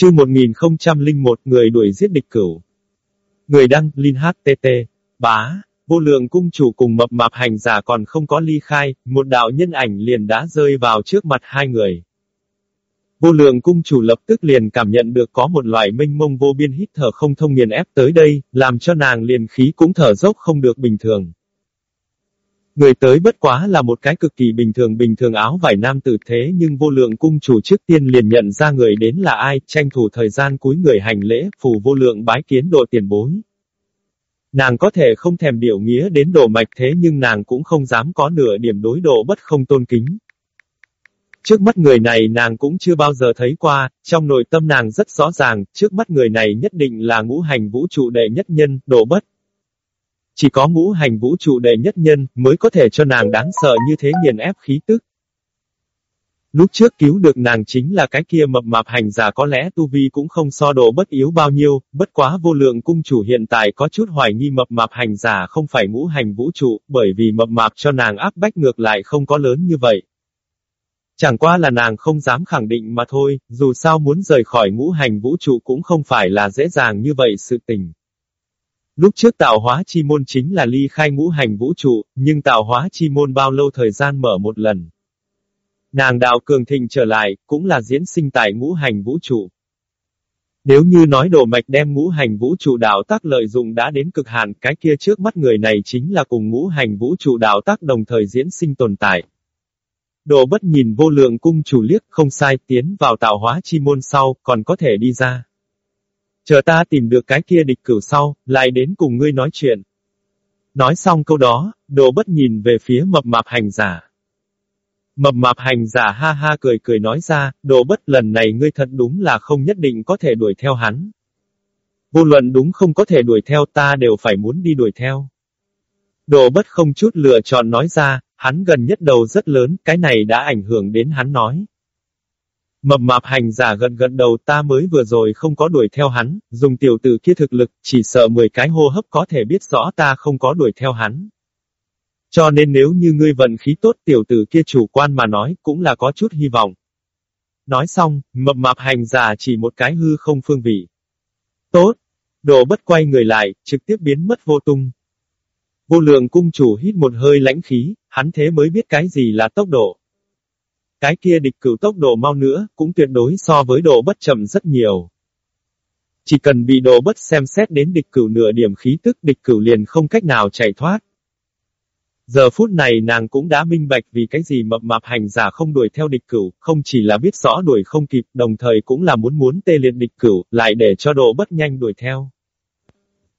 Chương 1001 người đuổi giết địch cửu. Người đăng, Linh HTT. Bá, vô lượng cung chủ cùng mập mạp hành giả còn không có ly khai, một đạo nhân ảnh liền đã rơi vào trước mặt hai người. Vô lượng cung chủ lập tức liền cảm nhận được có một loại minh mông vô biên hít thở không thông nghiền ép tới đây, làm cho nàng liền khí cũng thở dốc không được bình thường. Người tới bất quá là một cái cực kỳ bình thường bình thường áo vải nam tử thế nhưng vô lượng cung chủ trước tiên liền nhận ra người đến là ai, tranh thủ thời gian cúi người hành lễ, phù vô lượng bái kiến độ tiền bối. Nàng có thể không thèm điệu nghĩa đến độ mạch thế nhưng nàng cũng không dám có nửa điểm đối độ bất không tôn kính. Trước mắt người này nàng cũng chưa bao giờ thấy qua, trong nội tâm nàng rất rõ ràng, trước mắt người này nhất định là ngũ hành vũ trụ đệ nhất nhân, độ bất. Chỉ có ngũ hành vũ trụ đệ nhất nhân, mới có thể cho nàng đáng sợ như thế nghiền ép khí tức. Lúc trước cứu được nàng chính là cái kia mập mạp hành giả có lẽ tu vi cũng không so độ bất yếu bao nhiêu, bất quá vô lượng cung chủ hiện tại có chút hoài nghi mập mạp hành giả không phải ngũ hành vũ trụ, bởi vì mập mạp cho nàng áp bách ngược lại không có lớn như vậy. Chẳng qua là nàng không dám khẳng định mà thôi, dù sao muốn rời khỏi ngũ hành vũ trụ cũng không phải là dễ dàng như vậy sự tình. Lúc trước tạo hóa chi môn chính là ly khai ngũ hành vũ trụ, nhưng tạo hóa chi môn bao lâu thời gian mở một lần. Nàng đạo cường thịnh trở lại, cũng là diễn sinh tại ngũ hành vũ trụ. Nếu như nói đồ mạch đem ngũ hành vũ trụ đạo tác lợi dụng đã đến cực hạn, cái kia trước mắt người này chính là cùng ngũ hành vũ trụ đạo tác đồng thời diễn sinh tồn tại. Đồ bất nhìn vô lượng cung chủ liếc, không sai, tiến vào tạo hóa chi môn sau, còn có thể đi ra. Chờ ta tìm được cái kia địch cửu sau, lại đến cùng ngươi nói chuyện. Nói xong câu đó, đồ bất nhìn về phía mập mạp hành giả. Mập mạp hành giả ha ha cười cười nói ra, đồ bất lần này ngươi thật đúng là không nhất định có thể đuổi theo hắn. Vô luận đúng không có thể đuổi theo ta đều phải muốn đi đuổi theo. Đồ bất không chút lựa chọn nói ra, hắn gần nhất đầu rất lớn, cái này đã ảnh hưởng đến hắn nói. Mập mạp hành giả gần gần đầu ta mới vừa rồi không có đuổi theo hắn, dùng tiểu tử kia thực lực, chỉ sợ 10 cái hô hấp có thể biết rõ ta không có đuổi theo hắn. Cho nên nếu như ngươi vận khí tốt tiểu tử kia chủ quan mà nói, cũng là có chút hy vọng. Nói xong, mập mạp hành giả chỉ một cái hư không phương vị. Tốt! Đồ bất quay người lại, trực tiếp biến mất vô tung. Vô lượng cung chủ hít một hơi lãnh khí, hắn thế mới biết cái gì là tốc độ. Cái kia địch cửu tốc độ mau nữa, cũng tuyệt đối so với độ bất chậm rất nhiều. Chỉ cần bị độ bất xem xét đến địch cửu nửa điểm khí tức địch cửu liền không cách nào chạy thoát. Giờ phút này nàng cũng đã minh bạch vì cái gì mập mạp hành giả không đuổi theo địch cửu, không chỉ là biết rõ đuổi không kịp, đồng thời cũng là muốn muốn tê liệt địch cửu, lại để cho độ bất nhanh đuổi theo.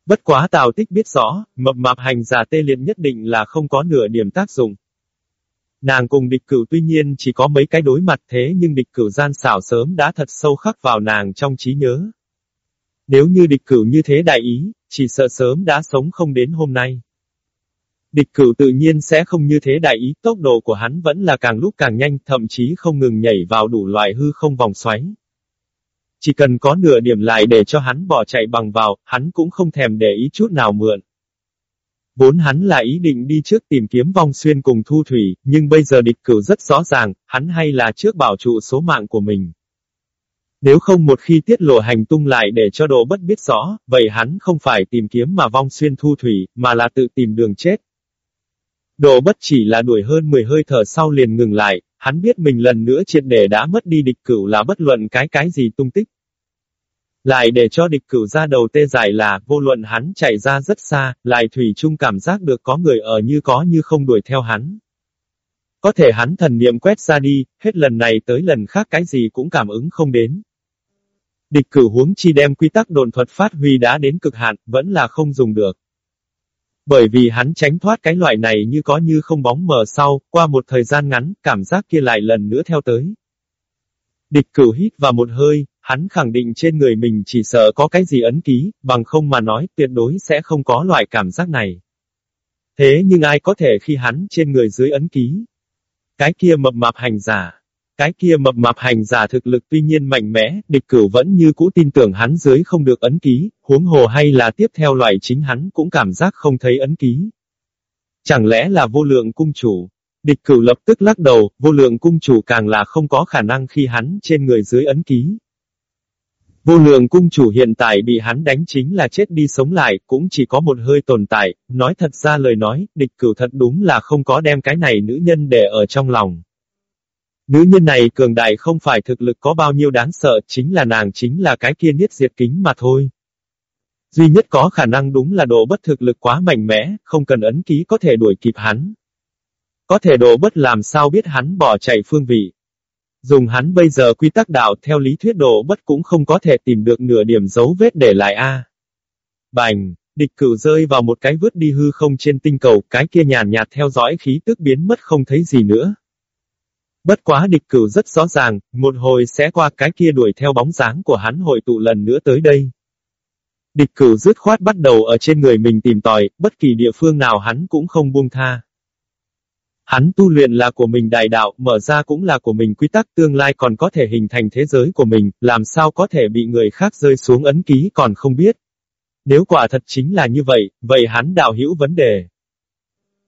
Bất quá Tào Tích biết rõ, mập mạp hành giả tê liệt nhất định là không có nửa điểm tác dụng. Nàng cùng địch cửu tuy nhiên chỉ có mấy cái đối mặt thế nhưng địch cửu gian xảo sớm đã thật sâu khắc vào nàng trong trí nhớ. Nếu như địch cửu như thế đại ý, chỉ sợ sớm đã sống không đến hôm nay. Địch cửu tự nhiên sẽ không như thế đại ý, tốc độ của hắn vẫn là càng lúc càng nhanh, thậm chí không ngừng nhảy vào đủ loại hư không vòng xoáy. Chỉ cần có nửa điểm lại để cho hắn bỏ chạy bằng vào, hắn cũng không thèm để ý chút nào mượn. Vốn hắn là ý định đi trước tìm kiếm vong xuyên cùng thu thủy, nhưng bây giờ địch cửu rất rõ ràng, hắn hay là trước bảo trụ số mạng của mình. Nếu không một khi tiết lộ hành tung lại để cho độ bất biết rõ, vậy hắn không phải tìm kiếm mà vong xuyên thu thủy, mà là tự tìm đường chết. Độ bất chỉ là đuổi hơn 10 hơi thở sau liền ngừng lại, hắn biết mình lần nữa triệt để đã mất đi địch cửu là bất luận cái cái gì tung tích. Lại để cho địch cửu ra đầu tê giải là, vô luận hắn chạy ra rất xa, lại thủy chung cảm giác được có người ở như có như không đuổi theo hắn. Có thể hắn thần niệm quét ra đi, hết lần này tới lần khác cái gì cũng cảm ứng không đến. Địch cửu huống chi đem quy tắc đồn thuật phát huy đã đến cực hạn, vẫn là không dùng được. Bởi vì hắn tránh thoát cái loại này như có như không bóng mờ sau, qua một thời gian ngắn, cảm giác kia lại lần nữa theo tới. Địch cửu hít vào một hơi, hắn khẳng định trên người mình chỉ sợ có cái gì ấn ký, bằng không mà nói tuyệt đối sẽ không có loại cảm giác này. Thế nhưng ai có thể khi hắn trên người dưới ấn ký? Cái kia mập mạp hành giả. Cái kia mập mạp hành giả thực lực tuy nhiên mạnh mẽ, địch cửu vẫn như cũ tin tưởng hắn dưới không được ấn ký, huống hồ hay là tiếp theo loại chính hắn cũng cảm giác không thấy ấn ký. Chẳng lẽ là vô lượng cung chủ? Địch cửu lập tức lắc đầu, vô lượng cung chủ càng là không có khả năng khi hắn trên người dưới ấn ký. Vô lượng cung chủ hiện tại bị hắn đánh chính là chết đi sống lại, cũng chỉ có một hơi tồn tại, nói thật ra lời nói, địch cửu thật đúng là không có đem cái này nữ nhân để ở trong lòng. Nữ nhân này cường đại không phải thực lực có bao nhiêu đáng sợ, chính là nàng chính là cái kia niết diệt kính mà thôi. Duy nhất có khả năng đúng là độ bất thực lực quá mạnh mẽ, không cần ấn ký có thể đuổi kịp hắn. Có thể độ bất làm sao biết hắn bỏ chạy phương vị. Dùng hắn bây giờ quy tắc đạo theo lý thuyết độ bất cũng không có thể tìm được nửa điểm dấu vết để lại a. Bành, địch cửu rơi vào một cái vứt đi hư không trên tinh cầu, cái kia nhàn nhạt theo dõi khí tức biến mất không thấy gì nữa. Bất quá địch cửu rất rõ ràng, một hồi sẽ qua cái kia đuổi theo bóng dáng của hắn hội tụ lần nữa tới đây. Địch cửu dứt khoát bắt đầu ở trên người mình tìm tòi, bất kỳ địa phương nào hắn cũng không buông tha. Hắn tu luyện là của mình đại đạo, mở ra cũng là của mình quy tắc tương lai còn có thể hình thành thế giới của mình, làm sao có thể bị người khác rơi xuống ấn ký còn không biết. Nếu quả thật chính là như vậy, vậy hắn đạo hữu vấn đề.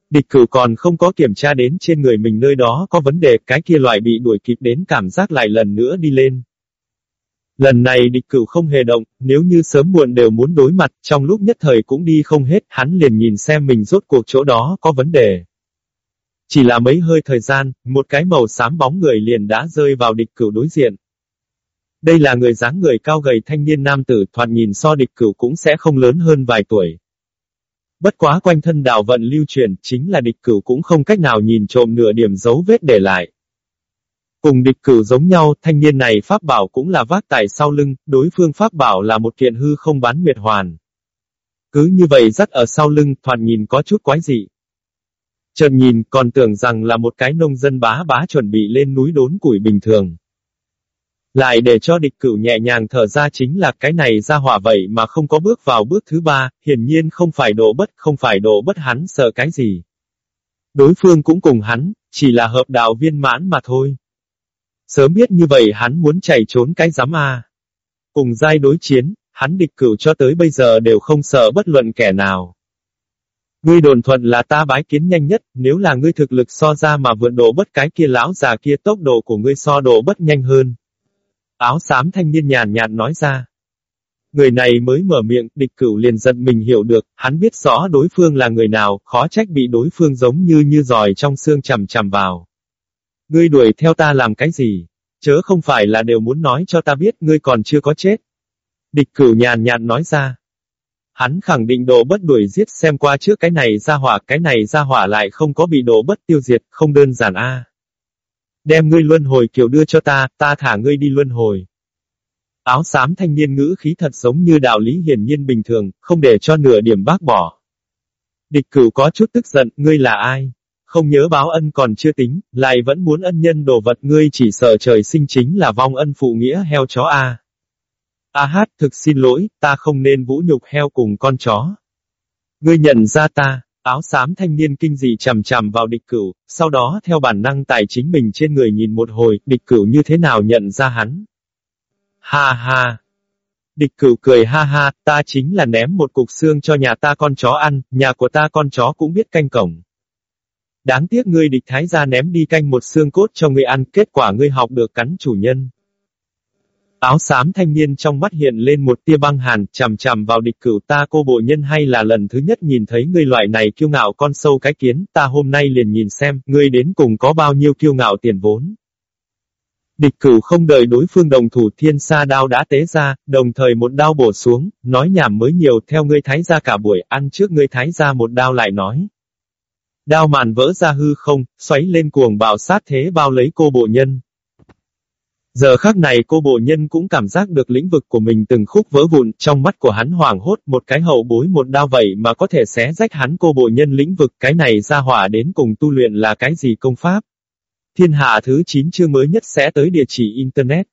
Địch cử còn không có kiểm tra đến trên người mình nơi đó có vấn đề, cái kia loại bị đuổi kịp đến cảm giác lại lần nữa đi lên. Lần này địch cửu không hề động, nếu như sớm muộn đều muốn đối mặt, trong lúc nhất thời cũng đi không hết, hắn liền nhìn xem mình rốt cuộc chỗ đó có vấn đề. Chỉ là mấy hơi thời gian, một cái màu xám bóng người liền đã rơi vào địch cửu đối diện. Đây là người dáng người cao gầy thanh niên nam tử thoạt nhìn so địch cửu cũng sẽ không lớn hơn vài tuổi. Bất quá quanh thân đạo vận lưu truyền, chính là địch cửu cũng không cách nào nhìn trộm nửa điểm dấu vết để lại. Cùng địch cửu giống nhau, thanh niên này pháp bảo cũng là vác tại sau lưng, đối phương pháp bảo là một kiện hư không bán miệt hoàn. Cứ như vậy dắt ở sau lưng, thoạt nhìn có chút quái dị. Chợt nhìn, còn tưởng rằng là một cái nông dân bá bá chuẩn bị lên núi đốn củi bình thường. Lại để cho địch cửu nhẹ nhàng thở ra chính là cái này ra hỏa vậy mà không có bước vào bước thứ ba, hiển nhiên không phải độ bất, không phải độ bất hắn sợ cái gì. Đối phương cũng cùng hắn, chỉ là hợp đạo viên mãn mà thôi. Sớm biết như vậy hắn muốn chạy trốn cái giám a. Cùng giai đối chiến, hắn địch cửu cho tới bây giờ đều không sợ bất luận kẻ nào. Ngươi đồn thuận là ta bái kiến nhanh nhất, nếu là ngươi thực lực so ra mà vượt độ bất cái kia lão già kia tốc độ của ngươi so độ bất nhanh hơn. Áo xám thanh niên nhàn nhạt nói ra. Người này mới mở miệng, địch cửu liền giận mình hiểu được, hắn biết rõ đối phương là người nào, khó trách bị đối phương giống như như giỏi trong xương chầm chầm vào. Ngươi đuổi theo ta làm cái gì? Chớ không phải là đều muốn nói cho ta biết ngươi còn chưa có chết. Địch cửu nhàn nhạt nói ra. Hắn khẳng định đồ bất đuổi giết xem qua trước cái này ra hỏa, cái này ra hỏa lại không có bị đồ bất tiêu diệt, không đơn giản a. Đem ngươi luân hồi kiểu đưa cho ta, ta thả ngươi đi luân hồi. Áo xám thanh niên ngữ khí thật giống như đạo lý hiển nhiên bình thường, không để cho nửa điểm bác bỏ. Địch cửu có chút tức giận, ngươi là ai? Không nhớ báo ân còn chưa tính, lại vẫn muốn ân nhân đồ vật ngươi chỉ sợ trời sinh chính là vong ân phụ nghĩa heo chó a. A hát, thực xin lỗi, ta không nên vũ nhục heo cùng con chó. Ngươi nhận ra ta, áo xám thanh niên kinh dị chầm chằm vào địch cửu, sau đó theo bản năng tài chính mình trên người nhìn một hồi, địch cửu như thế nào nhận ra hắn. Ha ha! Địch cửu cười ha ha, ta chính là ném một cục xương cho nhà ta con chó ăn, nhà của ta con chó cũng biết canh cổng. Đáng tiếc ngươi địch thái gia ném đi canh một xương cốt cho ngươi ăn, kết quả ngươi học được cắn chủ nhân. Áo xám thanh niên trong mắt hiện lên một tia băng hàn, chằm chằm vào địch cửu ta cô bộ nhân hay là lần thứ nhất nhìn thấy ngươi loại này kiêu ngạo con sâu cái kiến, ta hôm nay liền nhìn xem, ngươi đến cùng có bao nhiêu kiêu ngạo tiền vốn. Địch cửu không đợi đối phương đồng thủ thiên sa đao đã tế ra, đồng thời một đao bổ xuống, nói nhảm mới nhiều theo ngươi thái ra cả buổi, ăn trước ngươi thái ra một đao lại nói. Đao màn vỡ ra hư không, xoáy lên cuồng bạo sát thế bao lấy cô bộ nhân. Giờ khắc này cô bộ nhân cũng cảm giác được lĩnh vực của mình từng khúc vỡ vụn, trong mắt của hắn hoảng hốt một cái hậu bối một đao vậy mà có thể xé rách hắn cô bộ nhân lĩnh vực cái này ra hỏa đến cùng tu luyện là cái gì công pháp. Thiên hạ thứ 9 chương mới nhất sẽ tới địa chỉ Internet.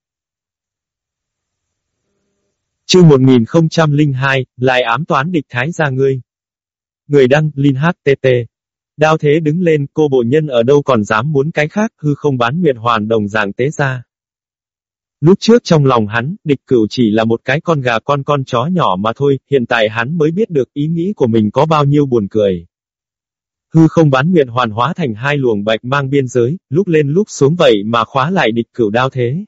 Chương 1002, lại ám toán địch thái ra ngươi. Người đăng, Linh HTT. Đao thế đứng lên, cô bộ nhân ở đâu còn dám muốn cái khác, hư không bán nguyệt hoàn đồng dạng tế ra. Lúc trước trong lòng hắn, địch cửu chỉ là một cái con gà con con chó nhỏ mà thôi, hiện tại hắn mới biết được ý nghĩ của mình có bao nhiêu buồn cười. Hư không bán nguyện hoàn hóa thành hai luồng bạch mang biên giới, lúc lên lúc xuống vậy mà khóa lại địch cửu đao thế.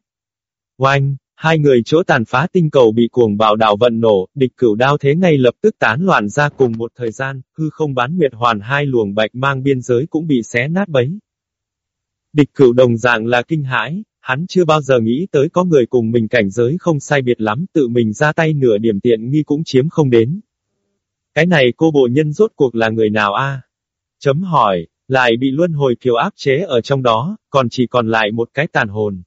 Oanh! hai người chỗ tàn phá tinh cầu bị cuồng bạo đảo vận nổ, địch cửu đao thế ngay lập tức tán loạn ra cùng một thời gian, hư không bán nguyệt hoàn hai luồng bạch mang biên giới cũng bị xé nát bấy. Địch cửu đồng dạng là kinh hãi, hắn chưa bao giờ nghĩ tới có người cùng mình cảnh giới không sai biệt lắm, tự mình ra tay nửa điểm tiện nghi cũng chiếm không đến. Cái này cô bộ nhân rốt cuộc là người nào a? Chấm hỏi, lại bị luân hồi kiều áp chế ở trong đó, còn chỉ còn lại một cái tàn hồn.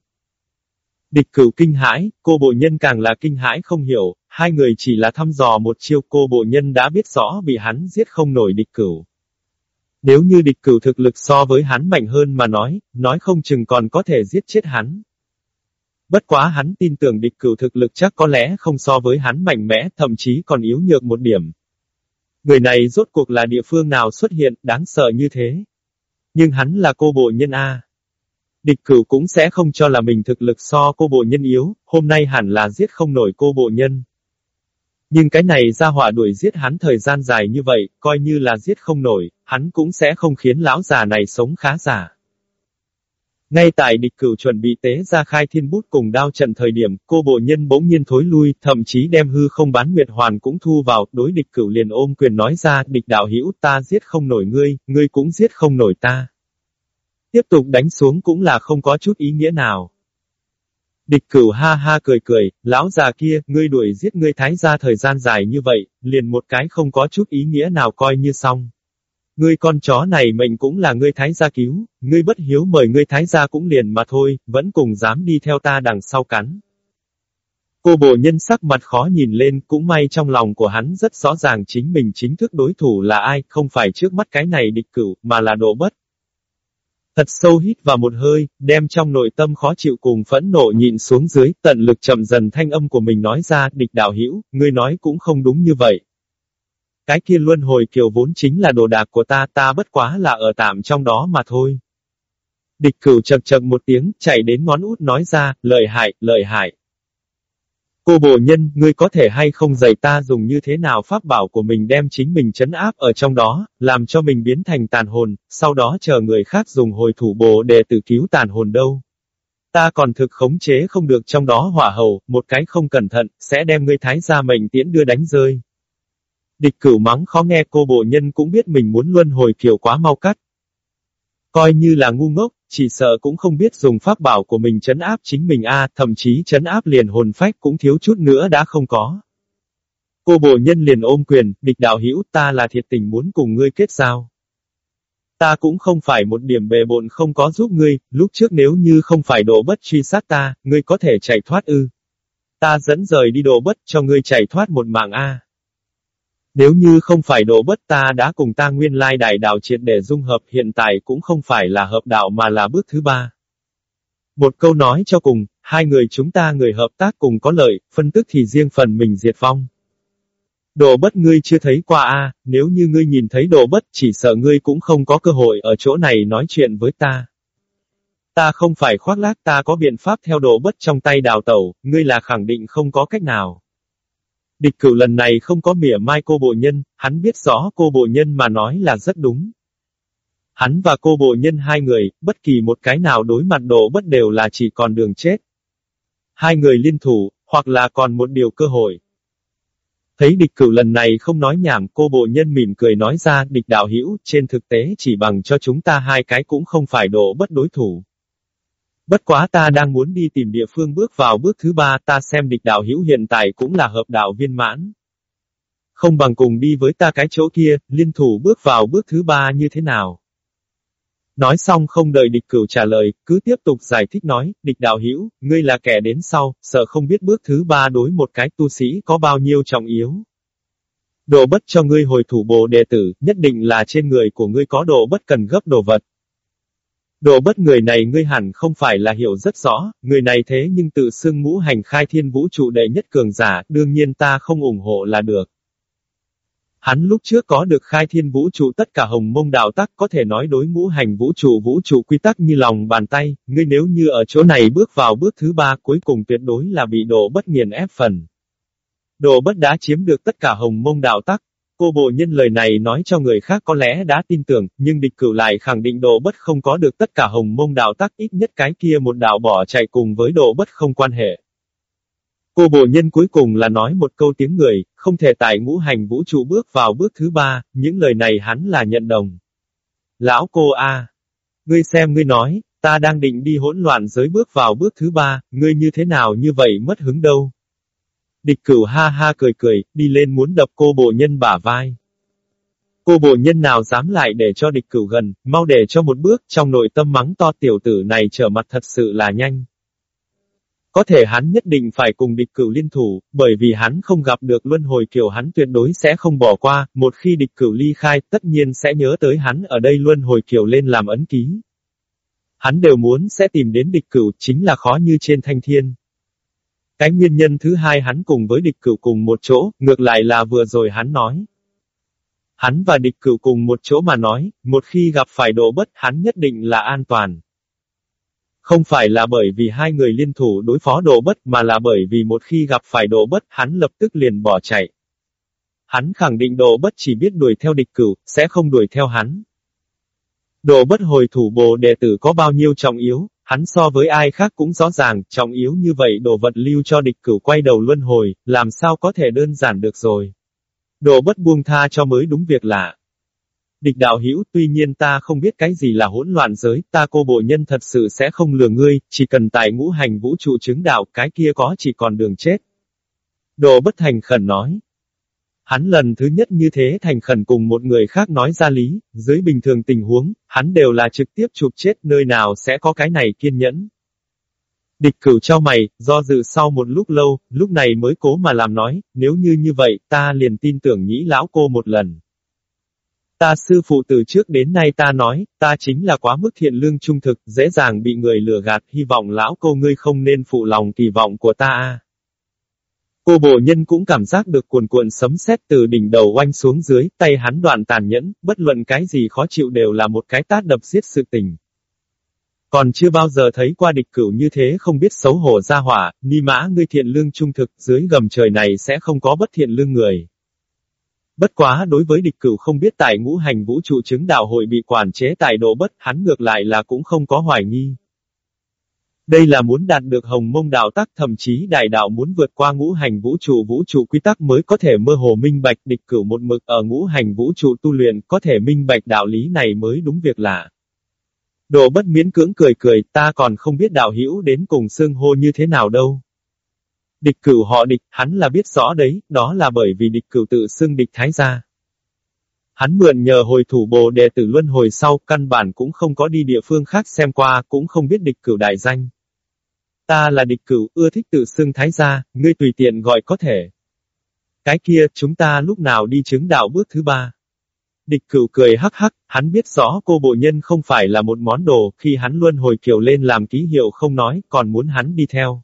Địch cửu kinh hãi, cô bộ nhân càng là kinh hãi không hiểu, hai người chỉ là thăm dò một chiêu cô bộ nhân đã biết rõ bị hắn giết không nổi địch cửu. Nếu như địch cửu thực lực so với hắn mạnh hơn mà nói, nói không chừng còn có thể giết chết hắn. Bất quá hắn tin tưởng địch cửu thực lực chắc có lẽ không so với hắn mạnh mẽ, thậm chí còn yếu nhược một điểm. Người này rốt cuộc là địa phương nào xuất hiện, đáng sợ như thế. Nhưng hắn là cô bộ nhân A. Địch cửu cũng sẽ không cho là mình thực lực so cô bộ nhân yếu, hôm nay hẳn là giết không nổi cô bộ nhân. Nhưng cái này ra hỏa đuổi giết hắn thời gian dài như vậy, coi như là giết không nổi, hắn cũng sẽ không khiến lão già này sống khá giả. Ngay tại địch cửu chuẩn bị tế ra khai thiên bút cùng đao trận thời điểm, cô bộ nhân bỗng nhiên thối lui, thậm chí đem hư không bán nguyệt hoàn cũng thu vào, đối địch cửu liền ôm quyền nói ra, địch đạo hữu ta giết không nổi ngươi, ngươi cũng giết không nổi ta. Tiếp tục đánh xuống cũng là không có chút ý nghĩa nào. Địch cửu ha ha cười cười, lão già kia, ngươi đuổi giết ngươi thái gia thời gian dài như vậy, liền một cái không có chút ý nghĩa nào coi như xong. Ngươi con chó này mệnh cũng là ngươi thái gia cứu, ngươi bất hiếu mời ngươi thái gia cũng liền mà thôi, vẫn cùng dám đi theo ta đằng sau cắn. Cô bộ nhân sắc mặt khó nhìn lên, cũng may trong lòng của hắn rất rõ ràng chính mình chính thức đối thủ là ai, không phải trước mắt cái này địch cửu, mà là độ bất. Thật sâu hít vào một hơi, đem trong nội tâm khó chịu cùng phẫn nộ nhịn xuống dưới, tận lực chậm dần thanh âm của mình nói ra, địch đạo hữu ngươi nói cũng không đúng như vậy. Cái kia luân hồi kiều vốn chính là đồ đạc của ta, ta bất quá là ở tạm trong đó mà thôi. Địch cửu chậm chậm một tiếng, chạy đến ngón út nói ra, lợi hại, lợi hại. Cô bồ nhân, ngươi có thể hay không dạy ta dùng như thế nào pháp bảo của mình đem chính mình chấn áp ở trong đó, làm cho mình biến thành tàn hồn, sau đó chờ người khác dùng hồi thủ bồ để tự cứu tàn hồn đâu. Ta còn thực khống chế không được trong đó hỏa hầu, một cái không cẩn thận, sẽ đem ngươi thái gia mệnh tiễn đưa đánh rơi. Địch cửu mắng khó nghe cô bộ nhân cũng biết mình muốn luân hồi kiểu quá mau cắt. Coi như là ngu ngốc, chỉ sợ cũng không biết dùng pháp bảo của mình chấn áp chính mình a, thậm chí chấn áp liền hồn phách cũng thiếu chút nữa đã không có. Cô bộ nhân liền ôm quyền, địch đạo hữu ta là thiệt tình muốn cùng ngươi kết giao. Ta cũng không phải một điểm bề bộn không có giúp ngươi, lúc trước nếu như không phải độ bất truy sát ta, ngươi có thể chạy thoát ư. Ta dẫn rời đi độ bất cho ngươi chạy thoát một mạng A. Nếu như không phải độ bất ta đã cùng ta nguyên lai đại đạo triệt để dung hợp hiện tại cũng không phải là hợp đạo mà là bước thứ ba. Một câu nói cho cùng, hai người chúng ta người hợp tác cùng có lợi, phân tức thì riêng phần mình diệt vong. Độ bất ngươi chưa thấy qua a, nếu như ngươi nhìn thấy độ bất chỉ sợ ngươi cũng không có cơ hội ở chỗ này nói chuyện với ta. Ta không phải khoác lác ta có biện pháp theo độ bất trong tay đào tẩu, ngươi là khẳng định không có cách nào. Địch cửu lần này không có mỉa mai cô bộ nhân, hắn biết rõ cô bộ nhân mà nói là rất đúng. Hắn và cô bộ nhân hai người, bất kỳ một cái nào đối mặt đổ bất đều là chỉ còn đường chết. Hai người liên thủ, hoặc là còn một điều cơ hội. Thấy địch cửu lần này không nói nhảm cô bộ nhân mỉm cười nói ra địch đạo hữu trên thực tế chỉ bằng cho chúng ta hai cái cũng không phải đổ bất đối thủ. Bất quá ta đang muốn đi tìm địa phương bước vào bước thứ ba ta xem địch đạo hữu hiện tại cũng là hợp đạo viên mãn. Không bằng cùng đi với ta cái chỗ kia, liên thủ bước vào bước thứ ba như thế nào. Nói xong không đợi địch cửu trả lời, cứ tiếp tục giải thích nói, địch đạo hữu ngươi là kẻ đến sau, sợ không biết bước thứ ba đối một cái tu sĩ có bao nhiêu trọng yếu. Đồ bất cho ngươi hồi thủ bộ đệ tử, nhất định là trên người của ngươi có đồ bất cần gấp đồ vật. Đồ bất người này ngươi hẳn không phải là hiểu rất rõ, người này thế nhưng tự xưng ngũ hành khai thiên vũ trụ đệ nhất cường giả, đương nhiên ta không ủng hộ là được. Hắn lúc trước có được khai thiên vũ trụ tất cả hồng mông đạo tắc có thể nói đối ngũ hành vũ trụ vũ trụ quy tắc như lòng bàn tay, ngươi nếu như ở chỗ này bước vào bước thứ ba cuối cùng tuyệt đối là bị đồ bất nghiền ép phần. Đồ bất đã chiếm được tất cả hồng mông đạo tắc, Cô bộ nhân lời này nói cho người khác có lẽ đã tin tưởng, nhưng địch cửu lại khẳng định độ bất không có được tất cả hồng mông đạo tắc ít nhất cái kia một đạo bỏ chạy cùng với độ bất không quan hệ. Cô bồ nhân cuối cùng là nói một câu tiếng người, không thể tại ngũ hành vũ trụ bước vào bước thứ ba, những lời này hắn là nhận đồng. Lão cô A. Ngươi xem ngươi nói, ta đang định đi hỗn loạn giới bước vào bước thứ ba, ngươi như thế nào như vậy mất hứng đâu. Địch cửu ha ha cười cười, đi lên muốn đập cô bộ nhân bả vai. Cô bộ nhân nào dám lại để cho địch cửu gần, mau để cho một bước, trong nội tâm mắng to tiểu tử này trở mặt thật sự là nhanh. Có thể hắn nhất định phải cùng địch cửu liên thủ, bởi vì hắn không gặp được luân hồi kiểu hắn tuyệt đối sẽ không bỏ qua, một khi địch cửu ly khai, tất nhiên sẽ nhớ tới hắn ở đây luân hồi kiểu lên làm ấn ký. Hắn đều muốn sẽ tìm đến địch cửu, chính là khó như trên thanh thiên. Cái nguyên nhân thứ hai hắn cùng với địch cửu cùng một chỗ, ngược lại là vừa rồi hắn nói. Hắn và địch cửu cùng một chỗ mà nói, một khi gặp phải độ bất hắn nhất định là an toàn. Không phải là bởi vì hai người liên thủ đối phó độ bất mà là bởi vì một khi gặp phải độ bất hắn lập tức liền bỏ chạy. Hắn khẳng định độ bất chỉ biết đuổi theo địch cửu, sẽ không đuổi theo hắn. Độ bất hồi thủ bồ đệ tử có bao nhiêu trọng yếu, hắn so với ai khác cũng rõ ràng, trọng yếu như vậy đồ vật lưu cho địch cửu quay đầu luân hồi, làm sao có thể đơn giản được rồi. Đồ bất buông tha cho mới đúng việc lạ. Địch đạo hữu tuy nhiên ta không biết cái gì là hỗn loạn giới, ta cô bộ nhân thật sự sẽ không lừa ngươi, chỉ cần tại ngũ hành vũ trụ chứng đạo, cái kia có chỉ còn đường chết. Đồ bất thành khẩn nói. Hắn lần thứ nhất như thế thành khẩn cùng một người khác nói ra lý, dưới bình thường tình huống, hắn đều là trực tiếp chụp chết nơi nào sẽ có cái này kiên nhẫn. Địch cửu cho mày, do dự sau một lúc lâu, lúc này mới cố mà làm nói, nếu như như vậy, ta liền tin tưởng nhĩ lão cô một lần. Ta sư phụ từ trước đến nay ta nói, ta chính là quá mức thiện lương trung thực, dễ dàng bị người lừa gạt, hy vọng lão cô ngươi không nên phụ lòng kỳ vọng của ta a. Cô bộ nhân cũng cảm giác được cuồn cuộn sấm sét từ đỉnh đầu oanh xuống dưới, tay hắn đoạn tàn nhẫn, bất luận cái gì khó chịu đều là một cái tát đập giết sự tình. Còn chưa bao giờ thấy qua địch cửu như thế không biết xấu hổ ra hỏa, ni mã ngươi thiện lương trung thực, dưới gầm trời này sẽ không có bất thiện lương người. Bất quá đối với địch cửu không biết tại ngũ hành vũ trụ chứng đạo hội bị quản chế tại độ bất, hắn ngược lại là cũng không có hoài nghi. Đây là muốn đạt được hồng mông đạo tắc thậm chí đại đạo muốn vượt qua ngũ hành vũ trụ vũ trụ quy tắc mới có thể mơ hồ minh bạch địch cửu một mực ở ngũ hành vũ trụ tu luyện có thể minh bạch đạo lý này mới đúng việc lạ. Đồ bất miễn cưỡng cười cười, ta còn không biết đạo hữu đến cùng xương hô như thế nào đâu. Địch cửu họ địch, hắn là biết rõ đấy, đó là bởi vì địch cửu tự xưng địch thái gia. Hắn mượn nhờ hồi thủ bồ đệ tử luân hồi sau, căn bản cũng không có đi địa phương khác xem qua, cũng không biết địch cửu đại danh. Ta là địch cửu, ưa thích tự xưng thái gia, ngươi tùy tiện gọi có thể. Cái kia, chúng ta lúc nào đi chứng đạo bước thứ ba. Địch cửu cười hắc hắc, hắn biết rõ cô bộ nhân không phải là một món đồ, khi hắn luân hồi kiều lên làm ký hiệu không nói, còn muốn hắn đi theo.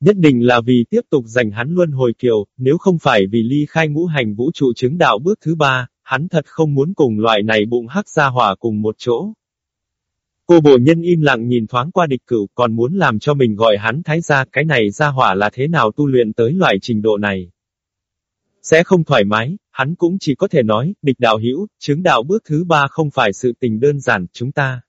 Nhất định là vì tiếp tục giành hắn luân hồi kiều, nếu không phải vì ly khai ngũ hành vũ trụ chứng đạo bước thứ ba, hắn thật không muốn cùng loại này bụng hắc ra hỏa cùng một chỗ. Cô bổ nhân im lặng nhìn thoáng qua địch cửu còn muốn làm cho mình gọi hắn thái gia cái này ra hỏa là thế nào tu luyện tới loại trình độ này. Sẽ không thoải mái, hắn cũng chỉ có thể nói, địch đạo hữu chứng đạo bước thứ ba không phải sự tình đơn giản, chúng ta.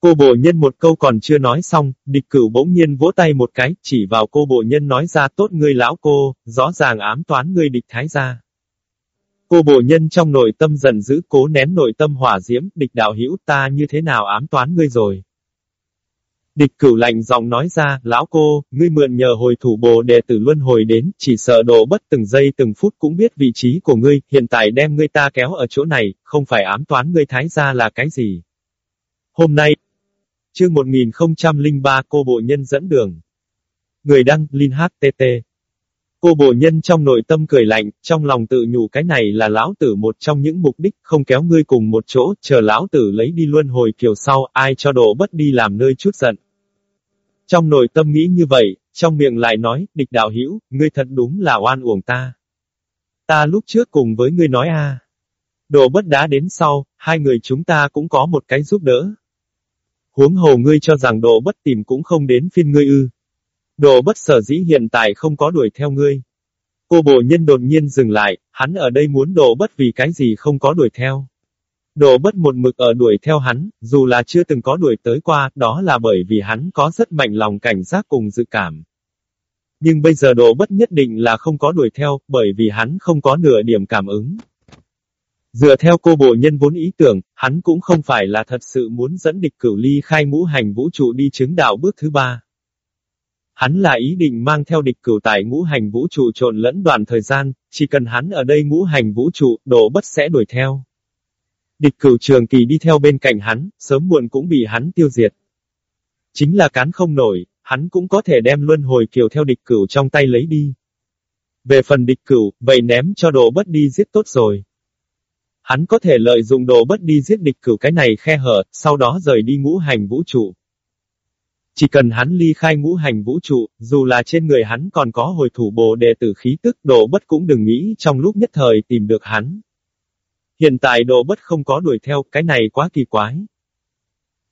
Cô bộ nhân một câu còn chưa nói xong, địch cửu bỗng nhiên vỗ tay một cái, chỉ vào cô bộ nhân nói ra tốt ngươi lão cô, rõ ràng ám toán ngươi địch thái gia. Cô bộ nhân trong nội tâm dần giữ cố nén nội tâm hỏa diễm, địch đạo hữu ta như thế nào ám toán ngươi rồi. Địch cửu lạnh giọng nói ra, lão cô, ngươi mượn nhờ hồi thủ bồ đệ tử luân hồi đến, chỉ sợ độ bất từng giây từng phút cũng biết vị trí của ngươi, hiện tại đem ngươi ta kéo ở chỗ này, không phải ám toán ngươi thái gia là cái gì. Hôm nay, chương 1003 cô bộ nhân dẫn đường. Người đăng, Linh HTT. Cô bộ nhân trong nội tâm cười lạnh, trong lòng tự nhủ cái này là lão tử một trong những mục đích, không kéo ngươi cùng một chỗ, chờ lão tử lấy đi luân hồi kiều sau, ai cho độ bất đi làm nơi chút giận. Trong nội tâm nghĩ như vậy, trong miệng lại nói, địch đạo hữu ngươi thật đúng là oan uổng ta. Ta lúc trước cùng với ngươi nói a, Độ bất đã đến sau, hai người chúng ta cũng có một cái giúp đỡ. Huống hồ ngươi cho rằng độ bất tìm cũng không đến phiên ngươi ư. Đồ bất sở dĩ hiện tại không có đuổi theo ngươi. Cô bộ nhân đột nhiên dừng lại, hắn ở đây muốn đồ bất vì cái gì không có đuổi theo. Đồ bất một mực ở đuổi theo hắn, dù là chưa từng có đuổi tới qua, đó là bởi vì hắn có rất mạnh lòng cảnh giác cùng dự cảm. Nhưng bây giờ đồ bất nhất định là không có đuổi theo, bởi vì hắn không có nửa điểm cảm ứng. Dựa theo cô bộ nhân vốn ý tưởng, hắn cũng không phải là thật sự muốn dẫn địch cửu ly khai ngũ hành vũ trụ đi chứng đạo bước thứ ba. Hắn là ý định mang theo địch cửu tại ngũ hành vũ trụ trộn lẫn đoạn thời gian, chỉ cần hắn ở đây ngũ hành vũ trụ, đổ bất sẽ đuổi theo. Địch cửu trường kỳ đi theo bên cạnh hắn, sớm muộn cũng bị hắn tiêu diệt. Chính là cán không nổi, hắn cũng có thể đem luân hồi kiều theo địch cửu trong tay lấy đi. Về phần địch cửu, vậy ném cho đổ bất đi giết tốt rồi. Hắn có thể lợi dụng đổ bất đi giết địch cửu cái này khe hở, sau đó rời đi ngũ hành vũ trụ. Chỉ cần hắn ly khai ngũ hành vũ trụ, dù là trên người hắn còn có hồi thủ bồ đề tử khí tức, độ bất cũng đừng nghĩ trong lúc nhất thời tìm được hắn. Hiện tại độ bất không có đuổi theo, cái này quá kỳ quái.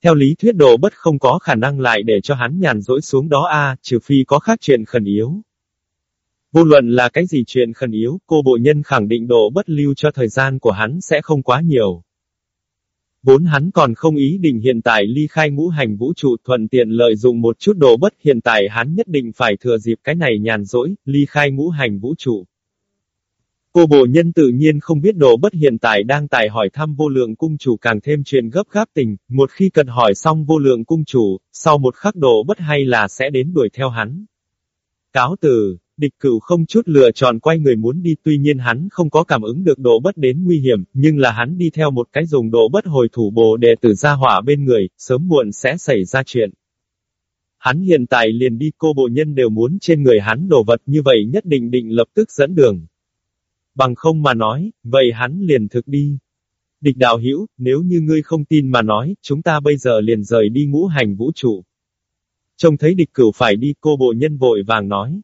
Theo lý thuyết độ bất không có khả năng lại để cho hắn nhàn rỗi xuống đó a, trừ phi có khác chuyện khẩn yếu. Vô luận là cái gì chuyện khẩn yếu, cô bộ nhân khẳng định độ bất lưu cho thời gian của hắn sẽ không quá nhiều. Vốn hắn còn không ý định hiện tại ly khai ngũ hành vũ trụ thuận tiện lợi dụng một chút đồ bất hiện tại hắn nhất định phải thừa dịp cái này nhàn rỗi, ly khai ngũ hành vũ trụ. Cô bộ nhân tự nhiên không biết đồ bất hiện tại đang tại hỏi thăm vô lượng cung chủ càng thêm chuyện gấp gáp tình, một khi cần hỏi xong vô lượng cung chủ, sau một khắc đồ bất hay là sẽ đến đuổi theo hắn. Cáo từ, địch cửu không chút lựa chọn quay người muốn đi tuy nhiên hắn không có cảm ứng được độ bất đến nguy hiểm, nhưng là hắn đi theo một cái dùng độ bất hồi thủ bồ đệ tử ra hỏa bên người, sớm muộn sẽ xảy ra chuyện. Hắn hiện tại liền đi cô bộ nhân đều muốn trên người hắn đồ vật như vậy nhất định định lập tức dẫn đường. Bằng không mà nói, vậy hắn liền thực đi. Địch đạo hiểu, nếu như ngươi không tin mà nói, chúng ta bây giờ liền rời đi ngũ hành vũ trụ. Trông thấy địch cửu phải đi cô bộ nhân vội vàng nói.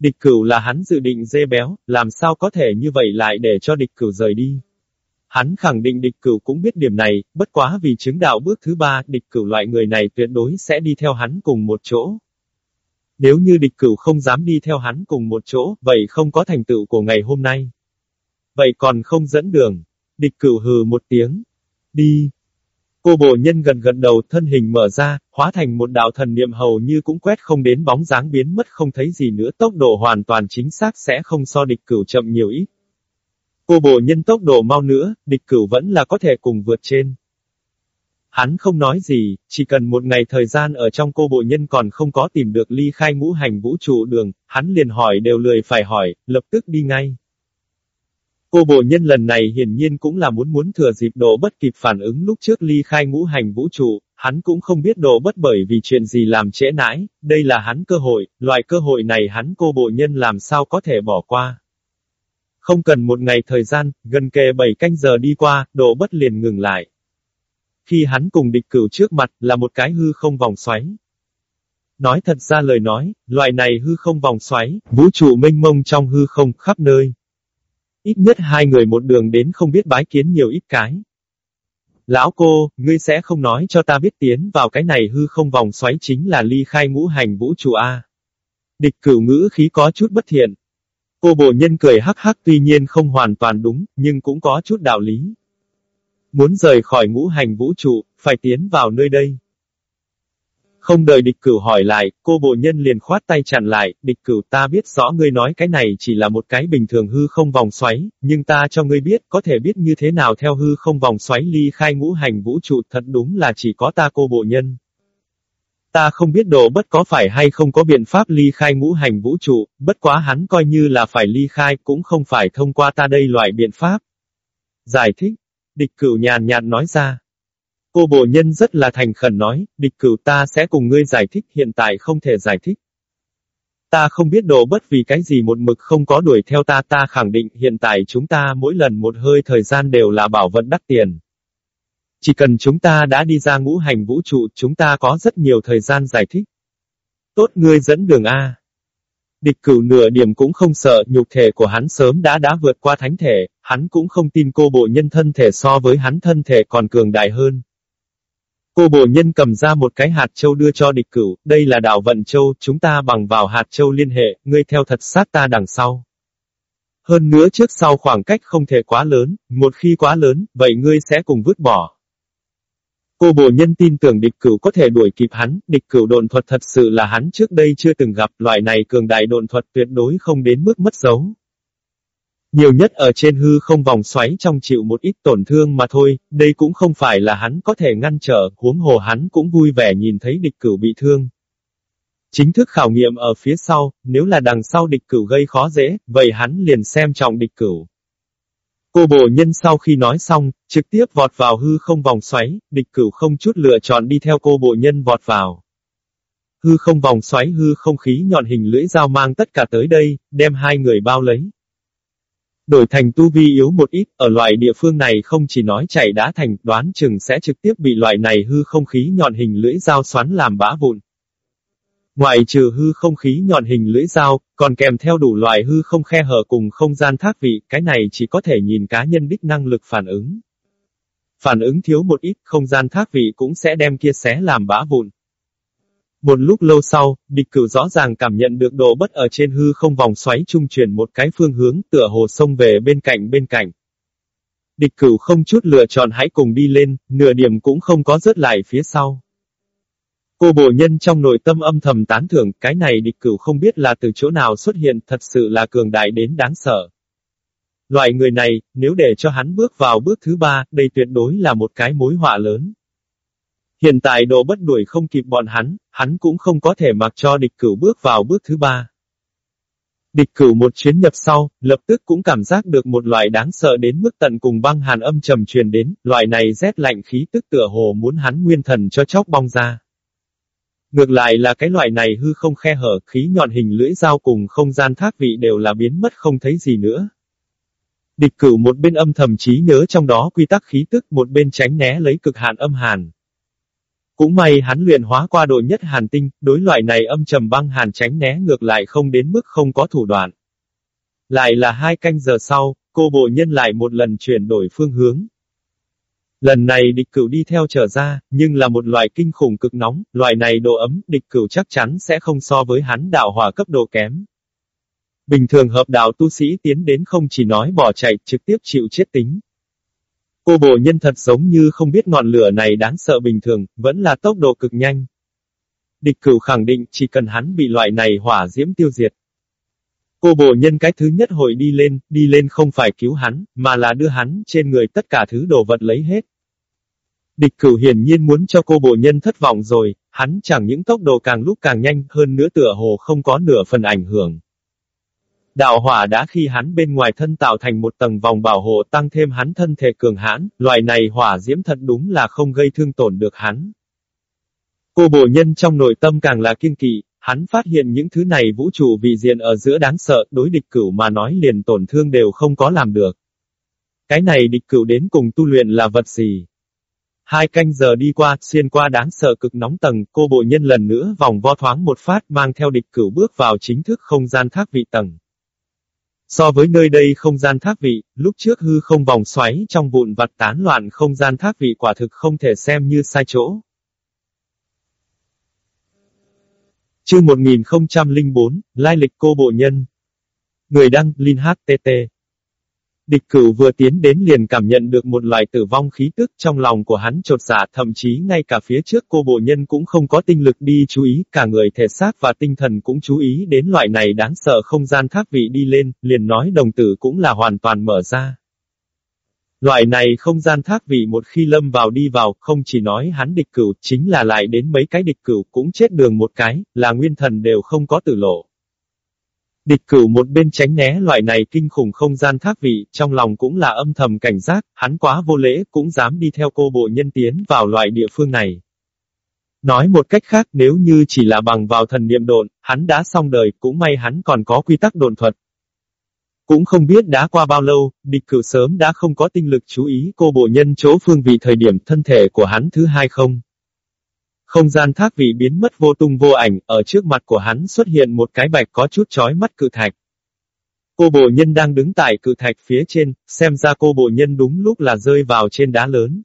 Địch cửu là hắn dự định dê béo, làm sao có thể như vậy lại để cho địch cửu rời đi. Hắn khẳng định địch cửu cũng biết điểm này, bất quá vì chứng đạo bước thứ ba, địch cửu loại người này tuyệt đối sẽ đi theo hắn cùng một chỗ. Nếu như địch cửu không dám đi theo hắn cùng một chỗ, vậy không có thành tựu của ngày hôm nay. Vậy còn không dẫn đường. Địch cửu hừ một tiếng. Đi. Cô bộ nhân gần gần đầu thân hình mở ra, hóa thành một đạo thần niệm hầu như cũng quét không đến bóng dáng biến mất không thấy gì nữa tốc độ hoàn toàn chính xác sẽ không so địch cửu chậm nhiều ít. Cô bộ nhân tốc độ mau nữa, địch cửu vẫn là có thể cùng vượt trên. Hắn không nói gì, chỉ cần một ngày thời gian ở trong cô bộ nhân còn không có tìm được ly khai ngũ hành vũ trụ đường, hắn liền hỏi đều lười phải hỏi, lập tức đi ngay. Cô bộ nhân lần này hiển nhiên cũng là muốn muốn thừa dịp độ bất kịp phản ứng lúc trước ly khai ngũ hành vũ trụ, hắn cũng không biết độ bất bởi vì chuyện gì làm trễ nãi, đây là hắn cơ hội, loại cơ hội này hắn cô bộ nhân làm sao có thể bỏ qua. Không cần một ngày thời gian, gần kề 7 canh giờ đi qua, độ bất liền ngừng lại. Khi hắn cùng địch cửu trước mặt, là một cái hư không vòng xoáy. Nói thật ra lời nói, loại này hư không vòng xoáy, vũ trụ mênh mông trong hư không khắp nơi. Ít nhất hai người một đường đến không biết bái kiến nhiều ít cái. Lão cô, ngươi sẽ không nói cho ta biết tiến vào cái này hư không vòng xoáy chính là ly khai ngũ hành vũ trụ A. Địch cửu ngữ khí có chút bất thiện. Cô bộ nhân cười hắc hắc tuy nhiên không hoàn toàn đúng, nhưng cũng có chút đạo lý. Muốn rời khỏi ngũ hành vũ trụ, phải tiến vào nơi đây. Không đợi địch cửu hỏi lại, cô bộ nhân liền khoát tay chặn lại, địch cửu ta biết rõ ngươi nói cái này chỉ là một cái bình thường hư không vòng xoáy, nhưng ta cho ngươi biết, có thể biết như thế nào theo hư không vòng xoáy ly khai ngũ hành vũ trụ thật đúng là chỉ có ta cô bộ nhân. Ta không biết độ bất có phải hay không có biện pháp ly khai ngũ hành vũ trụ, bất quá hắn coi như là phải ly khai cũng không phải thông qua ta đây loại biện pháp. Giải thích, địch cửu nhàn nhạt nói ra. Cô bộ nhân rất là thành khẩn nói, địch cửu ta sẽ cùng ngươi giải thích hiện tại không thể giải thích. Ta không biết đồ bất vì cái gì một mực không có đuổi theo ta ta khẳng định hiện tại chúng ta mỗi lần một hơi thời gian đều là bảo vận đắt tiền. Chỉ cần chúng ta đã đi ra ngũ hành vũ trụ chúng ta có rất nhiều thời gian giải thích. Tốt ngươi dẫn đường A. Địch cửu nửa điểm cũng không sợ, nhục thể của hắn sớm đã đã vượt qua thánh thể, hắn cũng không tin cô bộ nhân thân thể so với hắn thân thể còn cường đại hơn. Cô bồ nhân cầm ra một cái hạt châu đưa cho địch cửu, đây là đạo vận châu, chúng ta bằng vào hạt châu liên hệ, ngươi theo thật sát ta đằng sau. Hơn nữa trước sau khoảng cách không thể quá lớn, một khi quá lớn, vậy ngươi sẽ cùng vứt bỏ. Cô bồ nhân tin tưởng địch cửu có thể đuổi kịp hắn, địch cửu độn thuật thật sự là hắn trước đây chưa từng gặp, loại này cường đại độn thuật tuyệt đối không đến mức mất dấu. Nhiều nhất ở trên hư không vòng xoáy trong chịu một ít tổn thương mà thôi, đây cũng không phải là hắn có thể ngăn trở, huống hồ hắn cũng vui vẻ nhìn thấy địch cửu bị thương. Chính thức khảo nghiệm ở phía sau, nếu là đằng sau địch cửu gây khó dễ, vậy hắn liền xem trọng địch cửu. Cô bổ nhân sau khi nói xong, trực tiếp vọt vào hư không vòng xoáy, địch cửu không chút lựa chọn đi theo cô bộ nhân vọt vào. Hư không vòng xoáy hư không khí nhọn hình lưỡi dao mang tất cả tới đây, đem hai người bao lấy. Đổi thành tu vi yếu một ít, ở loại địa phương này không chỉ nói chạy đá thành, đoán chừng sẽ trực tiếp bị loại này hư không khí nhọn hình lưỡi dao xoắn làm bã vụn. Ngoài trừ hư không khí nhọn hình lưỡi dao, còn kèm theo đủ loại hư không khe hở cùng không gian thác vị, cái này chỉ có thể nhìn cá nhân đích năng lực phản ứng. Phản ứng thiếu một ít, không gian thác vị cũng sẽ đem kia xé làm bã vụn. Một lúc lâu sau, địch cửu rõ ràng cảm nhận được độ bất ở trên hư không vòng xoáy trung chuyển một cái phương hướng tựa hồ sông về bên cạnh bên cạnh. Địch cửu không chút lựa chọn hãy cùng đi lên, nửa điểm cũng không có rớt lại phía sau. Cô bổ nhân trong nội tâm âm thầm tán thưởng, cái này địch cửu không biết là từ chỗ nào xuất hiện, thật sự là cường đại đến đáng sợ. Loại người này, nếu để cho hắn bước vào bước thứ ba, đây tuyệt đối là một cái mối họa lớn. Hiện tại đồ bất đuổi không kịp bọn hắn, hắn cũng không có thể mặc cho địch cửu bước vào bước thứ ba. Địch cửu một chuyến nhập sau, lập tức cũng cảm giác được một loại đáng sợ đến mức tận cùng băng hàn âm trầm truyền đến, loại này rét lạnh khí tức tựa hồ muốn hắn nguyên thần cho chóc bong ra. Ngược lại là cái loại này hư không khe hở, khí nhọn hình lưỡi dao cùng không gian thác vị đều là biến mất không thấy gì nữa. Địch cửu một bên âm thầm trí nhớ trong đó quy tắc khí tức một bên tránh né lấy cực hạn âm hàn. Cũng may hắn luyện hóa qua độ nhất hàn tinh, đối loại này âm trầm băng hàn tránh né ngược lại không đến mức không có thủ đoạn. Lại là hai canh giờ sau, cô bộ nhân lại một lần chuyển đổi phương hướng. Lần này địch cửu đi theo trở ra, nhưng là một loại kinh khủng cực nóng, loại này độ ấm, địch cửu chắc chắn sẽ không so với hắn đạo hỏa cấp độ kém. Bình thường hợp đạo tu sĩ tiến đến không chỉ nói bỏ chạy, trực tiếp chịu chết tính. Cô bồ nhân thật giống như không biết ngọn lửa này đáng sợ bình thường, vẫn là tốc độ cực nhanh. Địch cửu khẳng định chỉ cần hắn bị loại này hỏa diễm tiêu diệt. Cô bồ nhân cái thứ nhất hội đi lên, đi lên không phải cứu hắn, mà là đưa hắn trên người tất cả thứ đồ vật lấy hết. Địch cửu hiển nhiên muốn cho cô bộ nhân thất vọng rồi, hắn chẳng những tốc độ càng lúc càng nhanh hơn nữa tựa hồ không có nửa phần ảnh hưởng. Đạo hỏa đã khi hắn bên ngoài thân tạo thành một tầng vòng bảo hộ tăng thêm hắn thân thể cường hãn, loại này hỏa diễm thật đúng là không gây thương tổn được hắn. Cô bộ nhân trong nội tâm càng là kiên kỵ, hắn phát hiện những thứ này vũ trụ vị diện ở giữa đáng sợ, đối địch cửu mà nói liền tổn thương đều không có làm được. Cái này địch cửu đến cùng tu luyện là vật gì? Hai canh giờ đi qua, xuyên qua đáng sợ cực nóng tầng, cô bộ nhân lần nữa vòng vo thoáng một phát mang theo địch cửu bước vào chính thức không gian thác vị tầng. So với nơi đây không gian thác vị, lúc trước hư không vòng xoáy trong vụn vặt tán loạn không gian thác vị quả thực không thể xem như sai chỗ. Chương 1004, Lai lịch cô bộ nhân. Người đăng, Linh HTT. Địch cửu vừa tiến đến liền cảm nhận được một loại tử vong khí tức trong lòng của hắn trột dạ thậm chí ngay cả phía trước cô bộ nhân cũng không có tinh lực đi chú ý, cả người thể xác và tinh thần cũng chú ý đến loại này đáng sợ không gian thác vị đi lên, liền nói đồng tử cũng là hoàn toàn mở ra. Loại này không gian thác vị một khi lâm vào đi vào, không chỉ nói hắn địch cửu, chính là lại đến mấy cái địch cửu cũng chết đường một cái, là nguyên thần đều không có tử lộ. Địch cửu một bên tránh né loại này kinh khủng không gian thác vị, trong lòng cũng là âm thầm cảnh giác, hắn quá vô lễ, cũng dám đi theo cô bộ nhân tiến vào loại địa phương này. Nói một cách khác nếu như chỉ là bằng vào thần niệm độn, hắn đã xong đời, cũng may hắn còn có quy tắc độn thuật. Cũng không biết đã qua bao lâu, địch cửu sớm đã không có tinh lực chú ý cô bộ nhân chỗ phương vị thời điểm thân thể của hắn thứ hai không. Không gian thác vị biến mất vô tung vô ảnh, ở trước mặt của hắn xuất hiện một cái bạch có chút chói mắt cự thạch. Cô bộ nhân đang đứng tại cự thạch phía trên, xem ra cô bộ nhân đúng lúc là rơi vào trên đá lớn.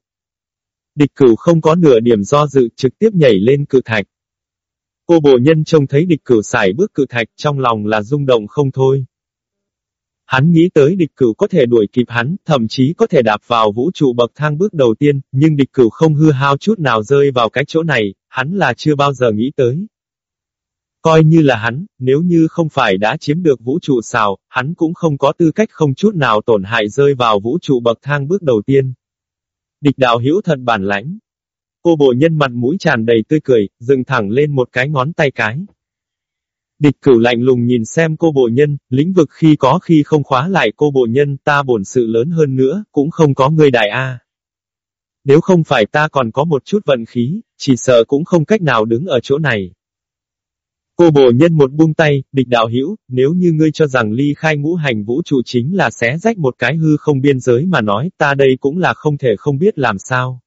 Địch cửu không có nửa điểm do dự trực tiếp nhảy lên cự thạch. Cô bộ nhân trông thấy địch cửu xài bước cự thạch trong lòng là rung động không thôi. Hắn nghĩ tới địch cửu có thể đuổi kịp hắn, thậm chí có thể đạp vào vũ trụ bậc thang bước đầu tiên, nhưng địch cửu không hư hao chút nào rơi vào cái chỗ này, hắn là chưa bao giờ nghĩ tới. Coi như là hắn, nếu như không phải đã chiếm được vũ trụ xào, hắn cũng không có tư cách không chút nào tổn hại rơi vào vũ trụ bậc thang bước đầu tiên. Địch đạo hữu thật bản lãnh. Cô bộ nhân mặt mũi tràn đầy tươi cười, dừng thẳng lên một cái ngón tay cái. Địch cửu lạnh lùng nhìn xem cô bộ nhân, lĩnh vực khi có khi không khóa lại cô bộ nhân ta bổn sự lớn hơn nữa, cũng không có người đại A. Nếu không phải ta còn có một chút vận khí, chỉ sợ cũng không cách nào đứng ở chỗ này. Cô bộ nhân một buông tay, địch đạo hữu nếu như ngươi cho rằng ly khai ngũ hành vũ trụ chính là xé rách một cái hư không biên giới mà nói, ta đây cũng là không thể không biết làm sao.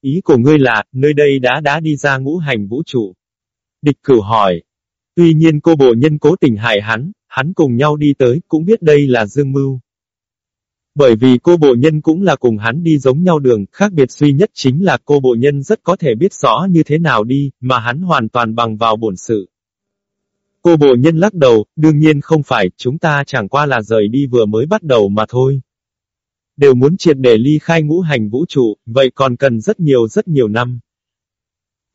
Ý của ngươi là, nơi đây đã đã đi ra ngũ hành vũ trụ. Địch cửu hỏi. Tuy nhiên cô bộ nhân cố tình hại hắn, hắn cùng nhau đi tới, cũng biết đây là dương mưu. Bởi vì cô bộ nhân cũng là cùng hắn đi giống nhau đường, khác biệt duy nhất chính là cô bộ nhân rất có thể biết rõ như thế nào đi, mà hắn hoàn toàn bằng vào bổn sự. Cô bộ nhân lắc đầu, đương nhiên không phải, chúng ta chẳng qua là rời đi vừa mới bắt đầu mà thôi. Đều muốn triệt để ly khai ngũ hành vũ trụ, vậy còn cần rất nhiều rất nhiều năm.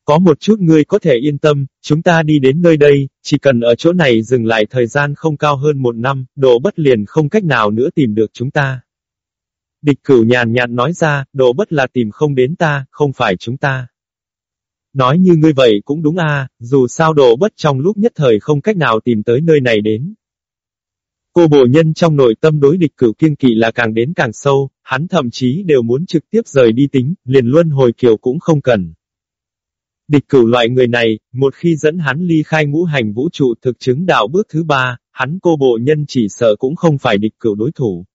Có một chút ngươi có thể yên tâm, chúng ta đi đến nơi đây, chỉ cần ở chỗ này dừng lại thời gian không cao hơn một năm, độ bất liền không cách nào nữa tìm được chúng ta. Địch cửu nhàn nhạt nói ra, độ bất là tìm không đến ta, không phải chúng ta. Nói như ngươi vậy cũng đúng à dù sao độ bất trong lúc nhất thời không cách nào tìm tới nơi này đến. Cô bổ nhân trong nội tâm đối địch cửu kiên kỵ là càng đến càng sâu, hắn thậm chí đều muốn trực tiếp rời đi tính, liền luân hồi kiều cũng không cần. Địch cửu loại người này, một khi dẫn hắn ly khai ngũ hành vũ trụ thực chứng đạo bước thứ ba, hắn cô bộ nhân chỉ sợ cũng không phải địch cửu đối thủ.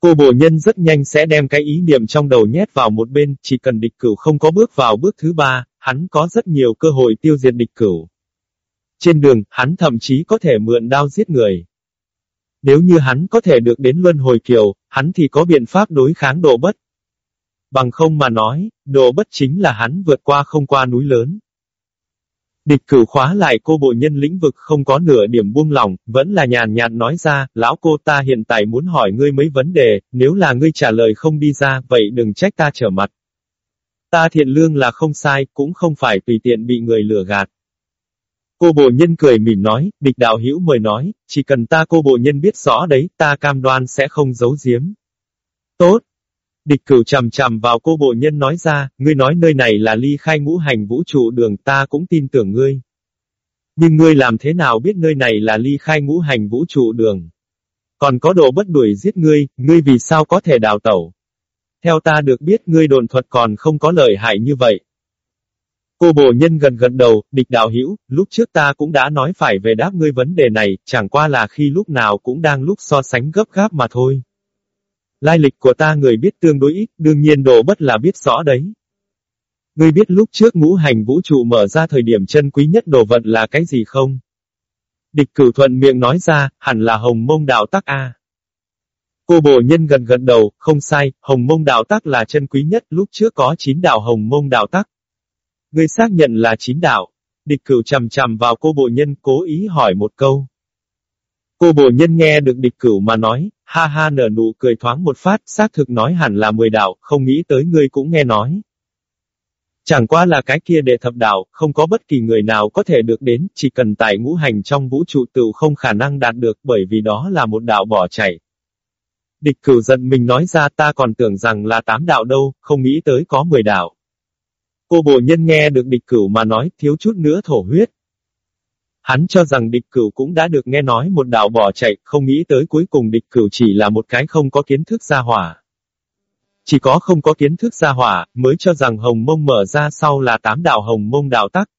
Cô bộ nhân rất nhanh sẽ đem cái ý niệm trong đầu nhét vào một bên, chỉ cần địch cửu không có bước vào bước thứ ba, hắn có rất nhiều cơ hội tiêu diệt địch cửu. Trên đường, hắn thậm chí có thể mượn đao giết người. Nếu như hắn có thể được đến luân hồi kiều, hắn thì có biện pháp đối kháng độ bất. Bằng không mà nói, độ bất chính là hắn vượt qua không qua núi lớn. Địch cửu khóa lại cô bộ nhân lĩnh vực không có nửa điểm buông lỏng, vẫn là nhàn nhạt nói ra, lão cô ta hiện tại muốn hỏi ngươi mấy vấn đề, nếu là ngươi trả lời không đi ra, vậy đừng trách ta trở mặt. Ta thiện lương là không sai, cũng không phải tùy tiện bị người lừa gạt. Cô bộ nhân cười mỉm nói, địch đạo hữu mời nói, chỉ cần ta cô bộ nhân biết rõ đấy, ta cam đoan sẽ không giấu giếm. Tốt, Địch cửu chầm chầm vào cô bộ nhân nói ra, ngươi nói nơi này là ly khai ngũ hành vũ trụ đường ta cũng tin tưởng ngươi. Nhưng ngươi làm thế nào biết nơi này là ly khai ngũ hành vũ trụ đường? Còn có độ bất đuổi giết ngươi, ngươi vì sao có thể đào tẩu? Theo ta được biết ngươi đồn thuật còn không có lợi hại như vậy. Cô bộ nhân gần gần đầu, địch đạo hiểu, lúc trước ta cũng đã nói phải về đáp ngươi vấn đề này, chẳng qua là khi lúc nào cũng đang lúc so sánh gấp gáp mà thôi. Lai lịch của ta người biết tương đối ít, đương nhiên đồ bất là biết rõ đấy. Ngươi biết lúc trước ngũ hành vũ trụ mở ra thời điểm chân quý nhất đồ vật là cái gì không? Địch cửu thuận miệng nói ra, hẳn là hồng mông đạo tắc A. Cô Bộ nhân gần gần đầu, không sai, hồng mông đạo tắc là chân quý nhất, lúc trước có chín đạo hồng mông đạo tắc. Ngươi xác nhận là chín đạo. Địch cửu chầm chầm vào cô bộ nhân cố ý hỏi một câu. Cô Bồ nhân nghe được địch cửu mà nói, ha ha nở nụ cười thoáng một phát, xác thực nói hẳn là mười đạo, không nghĩ tới ngươi cũng nghe nói. Chẳng qua là cái kia đệ thập đạo, không có bất kỳ người nào có thể được đến, chỉ cần tại ngũ hành trong vũ trụ tự không khả năng đạt được bởi vì đó là một đạo bỏ chạy. Địch cửu giận mình nói ra ta còn tưởng rằng là tám đạo đâu, không nghĩ tới có mười đạo. Cô Bồ nhân nghe được địch cửu mà nói, thiếu chút nữa thổ huyết. Hắn cho rằng địch cửu cũng đã được nghe nói một đạo bỏ chạy, không nghĩ tới cuối cùng địch cửu chỉ là một cái không có kiến thức gia hỏa. Chỉ có không có kiến thức gia hỏa, mới cho rằng hồng mông mở ra sau là tám đạo hồng mông đạo tắc.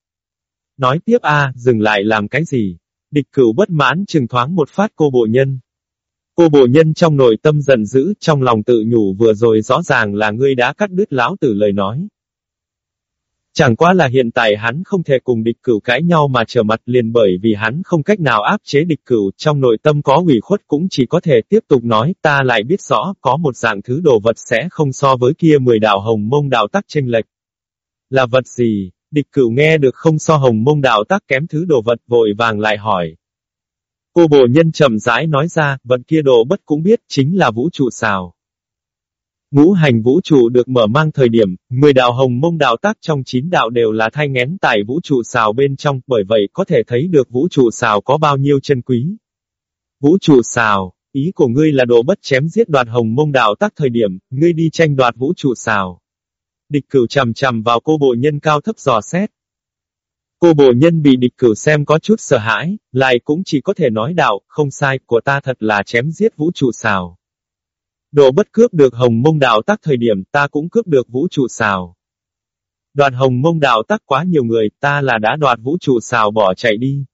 Nói tiếp a dừng lại làm cái gì? Địch cửu bất mãn chừng thoáng một phát cô bộ nhân. Cô bộ nhân trong nội tâm giận dữ, trong lòng tự nhủ vừa rồi rõ ràng là ngươi đã cắt đứt lão tử lời nói. Chẳng qua là hiện tại hắn không thể cùng địch cửu cãi nhau mà trở mặt liền bởi vì hắn không cách nào áp chế địch cửu, trong nội tâm có ủy khuất cũng chỉ có thể tiếp tục nói, ta lại biết rõ, có một dạng thứ đồ vật sẽ không so với kia mười đạo hồng mông đạo tắc tranh lệch. Là vật gì? Địch cửu nghe được không so hồng mông đạo tắc kém thứ đồ vật vội vàng lại hỏi. Cô bồ nhân chậm rãi nói ra, vật kia đồ bất cũng biết, chính là vũ trụ xào. Ngũ hành vũ trụ được mở mang thời điểm, 10 đạo hồng mông đạo tác trong 9 đạo đều là thay ngén tại vũ trụ xào bên trong, bởi vậy có thể thấy được vũ trụ xào có bao nhiêu chân quý. Vũ trụ xào, ý của ngươi là đồ bất chém giết đoạt hồng mông đạo tác thời điểm, ngươi đi tranh đoạt vũ trụ xào. Địch cửu chầm chầm vào cô bộ nhân cao thấp dò xét. Cô bộ nhân bị địch cửu xem có chút sợ hãi, lại cũng chỉ có thể nói đạo, không sai, của ta thật là chém giết vũ trụ xào. Đồ bất cướp được hồng mông đạo tắc thời điểm ta cũng cướp được vũ trụ xào. Đoạt hồng mông đạo tắc quá nhiều người, ta là đã đoạt vũ trụ xào bỏ chạy đi.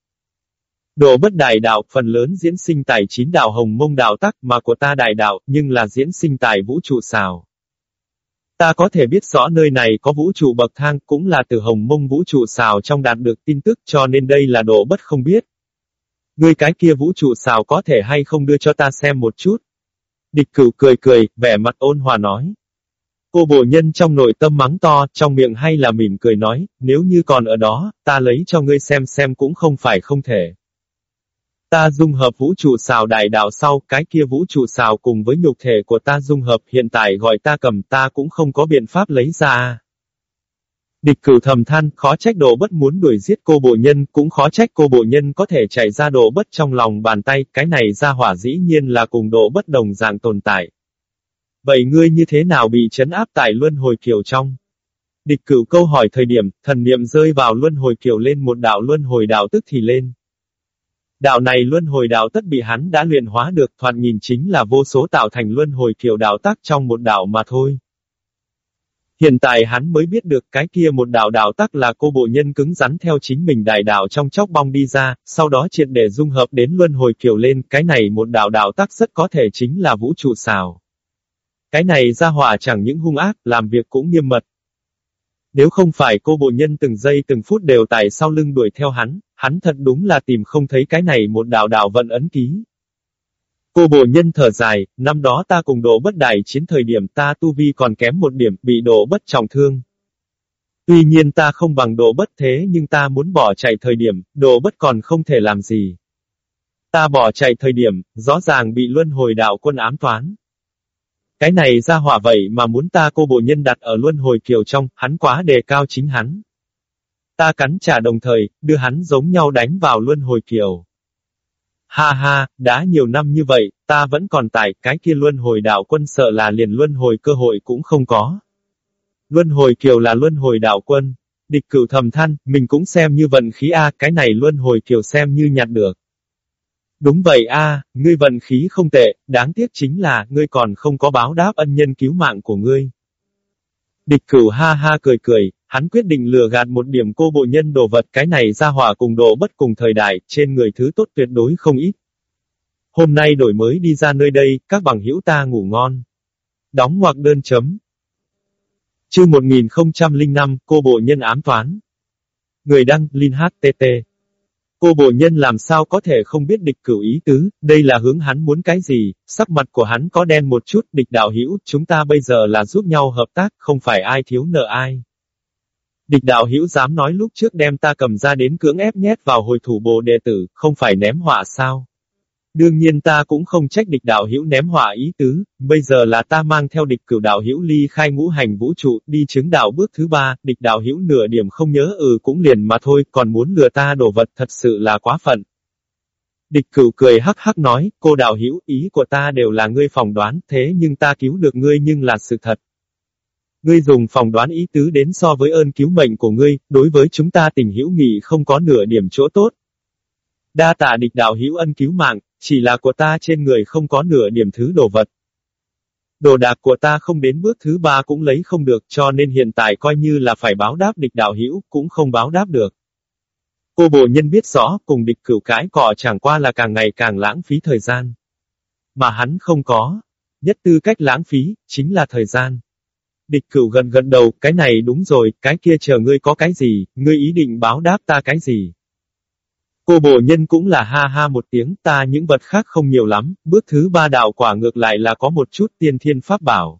Đồ bất đại đạo, phần lớn diễn sinh tại chín đạo hồng mông đạo tắc mà của ta đại đạo, nhưng là diễn sinh tại vũ trụ xào. Ta có thể biết rõ nơi này có vũ trụ bậc thang, cũng là từ hồng mông vũ trụ xào trong đạt được tin tức cho nên đây là đồ bất không biết. Ngươi cái kia vũ trụ xào có thể hay không đưa cho ta xem một chút. Địch cửu cười cười, vẻ mặt ôn hòa nói. Cô bộ nhân trong nội tâm mắng to, trong miệng hay là mỉm cười nói, nếu như còn ở đó, ta lấy cho ngươi xem xem cũng không phải không thể. Ta dung hợp vũ trụ xào đại đạo sau, cái kia vũ trụ xào cùng với nhục thể của ta dung hợp hiện tại gọi ta cầm ta cũng không có biện pháp lấy ra. Địch cửu thầm than, khó trách đồ bất muốn đuổi giết cô bộ nhân, cũng khó trách cô bộ nhân có thể chạy ra đồ bất trong lòng bàn tay, cái này ra hỏa dĩ nhiên là cùng độ bất đồng dạng tồn tại. Vậy ngươi như thế nào bị chấn áp tại luân hồi kiều trong? Địch cửu câu hỏi thời điểm, thần niệm rơi vào luân hồi kiều lên một đạo luân hồi đạo tức thì lên. Đạo này luân hồi đạo tất bị hắn đã luyện hóa được thoạt nhìn chính là vô số tạo thành luân hồi kiều đạo tác trong một đạo mà thôi. Hiện tại hắn mới biết được cái kia một đạo đạo tắc là cô bộ nhân cứng rắn theo chính mình đại đạo trong chóc bong đi ra, sau đó triệt để dung hợp đến luân hồi kiều lên, cái này một đạo đạo tắc rất có thể chính là vũ trụ xào. Cái này ra hỏa chẳng những hung ác, làm việc cũng nghiêm mật. Nếu không phải cô bộ nhân từng giây từng phút đều tại sau lưng đuổi theo hắn, hắn thật đúng là tìm không thấy cái này một đạo đạo vận ấn ký. Cô bồ nhân thở dài, năm đó ta cùng độ bất đại chiến thời điểm ta tu vi còn kém một điểm, bị độ bất trọng thương. Tuy nhiên ta không bằng độ bất thế nhưng ta muốn bỏ chạy thời điểm, độ bất còn không thể làm gì. Ta bỏ chạy thời điểm, rõ ràng bị luân hồi đạo quân ám toán. Cái này ra hỏa vậy mà muốn ta cô bộ nhân đặt ở luân hồi kiều trong, hắn quá đề cao chính hắn. Ta cắn trả đồng thời, đưa hắn giống nhau đánh vào luân hồi kiều. Ha ha, đã nhiều năm như vậy, ta vẫn còn tại, cái kia luân hồi đạo quân sợ là liền luân hồi cơ hội cũng không có. Luân hồi kiều là luân hồi đạo quân. Địch cửu thầm than, mình cũng xem như vận khí A, cái này luân hồi kiều xem như nhặt được. Đúng vậy A, ngươi vận khí không tệ, đáng tiếc chính là, ngươi còn không có báo đáp ân nhân cứu mạng của ngươi. Địch cửu ha ha cười cười, hắn quyết định lừa gạt một điểm cô bộ nhân đồ vật cái này ra hỏa cùng độ bất cùng thời đại, trên người thứ tốt tuyệt đối không ít. Hôm nay đổi mới đi ra nơi đây, các bằng hữu ta ngủ ngon. Đóng ngoặc đơn chấm. Chương 1005, cô bộ nhân ám toán. Người đăng, Linh HTT. Cô bộ nhân làm sao có thể không biết địch cửu ý tứ, đây là hướng hắn muốn cái gì, sắc mặt của hắn có đen một chút, địch đạo hữu chúng ta bây giờ là giúp nhau hợp tác, không phải ai thiếu nợ ai. Địch đạo hữu dám nói lúc trước đem ta cầm ra đến cưỡng ép nhét vào hồi thủ bộ đệ tử, không phải ném họa sao? Đương nhiên ta cũng không trách địch đạo hữu ném họa ý tứ, bây giờ là ta mang theo địch cửu đạo hữu ly khai ngũ hành vũ trụ, đi chứng đạo bước thứ ba, địch đạo hữu nửa điểm không nhớ ừ cũng liền mà thôi, còn muốn lừa ta đổ vật thật sự là quá phận. Địch cửu cười hắc hắc nói, cô đạo hữu ý của ta đều là ngươi phỏng đoán, thế nhưng ta cứu được ngươi nhưng là sự thật. Ngươi dùng phòng đoán ý tứ đến so với ơn cứu mệnh của ngươi, đối với chúng ta tình hữu nghị không có nửa điểm chỗ tốt. Đa tạ địch đạo hữu ân cứu mạng, chỉ là của ta trên người không có nửa điểm thứ đồ vật. Đồ đạc của ta không đến bước thứ ba cũng lấy không được cho nên hiện tại coi như là phải báo đáp địch đạo hữu cũng không báo đáp được. Cô bộ nhân biết rõ cùng địch cửu cãi cỏ chẳng qua là càng ngày càng lãng phí thời gian. Mà hắn không có. Nhất tư cách lãng phí, chính là thời gian. Địch cửu gần gần đầu, cái này đúng rồi, cái kia chờ ngươi có cái gì, ngươi ý định báo đáp ta cái gì. Cô bổ nhân cũng là ha ha một tiếng, ta những vật khác không nhiều lắm, bước thứ ba đạo quả ngược lại là có một chút tiên thiên pháp bảo.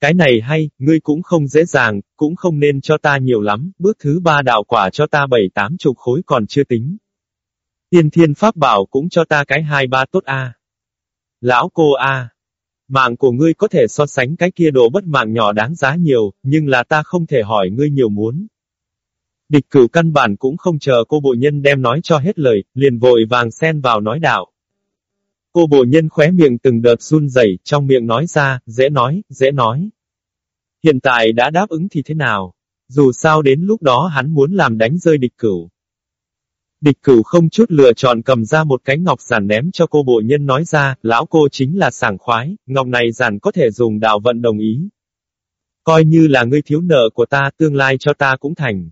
Cái này hay, ngươi cũng không dễ dàng, cũng không nên cho ta nhiều lắm, bước thứ ba đạo quả cho ta bảy tám chục khối còn chưa tính. Tiên thiên pháp bảo cũng cho ta cái hai ba tốt a. Lão cô a, mạng của ngươi có thể so sánh cái kia đồ bất mạng nhỏ đáng giá nhiều, nhưng là ta không thể hỏi ngươi nhiều muốn. Địch cửu căn bản cũng không chờ cô bộ nhân đem nói cho hết lời, liền vội vàng xen vào nói đạo. Cô bộ nhân khóe miệng từng đợt run rẩy, trong miệng nói ra, dễ nói, dễ nói. Hiện tại đã đáp ứng thì thế nào? Dù sao đến lúc đó hắn muốn làm đánh rơi địch cửu. Địch cửu không chút lựa chọn cầm ra một cái ngọc giản ném cho cô bộ nhân nói ra, lão cô chính là sảng khoái, ngọc này giản có thể dùng đạo vận đồng ý. Coi như là ngươi thiếu nợ của ta, tương lai cho ta cũng thành.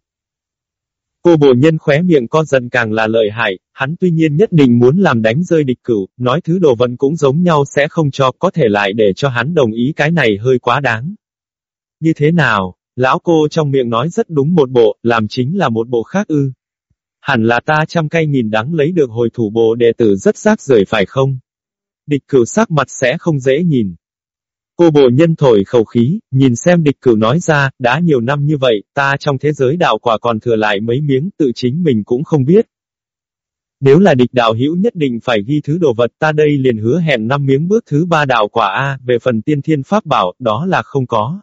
Cô bộ nhân khóe miệng co dần càng là lợi hại, hắn tuy nhiên nhất định muốn làm đánh rơi địch cửu, nói thứ đồ vận cũng giống nhau sẽ không cho, có thể lại để cho hắn đồng ý cái này hơi quá đáng. Như thế nào, lão cô trong miệng nói rất đúng một bộ, làm chính là một bộ khác ư. Hẳn là ta trăm cây nghìn đắng lấy được hồi thủ bộ đệ tử rất rác rưởi phải không? Địch cửu sắc mặt sẽ không dễ nhìn. Cô bộ nhân thổi khẩu khí, nhìn xem địch cửu nói ra, đã nhiều năm như vậy, ta trong thế giới đạo quả còn thừa lại mấy miếng tự chính mình cũng không biết. Nếu là địch đạo hữu nhất định phải ghi thứ đồ vật ta đây liền hứa hẹn năm miếng bước thứ ba đạo quả A, về phần tiên thiên pháp bảo, đó là không có.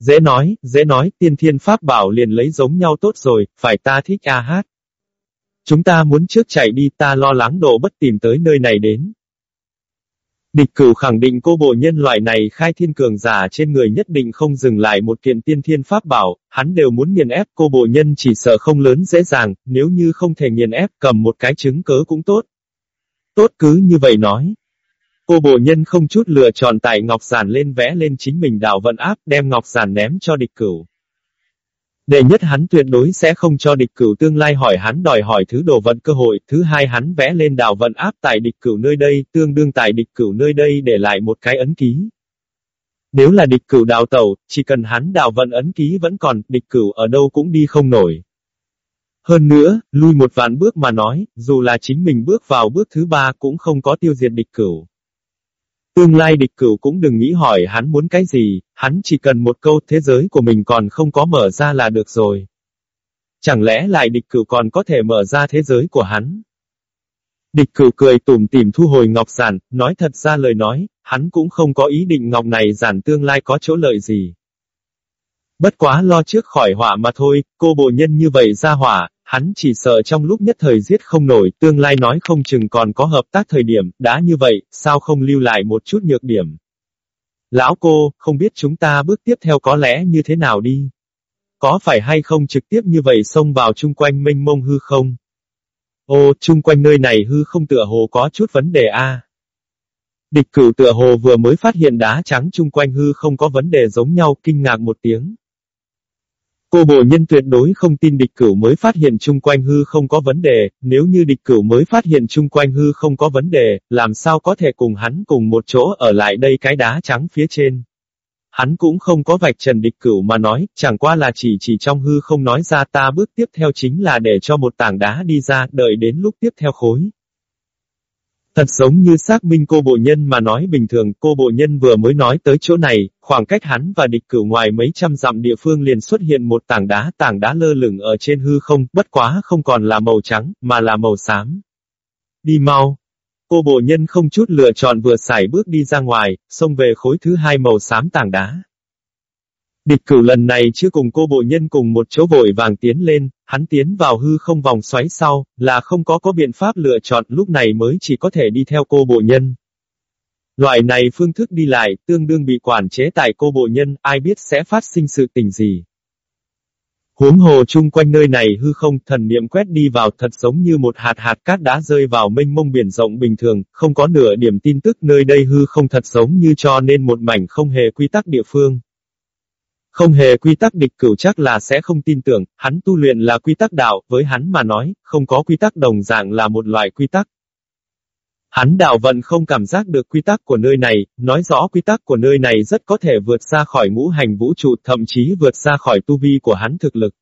Dễ nói, dễ nói, tiên thiên pháp bảo liền lấy giống nhau tốt rồi, phải ta thích A hát. Chúng ta muốn trước chạy đi ta lo lắng độ bất tìm tới nơi này đến. Địch cửu khẳng định cô bộ nhân loại này khai thiên cường giả trên người nhất định không dừng lại một kiện tiên thiên pháp bảo, hắn đều muốn nghiền ép cô bộ nhân chỉ sợ không lớn dễ dàng, nếu như không thể nghiền ép cầm một cái chứng cớ cũng tốt. Tốt cứ như vậy nói. Cô bộ nhân không chút lựa chọn tại ngọc giản lên vẽ lên chính mình đạo vận áp đem ngọc giản ném cho địch cửu. Đệ nhất hắn tuyệt đối sẽ không cho địch cửu tương lai hỏi hắn đòi hỏi thứ đồ vận cơ hội, thứ hai hắn vẽ lên đảo vận áp tại địch cửu nơi đây, tương đương tại địch cửu nơi đây để lại một cái ấn ký. Nếu là địch cửu đào tẩu, chỉ cần hắn đào vận ấn ký vẫn còn, địch cửu ở đâu cũng đi không nổi. Hơn nữa, lui một vạn bước mà nói, dù là chính mình bước vào bước thứ ba cũng không có tiêu diệt địch cửu. Tương lai địch cửu cũng đừng nghĩ hỏi hắn muốn cái gì, hắn chỉ cần một câu thế giới của mình còn không có mở ra là được rồi. Chẳng lẽ lại địch cửu còn có thể mở ra thế giới của hắn? Địch cửu cười tủm tỉm thu hồi ngọc giản, nói thật ra lời nói, hắn cũng không có ý định ngọc này giản tương lai có chỗ lợi gì. Bất quá lo trước khỏi họa mà thôi, cô bộ nhân như vậy ra hỏa, Hắn chỉ sợ trong lúc nhất thời giết không nổi, tương lai nói không chừng còn có hợp tác thời điểm, đã như vậy, sao không lưu lại một chút nhược điểm. Lão cô, không biết chúng ta bước tiếp theo có lẽ như thế nào đi. Có phải hay không trực tiếp như vậy xông vào chung quanh minh mông hư không? Ô, chung quanh nơi này hư không tựa hồ có chút vấn đề a. Địch cửu tựa hồ vừa mới phát hiện đá trắng chung quanh hư không có vấn đề giống nhau, kinh ngạc một tiếng. Cô bộ nhân tuyệt đối không tin địch cửu mới phát hiện chung quanh hư không có vấn đề, nếu như địch cửu mới phát hiện chung quanh hư không có vấn đề, làm sao có thể cùng hắn cùng một chỗ ở lại đây cái đá trắng phía trên. Hắn cũng không có vạch trần địch cửu mà nói, chẳng qua là chỉ chỉ trong hư không nói ra ta bước tiếp theo chính là để cho một tảng đá đi ra, đợi đến lúc tiếp theo khối. Thật giống như xác minh cô bộ nhân mà nói bình thường, cô bộ nhân vừa mới nói tới chỗ này, khoảng cách hắn và địch cửu ngoài mấy trăm dặm địa phương liền xuất hiện một tảng đá, tảng đá lơ lửng ở trên hư không, bất quá không còn là màu trắng, mà là màu xám. Đi mau. Cô bộ nhân không chút lựa chọn vừa xài bước đi ra ngoài, xông về khối thứ hai màu xám tảng đá. Địch cửu lần này chưa cùng cô bộ nhân cùng một chỗ vội vàng tiến lên, hắn tiến vào hư không vòng xoáy sau, là không có có biện pháp lựa chọn lúc này mới chỉ có thể đi theo cô bộ nhân. Loại này phương thức đi lại, tương đương bị quản chế tại cô bộ nhân, ai biết sẽ phát sinh sự tình gì. Huống hồ chung quanh nơi này hư không thần niệm quét đi vào thật giống như một hạt hạt cát đá rơi vào mênh mông biển rộng bình thường, không có nửa điểm tin tức nơi đây hư không thật giống như cho nên một mảnh không hề quy tắc địa phương. Không hề quy tắc địch cửu chắc là sẽ không tin tưởng, hắn tu luyện là quy tắc đạo, với hắn mà nói, không có quy tắc đồng dạng là một loại quy tắc. Hắn đạo vận không cảm giác được quy tắc của nơi này, nói rõ quy tắc của nơi này rất có thể vượt ra khỏi ngũ hành vũ trụ, thậm chí vượt ra khỏi tu vi của hắn thực lực.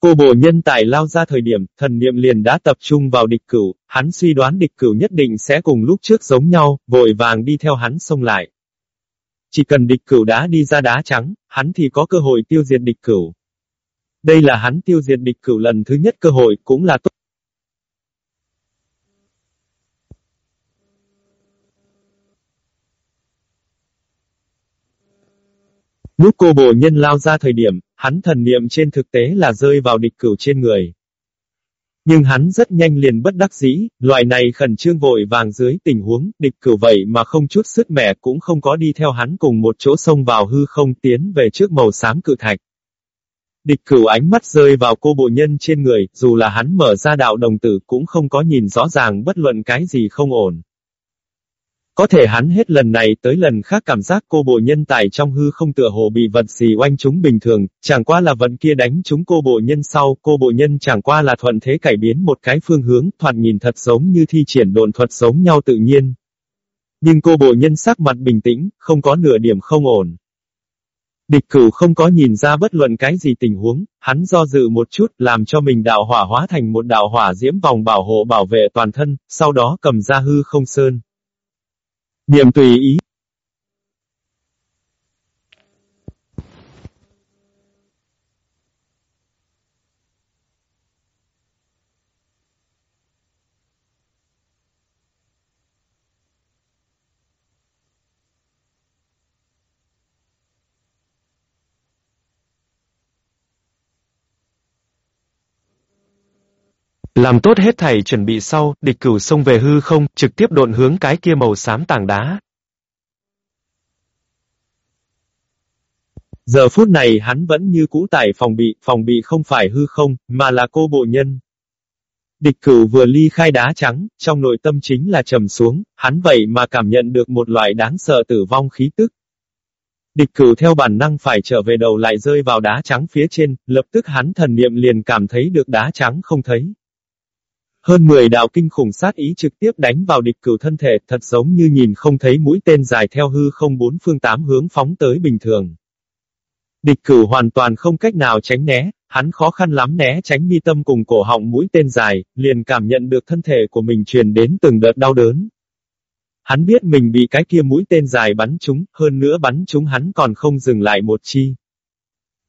Cô bổ nhân tài lao ra thời điểm, thần niệm liền đã tập trung vào địch cửu, hắn suy đoán địch cửu nhất định sẽ cùng lúc trước giống nhau, vội vàng đi theo hắn xông lại. Chỉ cần địch cửu đã đi ra đá trắng, hắn thì có cơ hội tiêu diệt địch cửu. Đây là hắn tiêu diệt địch cửu lần thứ nhất cơ hội, cũng là tốt. Lúc cô bồ nhân lao ra thời điểm, hắn thần niệm trên thực tế là rơi vào địch cửu trên người. Nhưng hắn rất nhanh liền bất đắc dĩ, loại này khẩn trương vội vàng dưới tình huống, địch cử vậy mà không chút sức mẻ cũng không có đi theo hắn cùng một chỗ sông vào hư không tiến về trước màu xám cự thạch. Địch cửu ánh mắt rơi vào cô bộ nhân trên người, dù là hắn mở ra đạo đồng tử cũng không có nhìn rõ ràng bất luận cái gì không ổn. Có thể hắn hết lần này tới lần khác cảm giác cô bộ nhân tài trong hư không tựa hồ bị vật gì oanh chúng bình thường, chẳng qua là vận kia đánh chúng cô bộ nhân sau, cô bộ nhân chẳng qua là thuận thế cải biến một cái phương hướng, thoạt nhìn thật giống như thi triển độn thuật giống nhau tự nhiên. Nhưng cô bộ nhân sắc mặt bình tĩnh, không có nửa điểm không ổn. Địch cửu không có nhìn ra bất luận cái gì tình huống, hắn do dự một chút, làm cho mình đạo hỏa hóa thành một đạo hỏa diễm vòng bảo hộ bảo vệ toàn thân, sau đó cầm ra hư không sơn. Niệm tùy ý. Làm tốt hết thảy chuẩn bị sau, địch cửu xông về hư không, trực tiếp độn hướng cái kia màu xám tảng đá. Giờ phút này hắn vẫn như cũ tải phòng bị, phòng bị không phải hư không, mà là cô bộ nhân. Địch cửu vừa ly khai đá trắng, trong nội tâm chính là trầm xuống, hắn vậy mà cảm nhận được một loại đáng sợ tử vong khí tức. Địch cửu theo bản năng phải trở về đầu lại rơi vào đá trắng phía trên, lập tức hắn thần niệm liền cảm thấy được đá trắng không thấy. Hơn 10 đạo kinh khủng sát ý trực tiếp đánh vào địch cửu thân thể, thật giống như nhìn không thấy mũi tên dài theo hư không bốn phương tám hướng phóng tới bình thường. Địch cửu hoàn toàn không cách nào tránh né, hắn khó khăn lắm né tránh mi tâm cùng cổ họng mũi tên dài, liền cảm nhận được thân thể của mình truyền đến từng đợt đau đớn. Hắn biết mình bị cái kia mũi tên dài bắn trúng, hơn nữa bắn trúng hắn còn không dừng lại một chi.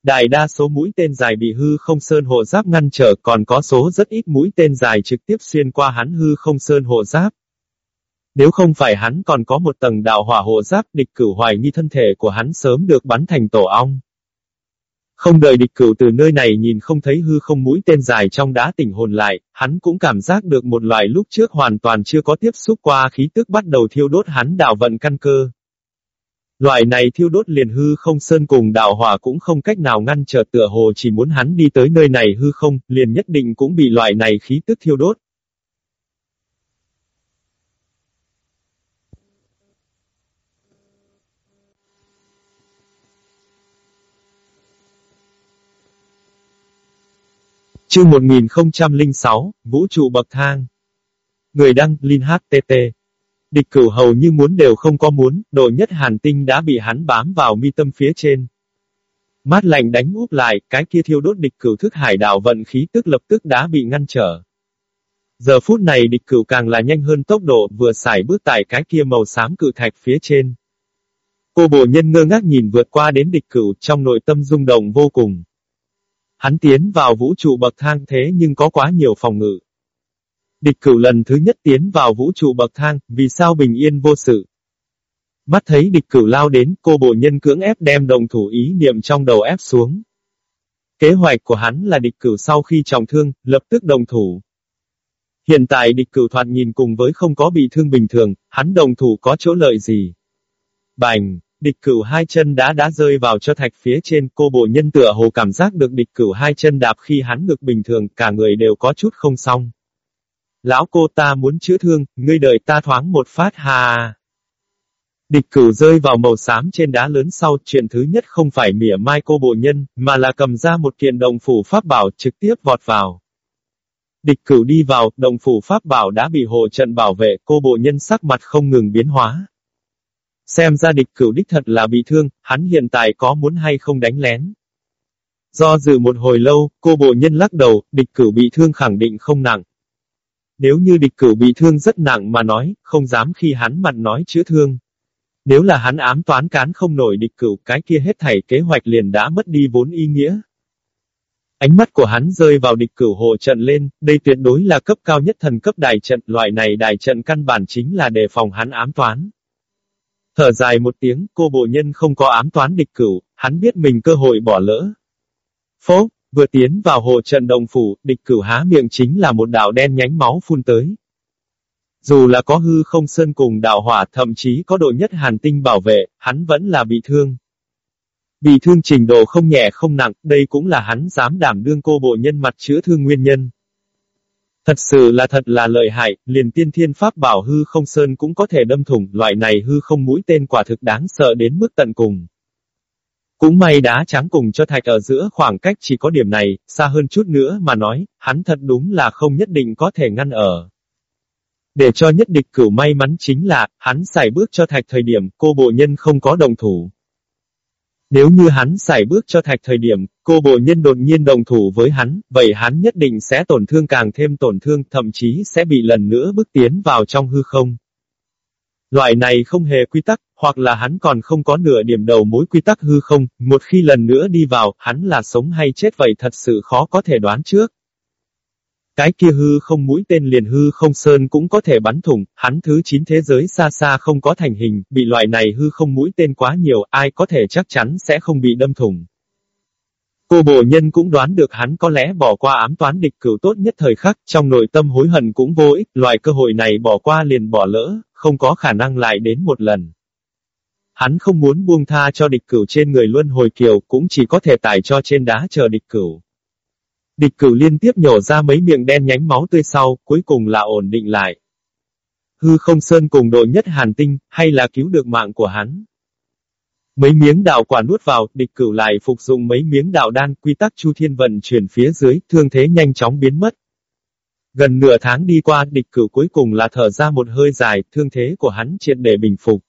Đại đa số mũi tên dài bị hư không sơn hộ giáp ngăn trở còn có số rất ít mũi tên dài trực tiếp xuyên qua hắn hư không sơn hộ giáp. Nếu không phải hắn còn có một tầng đạo hỏa hộ giáp địch cửu hoài nghi thân thể của hắn sớm được bắn thành tổ ong. Không đợi địch cửu từ nơi này nhìn không thấy hư không mũi tên dài trong đá tỉnh hồn lại, hắn cũng cảm giác được một loại lúc trước hoàn toàn chưa có tiếp xúc qua khí tức bắt đầu thiêu đốt hắn đạo vận căn cơ. Loại này thiêu đốt liền hư không sơn cùng đạo hỏa cũng không cách nào ngăn trở tựa hồ chỉ muốn hắn đi tới nơi này hư không, liền nhất định cũng bị loại này khí tức thiêu đốt. Chương 1006, Vũ trụ bậc thang. Người đăng, Linh HTT. Địch cửu hầu như muốn đều không có muốn, độ nhất hàn tinh đã bị hắn bám vào mi tâm phía trên. Mát lạnh đánh úp lại, cái kia thiêu đốt địch cửu thức hải đạo vận khí tức lập tức đã bị ngăn trở. Giờ phút này địch cửu càng là nhanh hơn tốc độ vừa xài bước tại cái kia màu xám cự thạch phía trên. Cô bổ nhân ngơ ngác nhìn vượt qua đến địch cửu trong nội tâm rung động vô cùng. Hắn tiến vào vũ trụ bậc thang thế nhưng có quá nhiều phòng ngự. Địch cửu lần thứ nhất tiến vào vũ trụ bậc thang, vì sao bình yên vô sự. Mắt thấy địch cửu lao đến, cô bộ nhân cưỡng ép đem đồng thủ ý niệm trong đầu ép xuống. Kế hoạch của hắn là địch cửu sau khi trọng thương, lập tức đồng thủ. Hiện tại địch cửu thoạt nhìn cùng với không có bị thương bình thường, hắn đồng thủ có chỗ lợi gì. Bành, địch cửu hai chân đã đã rơi vào cho thạch phía trên, cô bộ nhân tựa hồ cảm giác được địch cửu hai chân đạp khi hắn ngực bình thường, cả người đều có chút không xong. Lão cô ta muốn chữa thương, ngươi đợi ta thoáng một phát hà. Địch cửu rơi vào màu xám trên đá lớn sau, chuyện thứ nhất không phải mỉa mai cô bộ nhân, mà là cầm ra một kiện đồng phủ pháp bảo trực tiếp vọt vào. Địch cửu đi vào, đồng phủ pháp bảo đã bị hộ trận bảo vệ, cô bộ nhân sắc mặt không ngừng biến hóa. Xem ra địch cửu đích thật là bị thương, hắn hiện tại có muốn hay không đánh lén. Do dự một hồi lâu, cô bộ nhân lắc đầu, địch cửu bị thương khẳng định không nặng. Nếu như địch cửu bị thương rất nặng mà nói, không dám khi hắn mặt nói chữa thương. Nếu là hắn ám toán cán không nổi địch cửu, cái kia hết thảy kế hoạch liền đã mất đi vốn ý nghĩa. Ánh mắt của hắn rơi vào địch cửu hộ trận lên, đây tuyệt đối là cấp cao nhất thần cấp đài trận, loại này đài trận căn bản chính là đề phòng hắn ám toán. Thở dài một tiếng, cô bộ nhân không có ám toán địch cửu, hắn biết mình cơ hội bỏ lỡ. Phố, vừa tiến vào hồ trận đồng phủ, địch cửu há miệng chính là một đạo đen nhánh máu phun tới. Dù là có hư không sơn cùng đảo hỏa thậm chí có đội nhất hàn tinh bảo vệ, hắn vẫn là bị thương. Bị thương trình độ không nhẹ không nặng, đây cũng là hắn dám đảm đương cô bộ nhân mặt chữa thương nguyên nhân. Thật sự là thật là lợi hại, liền tiên thiên pháp bảo hư không sơn cũng có thể đâm thủng, loại này hư không mũi tên quả thực đáng sợ đến mức tận cùng. Cũng may đá trắng cùng cho thạch ở giữa khoảng cách chỉ có điểm này, xa hơn chút nữa mà nói, hắn thật đúng là không nhất định có thể ngăn ở. Để cho nhất địch cửu may mắn chính là, hắn xài bước cho thạch thời điểm, cô bộ nhân không có đồng thủ. Nếu như hắn xài bước cho thạch thời điểm, cô bộ nhân đột nhiên đồng thủ với hắn, vậy hắn nhất định sẽ tổn thương càng thêm tổn thương, thậm chí sẽ bị lần nữa bước tiến vào trong hư không. Loại này không hề quy tắc, hoặc là hắn còn không có nửa điểm đầu mối quy tắc hư không, một khi lần nữa đi vào, hắn là sống hay chết vậy thật sự khó có thể đoán trước. Cái kia hư không mũi tên liền hư không sơn cũng có thể bắn thủng, hắn thứ 9 thế giới xa xa không có thành hình, bị loại này hư không mũi tên quá nhiều, ai có thể chắc chắn sẽ không bị đâm thủng. Cô bồ nhân cũng đoán được hắn có lẽ bỏ qua ám toán địch cửu tốt nhất thời khắc, trong nội tâm hối hận cũng vô ích, loại cơ hội này bỏ qua liền bỏ lỡ, không có khả năng lại đến một lần. Hắn không muốn buông tha cho địch cửu trên người luân hồi kiều, cũng chỉ có thể tải cho trên đá chờ địch cửu. Địch cửu liên tiếp nhổ ra mấy miệng đen nhánh máu tươi sau, cuối cùng là ổn định lại. Hư không sơn cùng đội nhất hàn tinh, hay là cứu được mạng của hắn. Mấy miếng đạo quả nuốt vào, địch cửu lại phục dụng mấy miếng đạo đan, quy tắc chu thiên vận chuyển phía dưới, thương thế nhanh chóng biến mất. Gần nửa tháng đi qua, địch cửu cuối cùng là thở ra một hơi dài, thương thế của hắn triệt để bình phục.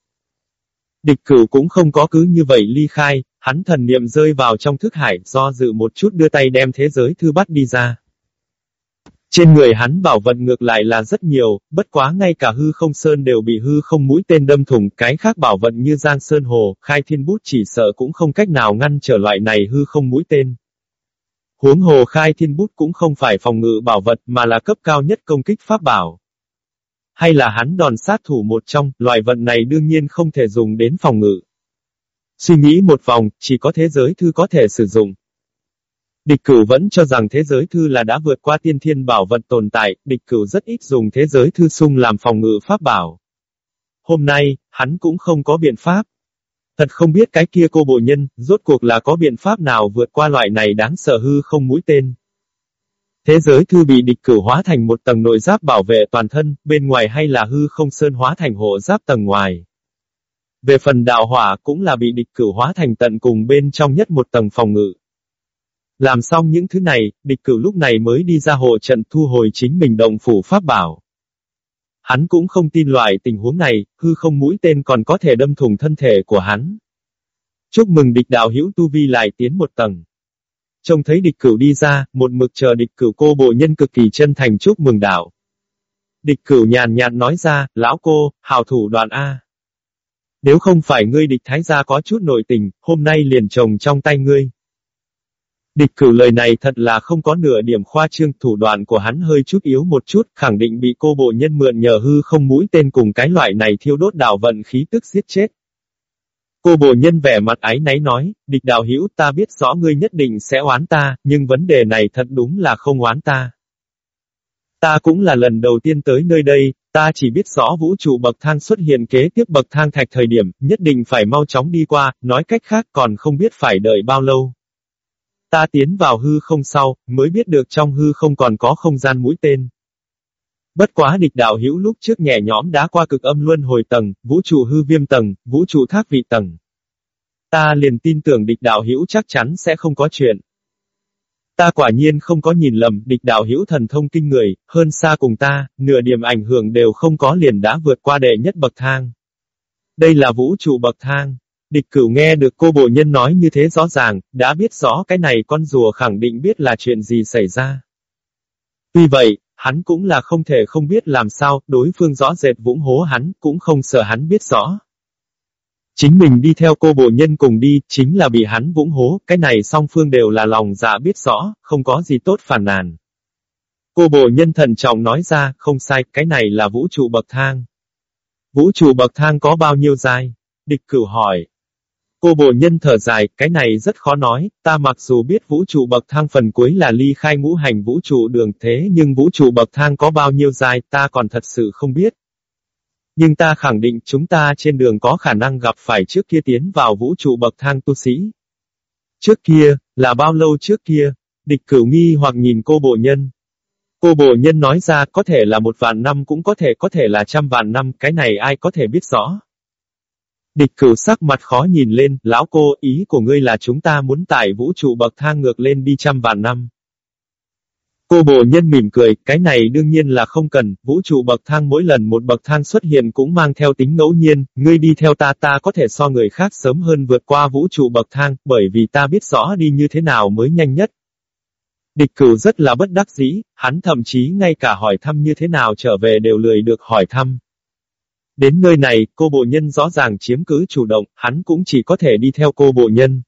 Địch cửu cũng không có cứ như vậy ly khai, hắn thần niệm rơi vào trong thức hải, do dự một chút đưa tay đem thế giới thư bắt đi ra. Trên người hắn bảo vật ngược lại là rất nhiều, bất quá ngay cả hư không sơn đều bị hư không mũi tên đâm thủng, cái khác bảo vật như giang sơn hồ, khai thiên bút chỉ sợ cũng không cách nào ngăn trở loại này hư không mũi tên. Huống hồ khai thiên bút cũng không phải phòng ngự bảo vật mà là cấp cao nhất công kích pháp bảo. Hay là hắn đòn sát thủ một trong, loại vận này đương nhiên không thể dùng đến phòng ngự. Suy nghĩ một vòng, chỉ có thế giới thư có thể sử dụng. Địch cửu vẫn cho rằng thế giới thư là đã vượt qua tiên thiên bảo vật tồn tại, địch cửu rất ít dùng thế giới thư sung làm phòng ngự pháp bảo. Hôm nay, hắn cũng không có biện pháp. Thật không biết cái kia cô bộ nhân, rốt cuộc là có biện pháp nào vượt qua loại này đáng sợ hư không mũi tên. Thế giới thư bị địch cửu hóa thành một tầng nội giáp bảo vệ toàn thân, bên ngoài hay là hư không sơn hóa thành hộ giáp tầng ngoài. Về phần đạo hỏa cũng là bị địch cửu hóa thành tận cùng bên trong nhất một tầng phòng ngự. Làm xong những thứ này, địch cửu lúc này mới đi ra hộ trận thu hồi chính mình động phủ pháp bảo. Hắn cũng không tin loại tình huống này, hư không mũi tên còn có thể đâm thủng thân thể của hắn. Chúc mừng địch đạo hữu tu vi lại tiến một tầng. Trông thấy địch cửu đi ra, một mực chờ địch cửu cô bộ nhân cực kỳ chân thành chúc mừng đạo. Địch cửu nhàn nhạt nói ra, lão cô, hào thủ đoàn A. Nếu không phải ngươi địch thái gia có chút nội tình, hôm nay liền trồng trong tay ngươi. Địch cử lời này thật là không có nửa điểm khoa trương, thủ đoạn của hắn hơi chút yếu một chút, khẳng định bị cô bộ nhân mượn nhờ hư không mũi tên cùng cái loại này thiêu đốt đảo vận khí tức giết chết. Cô bộ nhân vẻ mặt ái náy nói, địch đạo hữu ta biết rõ ngươi nhất định sẽ oán ta, nhưng vấn đề này thật đúng là không oán ta. Ta cũng là lần đầu tiên tới nơi đây, ta chỉ biết rõ vũ trụ bậc thang xuất hiện kế tiếp bậc thang thạch thời điểm, nhất định phải mau chóng đi qua, nói cách khác còn không biết phải đợi bao lâu. Ta tiến vào hư không sau, mới biết được trong hư không còn có không gian mũi tên. Bất quá địch đạo hữu lúc trước nhẹ nhõm đã qua cực âm luân hồi tầng, vũ trụ hư viêm tầng, vũ trụ thác vị tầng. Ta liền tin tưởng địch đạo hữu chắc chắn sẽ không có chuyện. Ta quả nhiên không có nhìn lầm, địch đạo hữu thần thông kinh người, hơn xa cùng ta, nửa điểm ảnh hưởng đều không có liền đã vượt qua đệ nhất bậc thang. Đây là vũ trụ bậc thang. Địch cửu nghe được cô bộ nhân nói như thế rõ ràng, đã biết rõ cái này con rùa khẳng định biết là chuyện gì xảy ra. Tuy vậy, hắn cũng là không thể không biết làm sao, đối phương rõ rệt vũng hố hắn, cũng không sợ hắn biết rõ. Chính mình đi theo cô bộ nhân cùng đi, chính là bị hắn vũng hố, cái này song phương đều là lòng dạ biết rõ, không có gì tốt phản nàn. Cô bộ nhân thần trọng nói ra, không sai, cái này là vũ trụ bậc thang. Vũ trụ bậc thang có bao nhiêu dài? Địch cửu hỏi. Cô bồ nhân thở dài, cái này rất khó nói, ta mặc dù biết vũ trụ bậc thang phần cuối là ly khai ngũ hành vũ trụ đường thế nhưng vũ trụ bậc thang có bao nhiêu dài ta còn thật sự không biết. Nhưng ta khẳng định chúng ta trên đường có khả năng gặp phải trước kia tiến vào vũ trụ bậc thang tu sĩ. Trước kia, là bao lâu trước kia? Địch cửu nghi hoặc nhìn cô bộ nhân. Cô bộ nhân nói ra có thể là một vạn năm cũng có thể có thể là trăm vạn năm, cái này ai có thể biết rõ. Địch cửu sắc mặt khó nhìn lên, lão cô, ý của ngươi là chúng ta muốn tải vũ trụ bậc thang ngược lên đi trăm vạn năm. Cô bồ nhân mỉm cười, cái này đương nhiên là không cần, vũ trụ bậc thang mỗi lần một bậc thang xuất hiện cũng mang theo tính ngẫu nhiên, ngươi đi theo ta ta có thể so người khác sớm hơn vượt qua vũ trụ bậc thang, bởi vì ta biết rõ đi như thế nào mới nhanh nhất. Địch cửu rất là bất đắc dĩ, hắn thậm chí ngay cả hỏi thăm như thế nào trở về đều lười được hỏi thăm. Đến nơi này, cô bộ nhân rõ ràng chiếm cứ chủ động, hắn cũng chỉ có thể đi theo cô bộ nhân.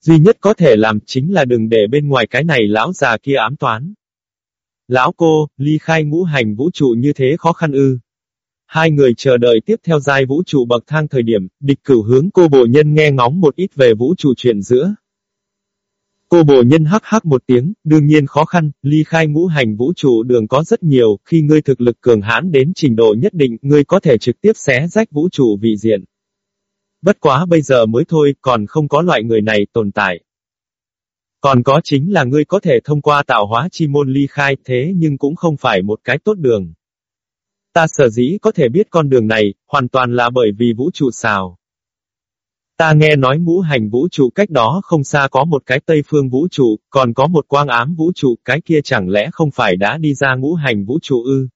Duy nhất có thể làm chính là đừng để bên ngoài cái này lão già kia ám toán. Lão cô, ly khai ngũ hành vũ trụ như thế khó khăn ư. Hai người chờ đợi tiếp theo giai vũ trụ bậc thang thời điểm, địch cửu hướng cô bộ nhân nghe ngóng một ít về vũ trụ chuyện giữa. Cô bồ nhân hắc hắc một tiếng, đương nhiên khó khăn, ly khai ngũ hành vũ trụ đường có rất nhiều, khi ngươi thực lực cường hãn đến trình độ nhất định, ngươi có thể trực tiếp xé rách vũ trụ vị diện. Bất quá bây giờ mới thôi, còn không có loại người này tồn tại. Còn có chính là ngươi có thể thông qua tạo hóa chi môn ly khai thế nhưng cũng không phải một cái tốt đường. Ta sở dĩ có thể biết con đường này, hoàn toàn là bởi vì vũ trụ xào. Ta nghe nói ngũ hành vũ trụ cách đó không xa có một cái Tây phương vũ trụ, còn có một quang ám vũ trụ, cái kia chẳng lẽ không phải đã đi ra ngũ hành vũ trụ ư?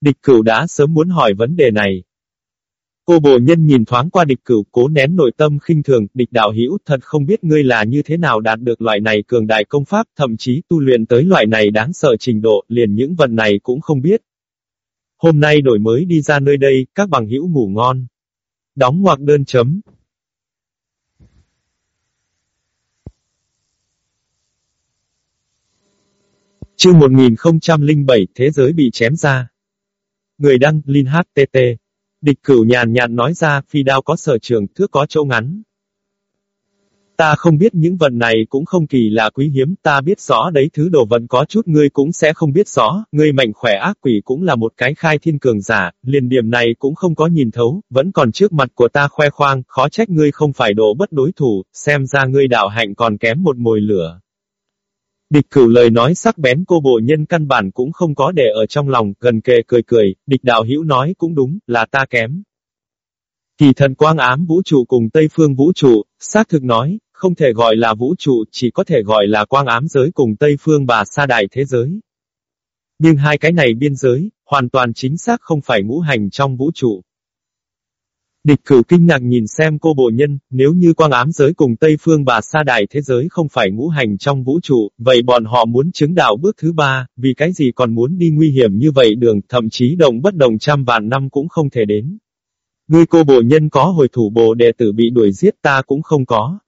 Địch cửu đã sớm muốn hỏi vấn đề này. Cô bồ nhân nhìn thoáng qua địch cửu, cố nén nội tâm khinh thường, địch đạo hữu thật không biết ngươi là như thế nào đạt được loại này cường đại công pháp, thậm chí tu luyện tới loại này đáng sợ trình độ, liền những vật này cũng không biết. Hôm nay đổi mới đi ra nơi đây, các bằng hữu ngủ ngon. Đóng ngoặc đơn chấm. Chương 1007, Thế giới bị chém ra. Người đăng, Linh HTT. Địch cửu nhàn nhạt nói ra, phi đao có sở trường, thước có chỗ ngắn. Ta không biết những vật này cũng không kỳ là quý hiếm, ta biết rõ đấy thứ đồ vật có chút ngươi cũng sẽ không biết rõ, ngươi mạnh khỏe ác quỷ cũng là một cái khai thiên cường giả, liền điểm này cũng không có nhìn thấu, vẫn còn trước mặt của ta khoe khoang, khó trách ngươi không phải độ bất đối thủ, xem ra ngươi đạo hạnh còn kém một mồi lửa. Địch cửu lời nói sắc bén cô bộ nhân căn bản cũng không có để ở trong lòng, gần kề cười cười, địch đạo hữu nói cũng đúng, là ta kém. Kỳ thần quang ám vũ trụ cùng Tây phương vũ trụ, xác thực nói, không thể gọi là vũ trụ, chỉ có thể gọi là quang ám giới cùng Tây phương và sa đại thế giới. Nhưng hai cái này biên giới, hoàn toàn chính xác không phải ngũ hành trong vũ trụ. Địch Cử kinh ngạc nhìn xem cô bộ nhân, nếu như quang ám giới cùng Tây Phương và sa đại thế giới không phải ngũ hành trong vũ trụ, vậy bọn họ muốn chứng đạo bước thứ ba, vì cái gì còn muốn đi nguy hiểm như vậy đường, thậm chí động bất động trăm vạn năm cũng không thể đến. Ngươi cô bộ nhân có hồi thủ bộ đệ tử bị đuổi giết ta cũng không có.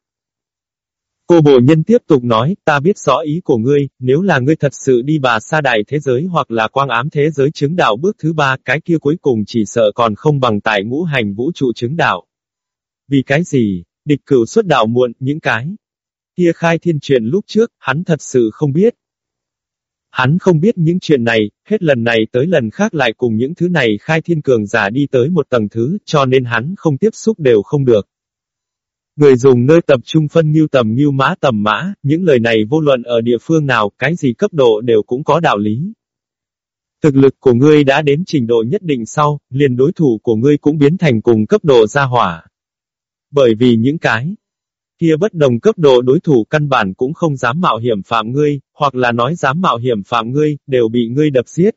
Cô bồ nhân tiếp tục nói, ta biết rõ ý của ngươi, nếu là ngươi thật sự đi bà sa đại thế giới hoặc là quang ám thế giới chứng đạo bước thứ ba, cái kia cuối cùng chỉ sợ còn không bằng tại ngũ hành vũ trụ chứng đạo. Vì cái gì? Địch cửu xuất đạo muộn, những cái. Kia khai thiên truyền lúc trước, hắn thật sự không biết. Hắn không biết những chuyện này, hết lần này tới lần khác lại cùng những thứ này khai thiên cường giả đi tới một tầng thứ, cho nên hắn không tiếp xúc đều không được. Người dùng nơi tập trung phân nghiêu tầm nghiêu mã tầm mã, những lời này vô luận ở địa phương nào, cái gì cấp độ đều cũng có đạo lý. Thực lực của ngươi đã đến trình độ nhất định sau, liền đối thủ của ngươi cũng biến thành cùng cấp độ gia hỏa. Bởi vì những cái kia bất đồng cấp độ đối thủ căn bản cũng không dám mạo hiểm phạm ngươi, hoặc là nói dám mạo hiểm phạm ngươi, đều bị ngươi đập giết.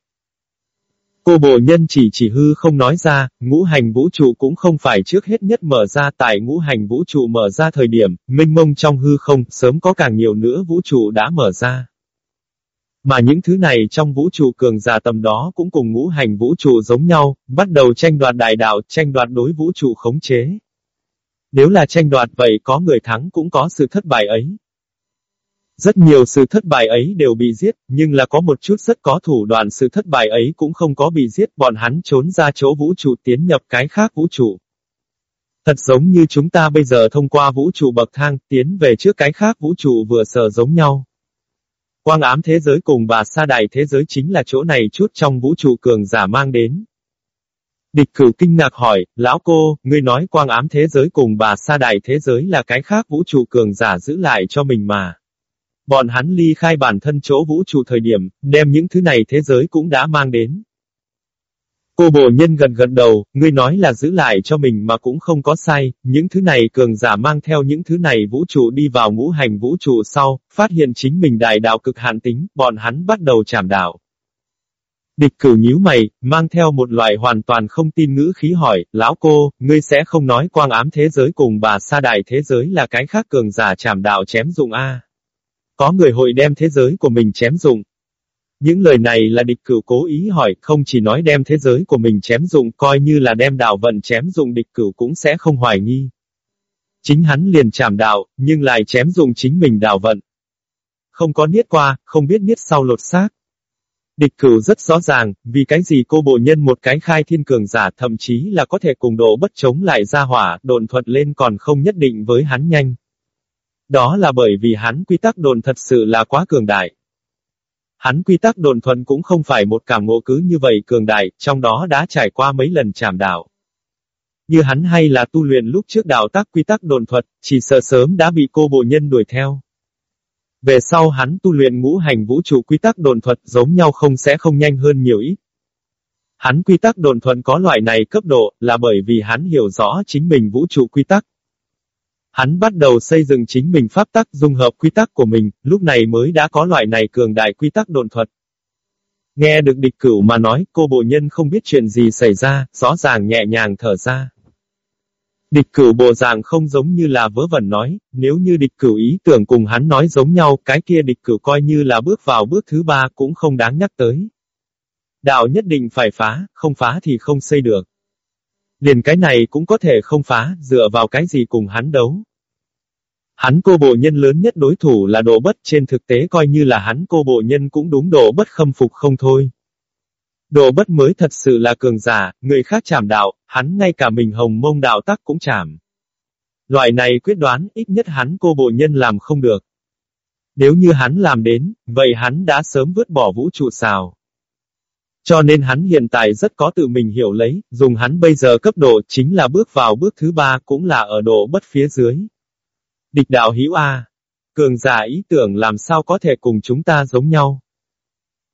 Cô bộ nhân chỉ chỉ hư không nói ra, ngũ hành vũ trụ cũng không phải trước hết nhất mở ra tại ngũ hành vũ trụ mở ra thời điểm, minh mông trong hư không, sớm có càng nhiều nữa vũ trụ đã mở ra. Mà những thứ này trong vũ trụ cường giả tầm đó cũng cùng ngũ hành vũ trụ giống nhau, bắt đầu tranh đoạt đại đạo, tranh đoạt đối vũ trụ khống chế. Nếu là tranh đoạt vậy có người thắng cũng có sự thất bại ấy. Rất nhiều sự thất bại ấy đều bị giết, nhưng là có một chút rất có thủ đoạn sự thất bại ấy cũng không có bị giết, bọn hắn trốn ra chỗ vũ trụ tiến nhập cái khác vũ trụ. Thật giống như chúng ta bây giờ thông qua vũ trụ bậc thang, tiến về trước cái khác vũ trụ vừa sở giống nhau. Quang ám thế giới cùng bà sa đại thế giới chính là chỗ này chút trong vũ trụ cường giả mang đến. Địch cử kinh ngạc hỏi, lão cô, ngươi nói quang ám thế giới cùng bà sa đại thế giới là cái khác vũ trụ cường giả giữ lại cho mình mà. Bọn hắn ly khai bản thân chỗ vũ trụ thời điểm, đem những thứ này thế giới cũng đã mang đến. Cô bồ nhân gần gần đầu, ngươi nói là giữ lại cho mình mà cũng không có sai, những thứ này cường giả mang theo những thứ này vũ trụ đi vào ngũ hành vũ trụ sau, phát hiện chính mình đại đạo cực hạn tính, bọn hắn bắt đầu chảm đạo. Địch cửu nhíu mày, mang theo một loại hoàn toàn không tin ngữ khí hỏi, lão cô, ngươi sẽ không nói quang ám thế giới cùng bà sa đại thế giới là cái khác cường giả chảm đạo chém dụng A. Có người hội đem thế giới của mình chém dụng. Những lời này là địch cửu cố ý hỏi, không chỉ nói đem thế giới của mình chém dụng, coi như là đem đạo vận chém dụng địch cửu cũng sẽ không hoài nghi. Chính hắn liền chảm đạo, nhưng lại chém dụng chính mình đạo vận. Không có niết qua, không biết niết sau lột xác. Địch cửu rất rõ ràng, vì cái gì cô bộ nhân một cái khai thiên cường giả thậm chí là có thể cùng độ bất chống lại ra hỏa, đồn thuật lên còn không nhất định với hắn nhanh. Đó là bởi vì hắn quy tắc đồn thật sự là quá cường đại. Hắn quy tắc đồn thuần cũng không phải một cảm ngộ cứ như vậy cường đại, trong đó đã trải qua mấy lần chạm đạo. Như hắn hay là tu luyện lúc trước đạo tác quy tắc đồn thuật, chỉ sợ sớm đã bị cô bộ nhân đuổi theo. Về sau hắn tu luyện ngũ hành vũ trụ quy tắc đồn thuật giống nhau không sẽ không nhanh hơn nhiều ít. Hắn quy tắc đồn thuần có loại này cấp độ, là bởi vì hắn hiểu rõ chính mình vũ trụ quy tắc. Hắn bắt đầu xây dựng chính mình pháp tắc dung hợp quy tắc của mình, lúc này mới đã có loại này cường đại quy tắc đồn thuật. Nghe được địch cửu mà nói, cô bộ nhân không biết chuyện gì xảy ra, rõ ràng nhẹ nhàng thở ra. Địch cửu bộ dạng không giống như là vớ vẩn nói, nếu như địch cửu ý tưởng cùng hắn nói giống nhau, cái kia địch cửu coi như là bước vào bước thứ ba cũng không đáng nhắc tới. Đạo nhất định phải phá, không phá thì không xây được. Liền cái này cũng có thể không phá, dựa vào cái gì cùng hắn đấu. Hắn cô bộ nhân lớn nhất đối thủ là độ bất trên thực tế coi như là hắn cô bộ nhân cũng đúng độ bất khâm phục không thôi. Độ bất mới thật sự là cường giả, người khác chảm đạo, hắn ngay cả mình hồng mông đạo tắc cũng chảm. Loại này quyết đoán, ít nhất hắn cô bộ nhân làm không được. Nếu như hắn làm đến, vậy hắn đã sớm vứt bỏ vũ trụ xào. Cho nên hắn hiện tại rất có tự mình hiểu lấy, dùng hắn bây giờ cấp độ chính là bước vào bước thứ ba cũng là ở độ bất phía dưới. Địch đạo hữu A. Cường giả ý tưởng làm sao có thể cùng chúng ta giống nhau.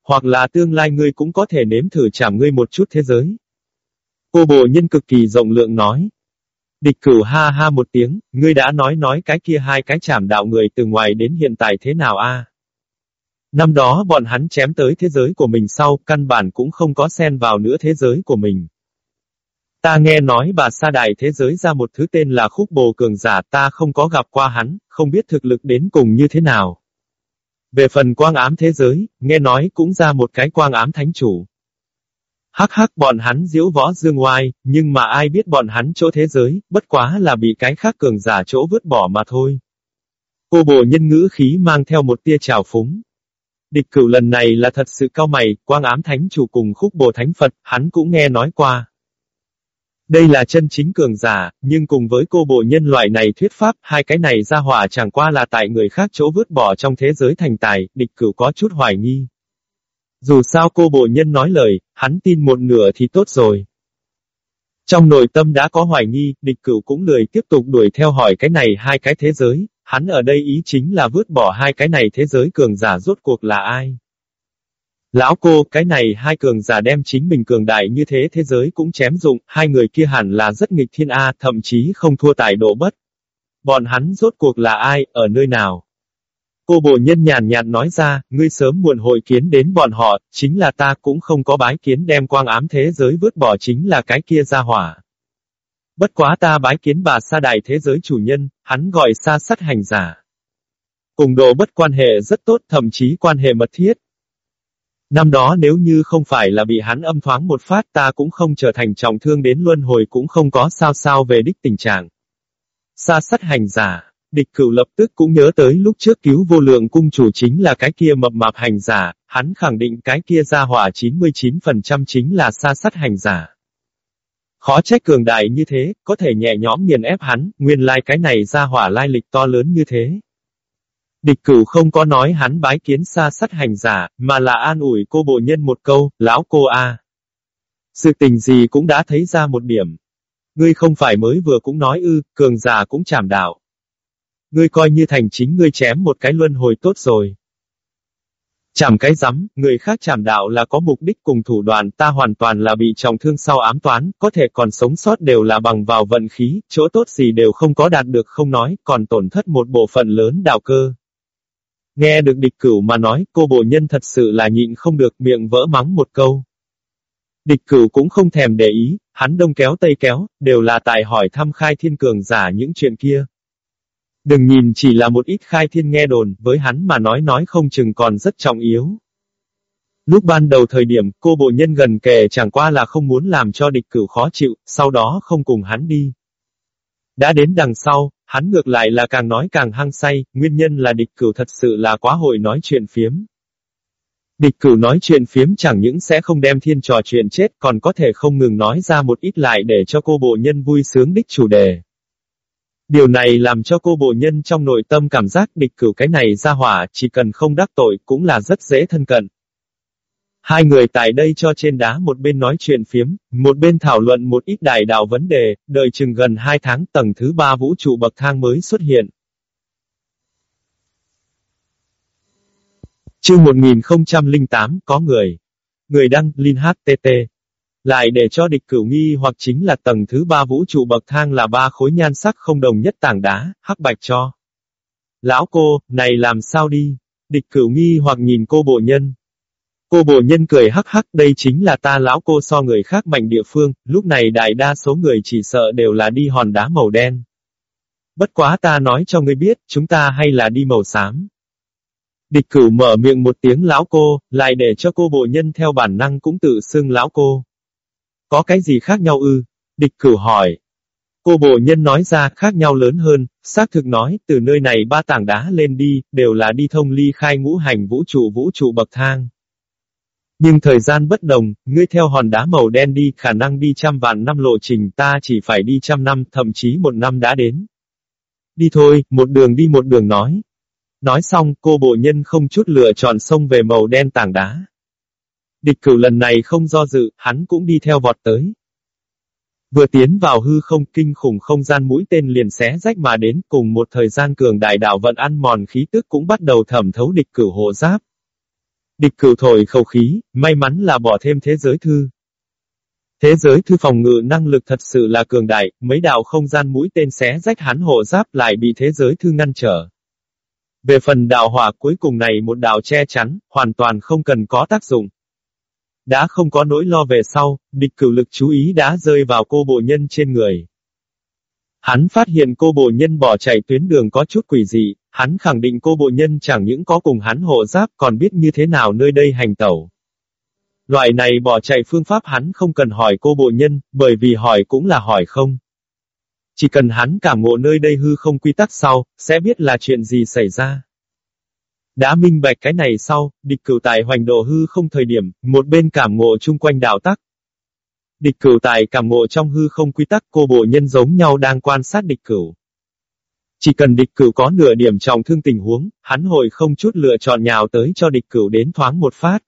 Hoặc là tương lai ngươi cũng có thể nếm thử chạm ngươi một chút thế giới. Cô bộ nhân cực kỳ rộng lượng nói. Địch cửu ha ha một tiếng, ngươi đã nói nói cái kia hai cái chảm đạo người từ ngoài đến hiện tại thế nào a? Năm đó bọn hắn chém tới thế giới của mình sau, căn bản cũng không có xen vào nữa thế giới của mình. Ta nghe nói bà sa đại thế giới ra một thứ tên là khúc bồ cường giả ta không có gặp qua hắn, không biết thực lực đến cùng như thế nào. Về phần quang ám thế giới, nghe nói cũng ra một cái quang ám thánh chủ. Hắc hắc bọn hắn diễu võ dương oai, nhưng mà ai biết bọn hắn chỗ thế giới, bất quá là bị cái khác cường giả chỗ vứt bỏ mà thôi. Cô bồ nhân ngữ khí mang theo một tia trào phúng. Địch cửu lần này là thật sự cao mày, quang ám thánh chủ cùng khúc bồ thánh Phật, hắn cũng nghe nói qua. Đây là chân chính cường giả, nhưng cùng với cô bộ nhân loại này thuyết pháp, hai cái này ra hỏa chẳng qua là tại người khác chỗ vứt bỏ trong thế giới thành tài, địch cửu có chút hoài nghi. Dù sao cô bộ nhân nói lời, hắn tin một nửa thì tốt rồi. Trong nội tâm đã có hoài nghi, địch cửu cũng lười tiếp tục đuổi theo hỏi cái này hai cái thế giới, hắn ở đây ý chính là vứt bỏ hai cái này thế giới cường giả rốt cuộc là ai. Lão cô, cái này hai cường giả đem chính mình cường đại như thế thế giới cũng chém dụng, hai người kia hẳn là rất nghịch thiên A, thậm chí không thua tài độ bất. Bọn hắn rốt cuộc là ai, ở nơi nào? Cô bộ nhân nhàn nhạt nói ra, ngươi sớm muộn hội kiến đến bọn họ, chính là ta cũng không có bái kiến đem quang ám thế giới vứt bỏ chính là cái kia ra hỏa. Bất quá ta bái kiến bà sa đại thế giới chủ nhân, hắn gọi xa sắt hành giả. Cùng độ bất quan hệ rất tốt thậm chí quan hệ mật thiết, Năm đó nếu như không phải là bị hắn âm thoáng một phát ta cũng không trở thành trọng thương đến luân hồi cũng không có sao sao về đích tình trạng. Xa sắt hành giả, địch cửu lập tức cũng nhớ tới lúc trước cứu vô lượng cung chủ chính là cái kia mập mạp hành giả, hắn khẳng định cái kia ra hỏa 99% chính là xa sắt hành giả. Khó trách cường đại như thế, có thể nhẹ nhõm nghiền ép hắn, nguyên lai cái này ra hỏa lai lịch to lớn như thế. Địch cửu không có nói hắn bái kiến xa sắt hành giả, mà là an ủi cô bộ nhân một câu, lão cô a. Sự tình gì cũng đã thấy ra một điểm. Ngươi không phải mới vừa cũng nói ư, cường giả cũng chảm đạo. Ngươi coi như thành chính ngươi chém một cái luân hồi tốt rồi. Chảm cái rắm, người khác chảm đạo là có mục đích cùng thủ đoàn ta hoàn toàn là bị trọng thương sau ám toán, có thể còn sống sót đều là bằng vào vận khí, chỗ tốt gì đều không có đạt được không nói, còn tổn thất một bộ phận lớn đạo cơ. Nghe được địch cửu mà nói, cô bộ nhân thật sự là nhịn không được miệng vỡ mắng một câu. Địch cửu cũng không thèm để ý, hắn đông kéo tây kéo, đều là tại hỏi thăm khai thiên cường giả những chuyện kia. Đừng nhìn chỉ là một ít khai thiên nghe đồn, với hắn mà nói nói không chừng còn rất trọng yếu. Lúc ban đầu thời điểm, cô bộ nhân gần kề chẳng qua là không muốn làm cho địch cửu khó chịu, sau đó không cùng hắn đi. Đã đến đằng sau, hắn ngược lại là càng nói càng hăng say, nguyên nhân là địch cửu thật sự là quá hội nói chuyện phiếm. Địch cửu nói chuyện phiếm chẳng những sẽ không đem thiên trò chuyện chết còn có thể không ngừng nói ra một ít lại để cho cô bộ nhân vui sướng đích chủ đề. Điều này làm cho cô bộ nhân trong nội tâm cảm giác địch cửu cái này ra hỏa, chỉ cần không đắc tội cũng là rất dễ thân cận. Hai người tại đây cho trên đá một bên nói chuyện phiếm, một bên thảo luận một ít đại đạo vấn đề, đợi chừng gần hai tháng tầng thứ ba vũ trụ bậc thang mới xuất hiện. Chương 1008 có người. Người đăng, Linh HTT. Lại để cho địch cửu nghi hoặc chính là tầng thứ ba vũ trụ bậc thang là ba khối nhan sắc không đồng nhất tảng đá, hắc bạch cho. Lão cô, này làm sao đi? Địch cửu nghi hoặc nhìn cô bộ nhân. Cô bộ nhân cười hắc hắc đây chính là ta lão cô so người khác mạnh địa phương, lúc này đại đa số người chỉ sợ đều là đi hòn đá màu đen. Bất quá ta nói cho ngươi biết, chúng ta hay là đi màu xám. Địch cửu mở miệng một tiếng lão cô, lại để cho cô bộ nhân theo bản năng cũng tự xưng lão cô. Có cái gì khác nhau ư? Địch cửu hỏi. Cô bộ nhân nói ra khác nhau lớn hơn, xác thực nói, từ nơi này ba tảng đá lên đi, đều là đi thông ly khai ngũ hành vũ trụ vũ trụ bậc thang. Nhưng thời gian bất đồng, ngươi theo hòn đá màu đen đi, khả năng đi trăm vạn năm lộ trình ta chỉ phải đi trăm năm, thậm chí một năm đã đến. Đi thôi, một đường đi một đường nói. Nói xong, cô bộ nhân không chút lựa chọn sông về màu đen tảng đá. Địch cửu lần này không do dự, hắn cũng đi theo vọt tới. Vừa tiến vào hư không kinh khủng không gian mũi tên liền xé rách mà đến cùng một thời gian cường đại đạo vận ăn mòn khí tức cũng bắt đầu thẩm thấu địch cửu hộ giáp. Địch cửu thổi khẩu khí, may mắn là bỏ thêm thế giới thư. Thế giới thư phòng ngự năng lực thật sự là cường đại, mấy đạo không gian mũi tên xé rách hắn hộ giáp lại bị thế giới thư ngăn trở. Về phần đạo hỏa cuối cùng này một đạo che chắn, hoàn toàn không cần có tác dụng. Đã không có nỗi lo về sau, địch cửu lực chú ý đã rơi vào cô bộ nhân trên người. Hắn phát hiện cô bộ nhân bỏ chạy tuyến đường có chút quỷ dị, hắn khẳng định cô bộ nhân chẳng những có cùng hắn hộ giáp còn biết như thế nào nơi đây hành tẩu. Loại này bỏ chạy phương pháp hắn không cần hỏi cô bộ nhân, bởi vì hỏi cũng là hỏi không. Chỉ cần hắn cảm ngộ nơi đây hư không quy tắc sau, sẽ biết là chuyện gì xảy ra. Đã minh bạch cái này sau, địch cửu tài hoành độ hư không thời điểm, một bên cảm ngộ chung quanh đạo tắc. Địch cửu tài cảm ngộ trong hư không quy tắc cô bộ nhân giống nhau đang quan sát địch cửu. Chỉ cần địch cửu có nửa điểm trọng thương tình huống, hắn hội không chút lựa chọn nhào tới cho địch cửu đến thoáng một phát.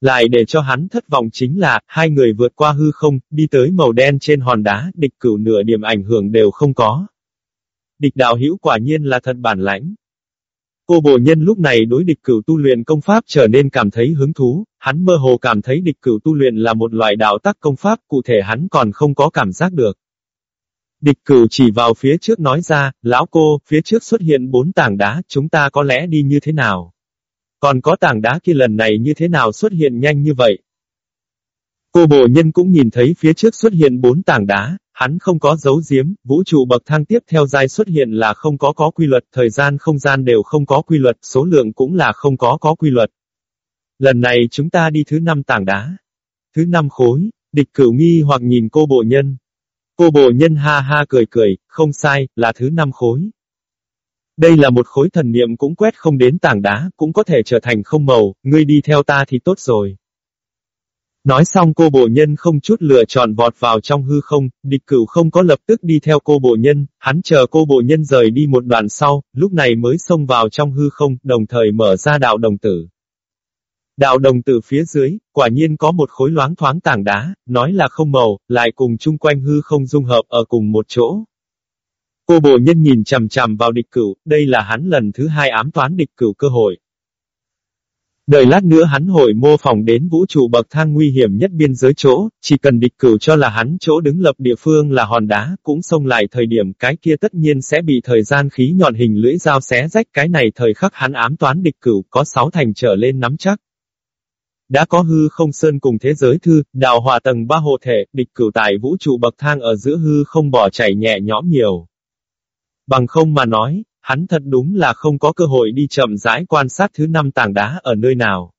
Lại để cho hắn thất vọng chính là, hai người vượt qua hư không, đi tới màu đen trên hòn đá, địch cửu nửa điểm ảnh hưởng đều không có. Địch đạo hữu quả nhiên là thật bản lãnh. Cô bồ nhân lúc này đối địch cửu tu luyện công pháp trở nên cảm thấy hứng thú, hắn mơ hồ cảm thấy địch cửu tu luyện là một loại đạo tắc công pháp, cụ thể hắn còn không có cảm giác được. Địch cửu chỉ vào phía trước nói ra, lão cô, phía trước xuất hiện bốn tảng đá, chúng ta có lẽ đi như thế nào? Còn có tảng đá kia lần này như thế nào xuất hiện nhanh như vậy? Cô bộ nhân cũng nhìn thấy phía trước xuất hiện bốn tảng đá, hắn không có dấu giếm, vũ trụ bậc thang tiếp theo giai xuất hiện là không có có quy luật, thời gian không gian đều không có quy luật, số lượng cũng là không có có quy luật. Lần này chúng ta đi thứ năm tảng đá. Thứ năm khối, địch cửu nghi hoặc nhìn cô bộ nhân. Cô bộ nhân ha ha cười cười, không sai, là thứ năm khối. Đây là một khối thần niệm cũng quét không đến tảng đá, cũng có thể trở thành không màu, ngươi đi theo ta thì tốt rồi. Nói xong cô bộ nhân không chút lựa chọn vọt vào trong hư không, địch cửu không có lập tức đi theo cô bộ nhân, hắn chờ cô bộ nhân rời đi một đoạn sau, lúc này mới xông vào trong hư không, đồng thời mở ra đạo đồng tử. Đạo đồng tử phía dưới, quả nhiên có một khối loáng thoáng tảng đá, nói là không màu, lại cùng chung quanh hư không dung hợp ở cùng một chỗ. Cô bộ nhân nhìn chằm chằm vào địch cửu, đây là hắn lần thứ hai ám toán địch cửu cơ hội. Đợi lát nữa hắn hội mô phỏng đến vũ trụ bậc thang nguy hiểm nhất biên giới chỗ, chỉ cần địch cửu cho là hắn chỗ đứng lập địa phương là hòn đá, cũng xông lại thời điểm cái kia tất nhiên sẽ bị thời gian khí nhọn hình lưỡi dao xé rách cái này thời khắc hắn ám toán địch cửu có sáu thành trở lên nắm chắc. Đã có hư không sơn cùng thế giới thư, đào hòa tầng ba hộ thể, địch cửu tại vũ trụ bậc thang ở giữa hư không bỏ chảy nhẹ nhõm nhiều. Bằng không mà nói, hắn thật đúng là không có cơ hội đi chậm rãi quan sát thứ năm tảng đá ở nơi nào.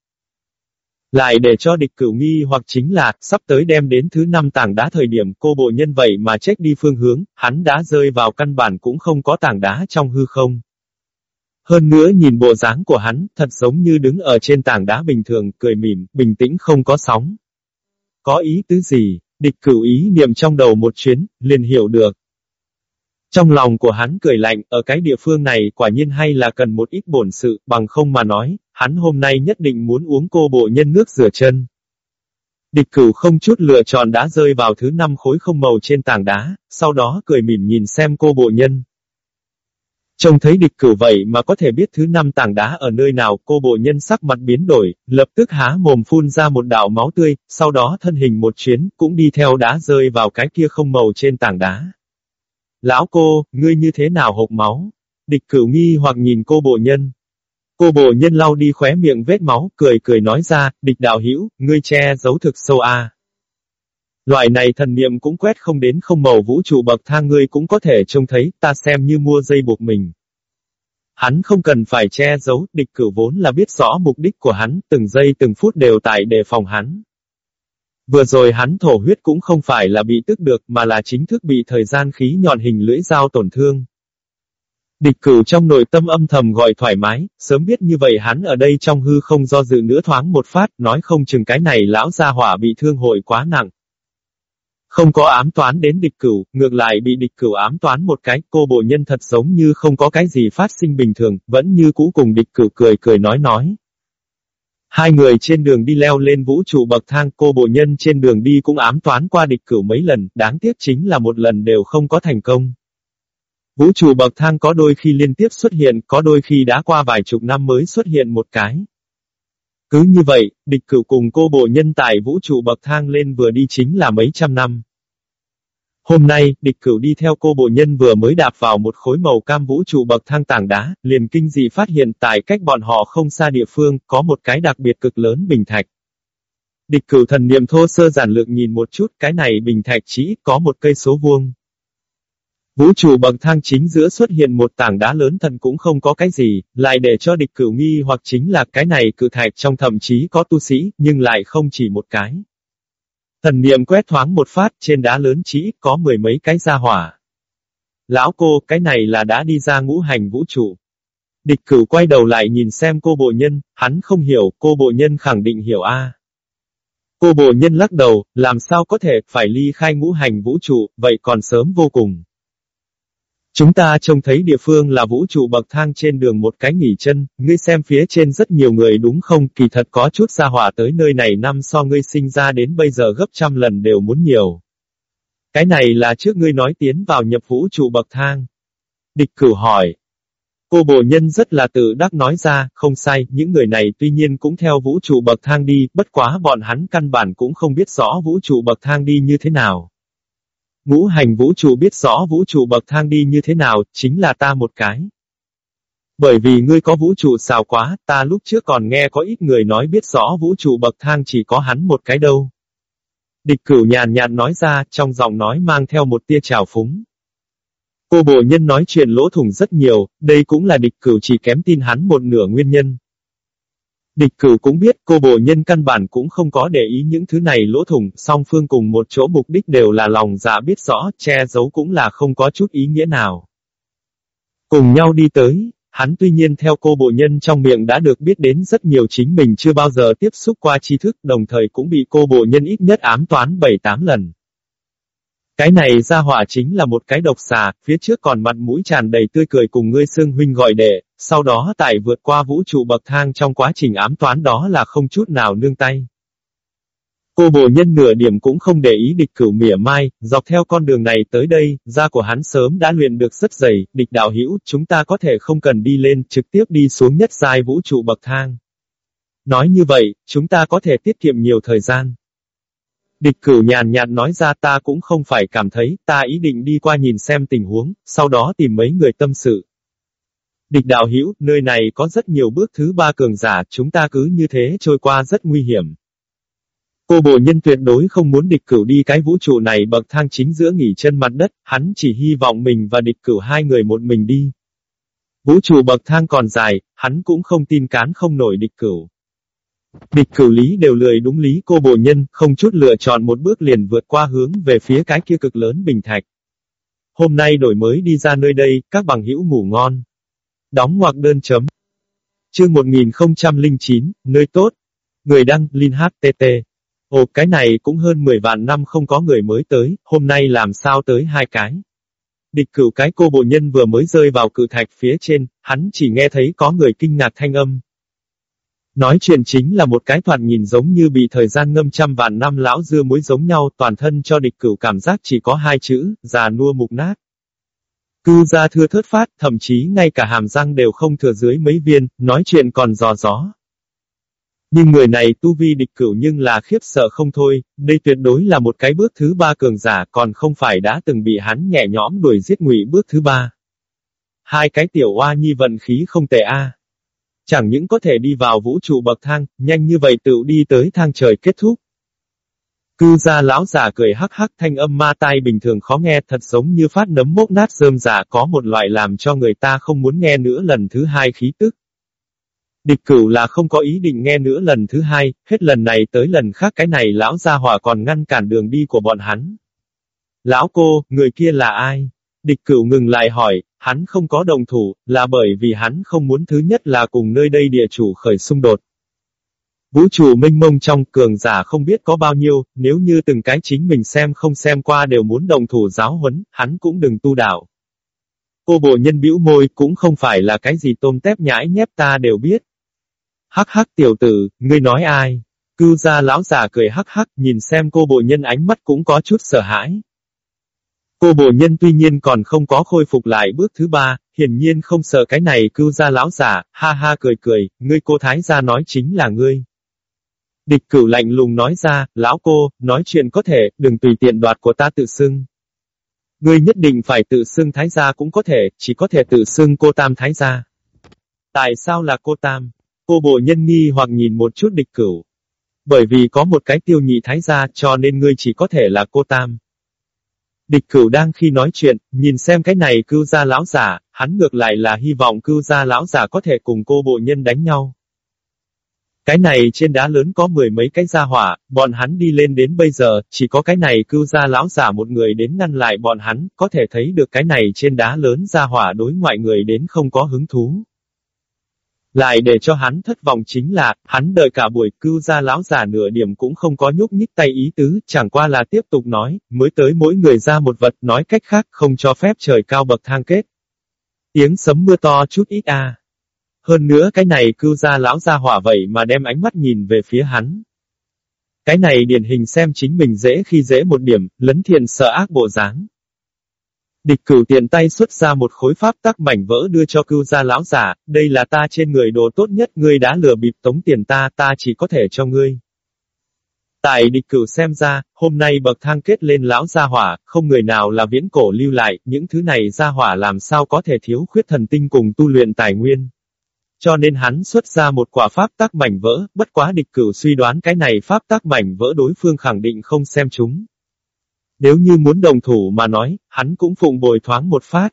Lại để cho địch cửu nghi hoặc chính là, sắp tới đem đến thứ năm tảng đá thời điểm cô bộ nhân vậy mà chết đi phương hướng, hắn đã rơi vào căn bản cũng không có tảng đá trong hư không. Hơn nữa nhìn bộ dáng của hắn, thật giống như đứng ở trên tảng đá bình thường, cười mỉm, bình tĩnh không có sóng. Có ý tứ gì, địch cửu ý niệm trong đầu một chuyến, liền hiểu được. Trong lòng của hắn cười lạnh, ở cái địa phương này quả nhiên hay là cần một ít bổn sự, bằng không mà nói, hắn hôm nay nhất định muốn uống cô bộ nhân nước rửa chân. Địch cửu không chút lựa chọn đã rơi vào thứ năm khối không màu trên tảng đá, sau đó cười mỉm nhìn xem cô bộ nhân. Trông thấy địch cửu vậy mà có thể biết thứ năm tảng đá ở nơi nào, cô bộ nhân sắc mặt biến đổi, lập tức há mồm phun ra một đạo máu tươi, sau đó thân hình một chuyến, cũng đi theo đá rơi vào cái kia không màu trên tảng đá. Lão cô, ngươi như thế nào hộc máu? Địch cửu nghi hoặc nhìn cô bộ nhân. Cô bộ nhân lau đi khóe miệng vết máu, cười cười nói ra, địch đạo hữu ngươi che giấu thực sâu a. Loại này thần niệm cũng quét không đến không màu vũ trụ bậc thang ngươi cũng có thể trông thấy, ta xem như mua dây buộc mình. Hắn không cần phải che giấu, địch cửu vốn là biết rõ mục đích của hắn, từng giây từng phút đều tại đề phòng hắn. Vừa rồi hắn thổ huyết cũng không phải là bị tức được mà là chính thức bị thời gian khí nhọn hình lưỡi dao tổn thương. Địch cửu trong nội tâm âm thầm gọi thoải mái, sớm biết như vậy hắn ở đây trong hư không do dự nữa thoáng một phát, nói không chừng cái này lão gia hỏa bị thương hội quá nặng. Không có ám toán đến địch cửu, ngược lại bị địch cửu ám toán một cái, cô bộ nhân thật giống như không có cái gì phát sinh bình thường, vẫn như cũ cùng địch cửu cười cười nói nói. Hai người trên đường đi leo lên vũ trụ bậc thang cô bộ nhân trên đường đi cũng ám toán qua địch cửu mấy lần, đáng tiếc chính là một lần đều không có thành công. Vũ trụ bậc thang có đôi khi liên tiếp xuất hiện, có đôi khi đã qua vài chục năm mới xuất hiện một cái. Cứ như vậy, địch cửu cùng cô bộ nhân tại vũ trụ bậc thang lên vừa đi chính là mấy trăm năm. Hôm nay, địch cửu đi theo cô bộ nhân vừa mới đạp vào một khối màu cam vũ trụ bậc thang tảng đá, liền kinh dị phát hiện tại cách bọn họ không xa địa phương, có một cái đặc biệt cực lớn bình thạch. Địch cửu thần niệm thô sơ giản lược nhìn một chút, cái này bình thạch chỉ có một cây số vuông. Vũ trụ bậc thang chính giữa xuất hiện một tảng đá lớn thần cũng không có cái gì, lại để cho địch cửu nghi hoặc chính là cái này cự thạch trong thậm chí có tu sĩ, nhưng lại không chỉ một cái. Thần niệm quét thoáng một phát, trên đá lớn chỉ có mười mấy cái ra hỏa. Lão cô, cái này là đã đi ra ngũ hành vũ trụ. Địch cửu quay đầu lại nhìn xem cô bộ nhân, hắn không hiểu, cô bộ nhân khẳng định hiểu a. Cô bộ nhân lắc đầu, làm sao có thể, phải ly khai ngũ hành vũ trụ, vậy còn sớm vô cùng. Chúng ta trông thấy địa phương là vũ trụ bậc thang trên đường một cái nghỉ chân, ngươi xem phía trên rất nhiều người đúng không, kỳ thật có chút gia hỏa tới nơi này năm so ngươi sinh ra đến bây giờ gấp trăm lần đều muốn nhiều. Cái này là trước ngươi nói tiến vào nhập vũ trụ bậc thang. Địch cửu hỏi. Cô bồ nhân rất là tự đắc nói ra, không sai, những người này tuy nhiên cũng theo vũ trụ bậc thang đi, bất quá bọn hắn căn bản cũng không biết rõ vũ trụ bậc thang đi như thế nào. Ngũ hành vũ trụ biết rõ vũ trụ bậc thang đi như thế nào, chính là ta một cái. Bởi vì ngươi có vũ trụ xào quá, ta lúc trước còn nghe có ít người nói biết rõ vũ trụ bậc thang chỉ có hắn một cái đâu. Địch cửu nhàn nhạt nói ra, trong giọng nói mang theo một tia trào phúng. Cô bộ nhân nói chuyện lỗ thủng rất nhiều, đây cũng là địch cửu chỉ kém tin hắn một nửa nguyên nhân. Địch cửu cũng biết cô bộ nhân căn bản cũng không có để ý những thứ này lỗ thủng, song phương cùng một chỗ mục đích đều là lòng dạ biết rõ, che giấu cũng là không có chút ý nghĩa nào. Cùng nhau đi tới, hắn tuy nhiên theo cô bộ nhân trong miệng đã được biết đến rất nhiều chính mình chưa bao giờ tiếp xúc qua tri thức đồng thời cũng bị cô bộ nhân ít nhất ám toán 7-8 lần. Cái này ra hỏa chính là một cái độc xà, phía trước còn mặt mũi tràn đầy tươi cười cùng ngươi xương huynh gọi đệ, sau đó tại vượt qua vũ trụ bậc thang trong quá trình ám toán đó là không chút nào nương tay. Cô bồ nhân nửa điểm cũng không để ý địch cửu mỉa mai, dọc theo con đường này tới đây, da của hắn sớm đã luyện được rất dày, địch đạo hữu chúng ta có thể không cần đi lên, trực tiếp đi xuống nhất dài vũ trụ bậc thang. Nói như vậy, chúng ta có thể tiết kiệm nhiều thời gian. Địch cửu nhàn nhạt nói ra ta cũng không phải cảm thấy, ta ý định đi qua nhìn xem tình huống, sau đó tìm mấy người tâm sự. Địch đạo hữu nơi này có rất nhiều bước thứ ba cường giả, chúng ta cứ như thế trôi qua rất nguy hiểm. Cô bộ nhân tuyệt đối không muốn địch cửu đi cái vũ trụ này bậc thang chính giữa nghỉ chân mặt đất, hắn chỉ hy vọng mình và địch cửu hai người một mình đi. Vũ trụ bậc thang còn dài, hắn cũng không tin cán không nổi địch cửu. Địch cửu lý đều lười đúng lý cô bộ nhân, không chút lựa chọn một bước liền vượt qua hướng về phía cái kia cực lớn bình thạch. Hôm nay đổi mới đi ra nơi đây, các bằng hữu ngủ ngon. Đóng ngoặc đơn chấm. Chương 1009, nơi tốt. Người đăng, Linh HTT. Ồ, cái này cũng hơn 10 vạn năm không có người mới tới, hôm nay làm sao tới hai cái. Địch cửu cái cô bộ nhân vừa mới rơi vào cự thạch phía trên, hắn chỉ nghe thấy có người kinh ngạc thanh âm. Nói chuyện chính là một cái thoạt nhìn giống như bị thời gian ngâm trăm vạn năm lão dưa muối giống nhau, toàn thân cho địch cửu cảm giác chỉ có hai chữ, già nua mục nát. Cư ra thưa thớt phát, thậm chí ngay cả hàm răng đều không thừa dưới mấy viên, nói chuyện còn giò gió. Nhưng người này tu vi địch cửu nhưng là khiếp sợ không thôi, đây tuyệt đối là một cái bước thứ ba cường giả còn không phải đã từng bị hắn nhẹ nhõm đuổi giết ngụy bước thứ ba. Hai cái tiểu oa nhi vận khí không tệ a. Chẳng những có thể đi vào vũ trụ bậc thang, nhanh như vậy tự đi tới thang trời kết thúc. Cư gia lão già cười hắc hắc thanh âm ma tai bình thường khó nghe thật giống như phát nấm mốc nát rơm giả có một loại làm cho người ta không muốn nghe nữa lần thứ hai khí tức. Địch cửu là không có ý định nghe nữa lần thứ hai, hết lần này tới lần khác cái này lão gia hỏa còn ngăn cản đường đi của bọn hắn. Lão cô, người kia là ai? Địch cửu ngừng lại hỏi, hắn không có đồng thủ, là bởi vì hắn không muốn thứ nhất là cùng nơi đây địa chủ khởi xung đột. Vũ trụ minh mông trong cường giả không biết có bao nhiêu, nếu như từng cái chính mình xem không xem qua đều muốn đồng thủ giáo huấn, hắn cũng đừng tu đạo. Cô bộ nhân bĩu môi cũng không phải là cái gì tôm tép nhãi nhép ta đều biết. Hắc hắc tiểu tử, ngươi nói ai? Cưu gia lão già cười hắc hắc, nhìn xem cô bộ nhân ánh mắt cũng có chút sợ hãi. Cô bộ nhân tuy nhiên còn không có khôi phục lại bước thứ ba, hiển nhiên không sợ cái này cưu gia lão già, ha ha cười cười, ngươi cô thái gia nói chính là ngươi. Địch cửu lạnh lùng nói ra, lão cô, nói chuyện có thể, đừng tùy tiện đoạt của ta tự xưng. Ngươi nhất định phải tự xưng thái gia cũng có thể, chỉ có thể tự xưng cô tam thái gia. Tại sao là cô tam? Cô bộ nhân nghi hoặc nhìn một chút địch cửu. Bởi vì có một cái tiêu nhị thái gia cho nên ngươi chỉ có thể là cô tam. Địch cửu đang khi nói chuyện, nhìn xem cái này cưu gia lão giả, hắn ngược lại là hy vọng cưu gia lão giả có thể cùng cô bộ nhân đánh nhau. Cái này trên đá lớn có mười mấy cái gia hỏa, bọn hắn đi lên đến bây giờ, chỉ có cái này cưu gia lão giả một người đến ngăn lại bọn hắn, có thể thấy được cái này trên đá lớn gia hỏa đối ngoại người đến không có hứng thú. Lại để cho hắn thất vọng chính là, hắn đợi cả buổi cưu gia lão già nửa điểm cũng không có nhúc nhích tay ý tứ, chẳng qua là tiếp tục nói, mới tới mỗi người ra một vật, nói cách khác không cho phép trời cao bậc thang kết. Tiếng sấm mưa to chút ít a. Hơn nữa cái này cưu gia lão gia hỏa vậy mà đem ánh mắt nhìn về phía hắn. Cái này điển hình xem chính mình dễ khi dễ một điểm, lấn thiện sợ ác bộ dáng. Địch cửu tiện tay xuất ra một khối pháp tắc mảnh vỡ đưa cho cưu gia lão giả, đây là ta trên người đồ tốt nhất ngươi đã lừa bịp tống tiền ta, ta chỉ có thể cho ngươi. Tại địch cửu xem ra, hôm nay bậc thang kết lên lão gia hỏa, không người nào là viễn cổ lưu lại, những thứ này gia hỏa làm sao có thể thiếu khuyết thần tinh cùng tu luyện tài nguyên. Cho nên hắn xuất ra một quả pháp tác mảnh vỡ, bất quá địch cửu suy đoán cái này pháp tác mảnh vỡ đối phương khẳng định không xem chúng. Nếu như muốn đồng thủ mà nói, hắn cũng phụng bồi thoáng một phát.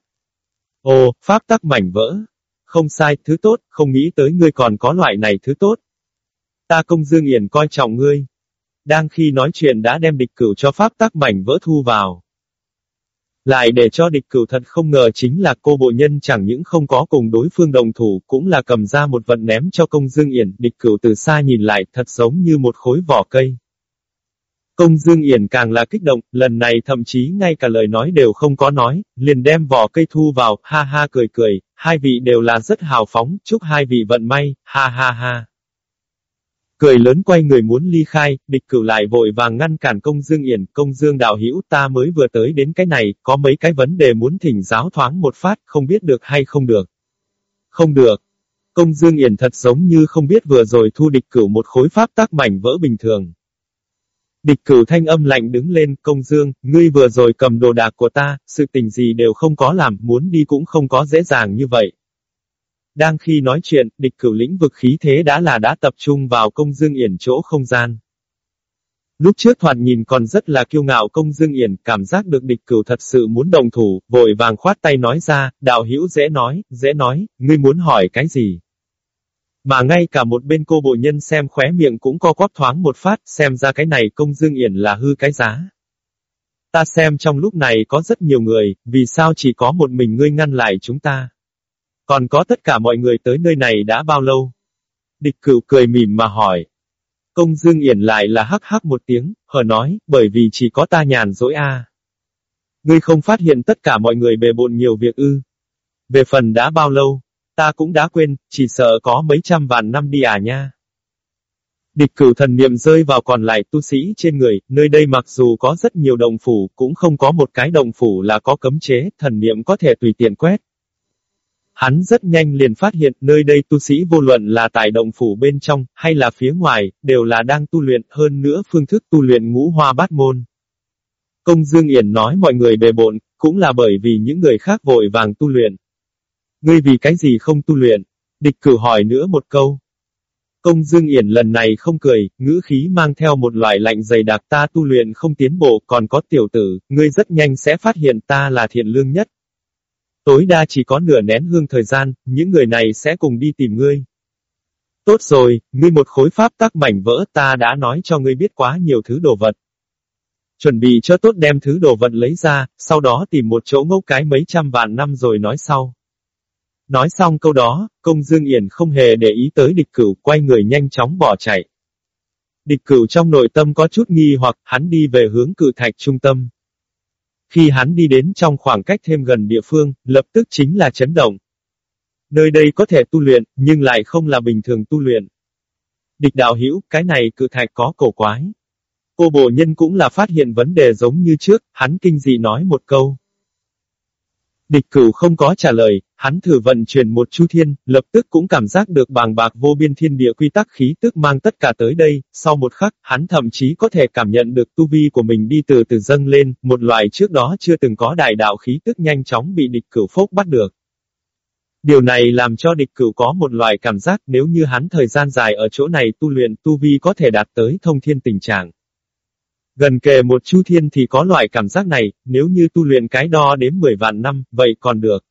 Ồ, pháp tắc mảnh vỡ. Không sai, thứ tốt, không nghĩ tới ngươi còn có loại này thứ tốt. Ta công dương yển coi trọng ngươi. Đang khi nói chuyện đã đem địch cửu cho pháp tắc mảnh vỡ thu vào. Lại để cho địch cửu thật không ngờ chính là cô bộ nhân chẳng những không có cùng đối phương đồng thủ cũng là cầm ra một vật ném cho công dương yển, địch cửu từ xa nhìn lại thật giống như một khối vỏ cây. Công Dương Yển càng là kích động, lần này thậm chí ngay cả lời nói đều không có nói, liền đem vỏ cây thu vào, ha ha cười cười, hai vị đều là rất hào phóng, chúc hai vị vận may, ha ha ha. Cười lớn quay người muốn ly khai, địch cửu lại vội vàng ngăn cản công dương yển, công dương đạo hữu ta mới vừa tới đến cái này, có mấy cái vấn đề muốn thỉnh giáo thoáng một phát, không biết được hay không được. Không được. Công dương yển thật giống như không biết vừa rồi thu địch cửu một khối pháp tác mảnh vỡ bình thường. Địch cửu thanh âm lạnh đứng lên, công dương, ngươi vừa rồi cầm đồ đạc của ta, sự tình gì đều không có làm, muốn đi cũng không có dễ dàng như vậy. Đang khi nói chuyện, địch cửu lĩnh vực khí thế đã là đã tập trung vào công dương yển chỗ không gian. Lúc trước thoạt nhìn còn rất là kiêu ngạo công dương yển, cảm giác được địch cửu thật sự muốn đồng thủ, vội vàng khoát tay nói ra, đạo hữu dễ nói, dễ nói, ngươi muốn hỏi cái gì? Mà ngay cả một bên cô bộ nhân xem khóe miệng cũng co quắp thoáng một phát, xem ra cái này công dương yển là hư cái giá. Ta xem trong lúc này có rất nhiều người, vì sao chỉ có một mình ngươi ngăn lại chúng ta? Còn có tất cả mọi người tới nơi này đã bao lâu? Địch cửu cười mỉm mà hỏi. Công Dương Yển lại là hắc hắc một tiếng, hờ nói, bởi vì chỉ có ta nhàn dỗi a. Ngươi không phát hiện tất cả mọi người bề bộn nhiều việc ư. Về phần đã bao lâu, ta cũng đã quên, chỉ sợ có mấy trăm vạn năm đi à nha. Địch cửu thần niệm rơi vào còn lại tu sĩ trên người, nơi đây mặc dù có rất nhiều đồng phủ, cũng không có một cái đồng phủ là có cấm chế, thần niệm có thể tùy tiện quét. Hắn rất nhanh liền phát hiện nơi đây tu sĩ vô luận là tại động phủ bên trong, hay là phía ngoài, đều là đang tu luyện hơn nữa phương thức tu luyện ngũ hoa bát môn. Công Dương Yển nói mọi người bề bộn, cũng là bởi vì những người khác vội vàng tu luyện. Ngươi vì cái gì không tu luyện? Địch cử hỏi nữa một câu. Công Dương Yển lần này không cười, ngữ khí mang theo một loại lạnh dày đặc ta tu luyện không tiến bộ còn có tiểu tử, ngươi rất nhanh sẽ phát hiện ta là thiện lương nhất. Tối đa chỉ có nửa nén hương thời gian, những người này sẽ cùng đi tìm ngươi. Tốt rồi, ngươi một khối pháp tắc mảnh vỡ ta đã nói cho ngươi biết quá nhiều thứ đồ vật. Chuẩn bị cho tốt đem thứ đồ vật lấy ra, sau đó tìm một chỗ ngốc cái mấy trăm vạn năm rồi nói sau. Nói xong câu đó, công dương yển không hề để ý tới địch cửu, quay người nhanh chóng bỏ chạy. Địch cửu trong nội tâm có chút nghi hoặc, hắn đi về hướng cự thạch trung tâm. Khi hắn đi đến trong khoảng cách thêm gần địa phương, lập tức chính là chấn động. Nơi đây có thể tu luyện, nhưng lại không là bình thường tu luyện. Địch đạo hiểu, cái này cự thạch có cổ quái. Cô bộ nhân cũng là phát hiện vấn đề giống như trước, hắn kinh dị nói một câu. Địch cửu không có trả lời, hắn thử vận chuyển một chu thiên, lập tức cũng cảm giác được bàng bạc vô biên thiên địa quy tắc khí tức mang tất cả tới đây, sau một khắc, hắn thậm chí có thể cảm nhận được tu vi của mình đi từ từ dâng lên, một loại trước đó chưa từng có đại đạo khí tức nhanh chóng bị địch cửu phốc bắt được. Điều này làm cho địch cửu có một loại cảm giác nếu như hắn thời gian dài ở chỗ này tu luyện tu vi có thể đạt tới thông thiên tình trạng. Gần kề một chu thiên thì có loại cảm giác này, nếu như tu luyện cái đo đến 10 vạn năm, vậy còn được.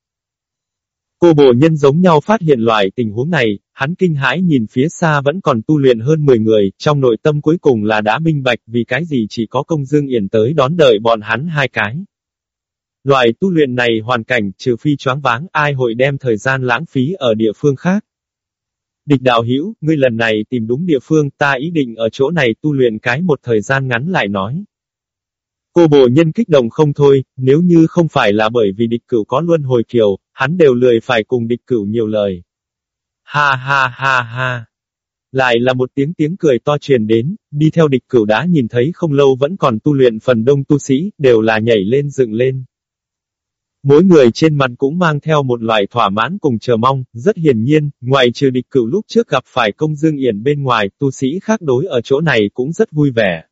Cô bộ nhân giống nhau phát hiện loại tình huống này, hắn kinh hãi nhìn phía xa vẫn còn tu luyện hơn 10 người, trong nội tâm cuối cùng là đã minh bạch vì cái gì chỉ có công dương yển tới đón đợi bọn hắn hai cái. Loại tu luyện này hoàn cảnh trừ phi choáng váng ai hội đem thời gian lãng phí ở địa phương khác. Địch đạo hữu ngươi lần này tìm đúng địa phương, ta ý định ở chỗ này tu luyện cái một thời gian ngắn lại nói. Cô bộ nhân kích động không thôi, nếu như không phải là bởi vì địch cửu có luân hồi kiều, hắn đều lười phải cùng địch cửu nhiều lời. Ha ha ha ha. Lại là một tiếng tiếng cười to truyền đến, đi theo địch cửu đã nhìn thấy không lâu vẫn còn tu luyện phần đông tu sĩ, đều là nhảy lên dựng lên. Mỗi người trên mặt cũng mang theo một loại thỏa mãn cùng chờ mong, rất hiển nhiên, ngoài trừ địch cửu lúc trước gặp phải công dương yển bên ngoài, tu sĩ khác đối ở chỗ này cũng rất vui vẻ.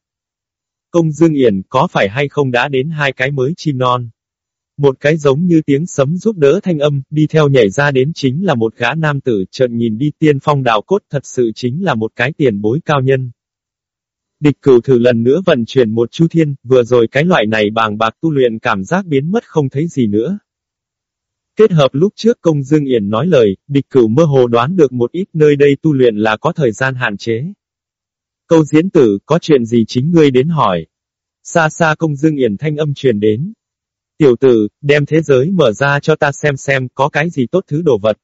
Công dương yển có phải hay không đã đến hai cái mới chim non? Một cái giống như tiếng sấm giúp đỡ thanh âm, đi theo nhảy ra đến chính là một gã nam tử, trợn nhìn đi tiên phong đạo cốt thật sự chính là một cái tiền bối cao nhân. Địch cửu thử lần nữa vận chuyển một chu thiên, vừa rồi cái loại này bàng bạc tu luyện cảm giác biến mất không thấy gì nữa. Kết hợp lúc trước công Dương Yển nói lời, địch cửu mơ hồ đoán được một ít nơi đây tu luyện là có thời gian hạn chế. Câu diễn tử, có chuyện gì chính ngươi đến hỏi. Xa xa công Dương Yển thanh âm truyền đến. Tiểu tử, đem thế giới mở ra cho ta xem xem có cái gì tốt thứ đồ vật.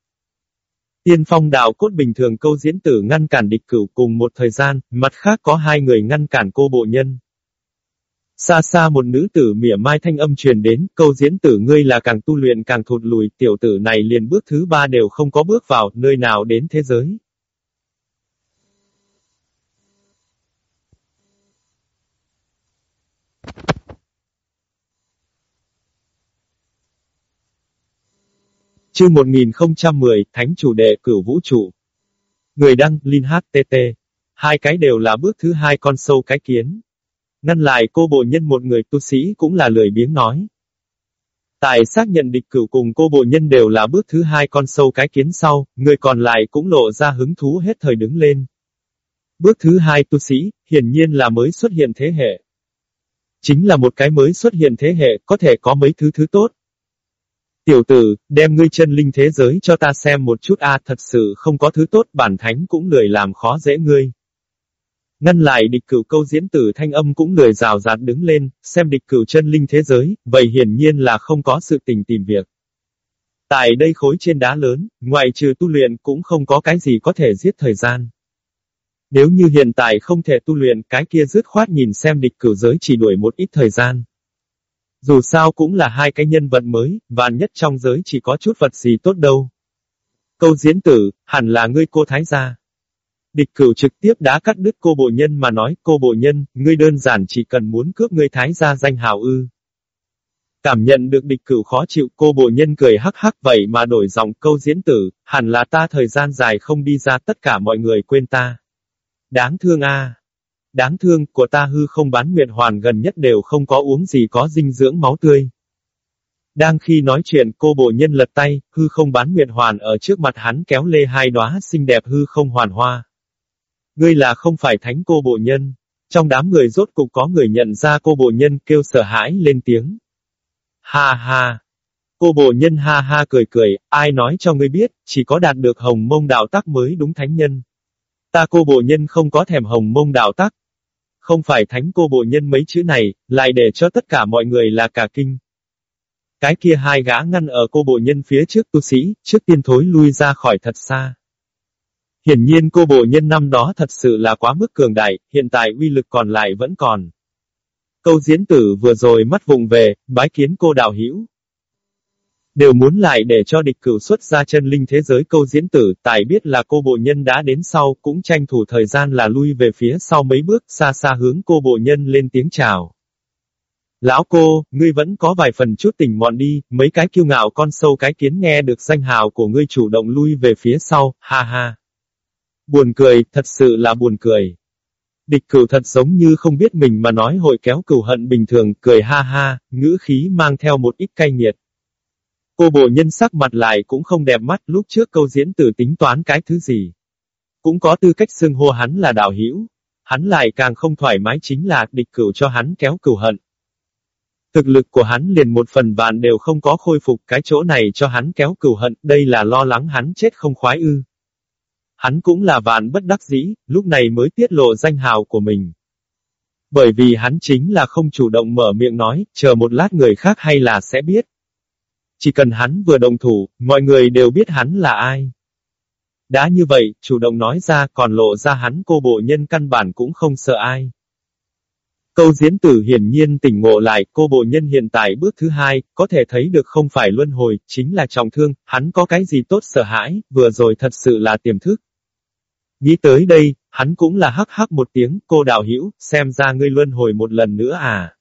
Tiên phong đạo cốt bình thường câu diễn tử ngăn cản địch cửu cùng một thời gian, mặt khác có hai người ngăn cản cô bộ nhân. Xa xa một nữ tử mỉa mai thanh âm truyền đến, câu diễn tử ngươi là càng tu luyện càng thụt lùi, tiểu tử này liền bước thứ ba đều không có bước vào, nơi nào đến thế giới. Chương 1010, Thánh chủ đệ cửu vũ trụ. Người đăng, Linh HTT. Hai cái đều là bước thứ hai con sâu cái kiến. Ngăn lại cô bộ nhân một người tu sĩ cũng là lười biếng nói. Tại xác nhận địch cửu cùng cô bộ nhân đều là bước thứ hai con sâu cái kiến sau, người còn lại cũng lộ ra hứng thú hết thời đứng lên. Bước thứ hai tu sĩ, hiển nhiên là mới xuất hiện thế hệ. Chính là một cái mới xuất hiện thế hệ, có thể có mấy thứ thứ tốt. Tiểu tử, đem ngươi chân linh thế giới cho ta xem một chút a thật sự không có thứ tốt bản thánh cũng lười làm khó dễ ngươi. Ngăn lại địch cửu câu diễn tử thanh âm cũng lười rào rạt đứng lên, xem địch cửu chân linh thế giới, vậy hiển nhiên là không có sự tình tìm việc. Tại đây khối trên đá lớn, ngoài trừ tu luyện cũng không có cái gì có thể giết thời gian. Nếu như hiện tại không thể tu luyện, cái kia dứt khoát nhìn xem địch cửu giới chỉ đuổi một ít thời gian. Dù sao cũng là hai cái nhân vật mới, và nhất trong giới chỉ có chút vật gì tốt đâu. Câu diễn tử, hẳn là ngươi cô thái gia. Địch cửu trực tiếp đã cắt đứt cô bộ nhân mà nói, cô bộ nhân, ngươi đơn giản chỉ cần muốn cướp ngươi thái gia danh hào ư. Cảm nhận được địch cửu khó chịu, cô bộ nhân cười hắc hắc vậy mà đổi giọng câu diễn tử, hẳn là ta thời gian dài không đi ra tất cả mọi người quên ta. Đáng thương a. Đáng thương, của ta hư không bán nguyệt hoàn gần nhất đều không có uống gì có dinh dưỡng máu tươi. Đang khi nói chuyện cô bộ nhân lật tay, hư không bán nguyệt hoàn ở trước mặt hắn kéo lê hai đóa xinh đẹp hư không hoàn hoa. Ngươi là không phải thánh cô bộ nhân. Trong đám người rốt cục có người nhận ra cô bộ nhân kêu sợ hãi lên tiếng. Ha ha. Cô bộ nhân ha ha cười cười, ai nói cho ngươi biết, chỉ có đạt được hồng mông đạo tắc mới đúng thánh nhân. Ta cô bộ nhân không có thèm hồng mông đạo tắc. Không phải thánh cô bộ nhân mấy chữ này, lại để cho tất cả mọi người là cả kinh. Cái kia hai gã ngăn ở cô bộ nhân phía trước tu sĩ, trước tiên thối lui ra khỏi thật xa. Hiển nhiên cô bộ nhân năm đó thật sự là quá mức cường đại, hiện tại uy lực còn lại vẫn còn. Câu diễn tử vừa rồi mất vùng về, bái kiến cô đạo hữu Đều muốn lại để cho địch cửu xuất ra chân linh thế giới câu diễn tử, tại biết là cô bộ nhân đã đến sau, cũng tranh thủ thời gian là lui về phía sau mấy bước, xa xa hướng cô bộ nhân lên tiếng chào. Lão cô, ngươi vẫn có vài phần chút tình mọn đi, mấy cái kiêu ngạo con sâu cái kiến nghe được danh hào của ngươi chủ động lui về phía sau, ha ha. Buồn cười, thật sự là buồn cười. Địch cửu thật giống như không biết mình mà nói hội kéo cửu hận bình thường, cười ha ha, ngữ khí mang theo một ít cay nghiệt. Cô bộ nhân sắc mặt lại cũng không đẹp mắt lúc trước câu diễn từ tính toán cái thứ gì. Cũng có tư cách xưng hô hắn là đạo hữu Hắn lại càng không thoải mái chính là địch cửu cho hắn kéo cửu hận. Thực lực của hắn liền một phần vạn đều không có khôi phục cái chỗ này cho hắn kéo cửu hận, đây là lo lắng hắn chết không khoái ư. Hắn cũng là vạn bất đắc dĩ, lúc này mới tiết lộ danh hào của mình. Bởi vì hắn chính là không chủ động mở miệng nói, chờ một lát người khác hay là sẽ biết. Chỉ cần hắn vừa đồng thủ, mọi người đều biết hắn là ai. Đã như vậy, chủ động nói ra còn lộ ra hắn cô bộ nhân căn bản cũng không sợ ai. Câu diễn tử hiển nhiên tỉnh ngộ lại, cô bộ nhân hiện tại bước thứ hai, có thể thấy được không phải luân hồi, chính là trọng thương, hắn có cái gì tốt sợ hãi, vừa rồi thật sự là tiềm thức. Nghĩ tới đây, hắn cũng là hắc hắc một tiếng, cô đạo hữu xem ra ngươi luân hồi một lần nữa à.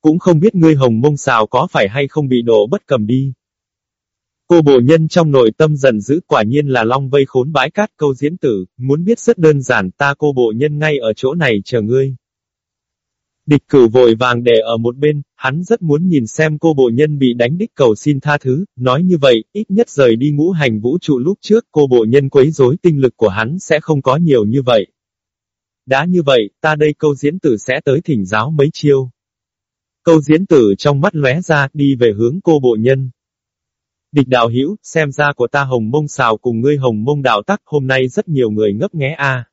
Cũng không biết ngươi hồng mông xào có phải hay không bị nổ bất cầm đi. Cô bổ nhân trong nội tâm dần giữ quả nhiên là long vây khốn bãi cát câu diễn tử, muốn biết rất đơn giản ta cô bộ nhân ngay ở chỗ này chờ ngươi. Địch cửu vội vàng để ở một bên, hắn rất muốn nhìn xem cô bộ nhân bị đánh đích cầu xin tha thứ, nói như vậy, ít nhất rời đi ngũ hành vũ trụ lúc trước cô bộ nhân quấy rối tinh lực của hắn sẽ không có nhiều như vậy. Đã như vậy, ta đây câu diễn tử sẽ tới thỉnh giáo mấy chiêu. Câu diễn tử trong mắt lóe ra, đi về hướng cô bộ nhân. Địch đạo hữu xem ra của ta hồng mông xào cùng ngươi hồng mông đạo tắc hôm nay rất nhiều người ngấp nghé a.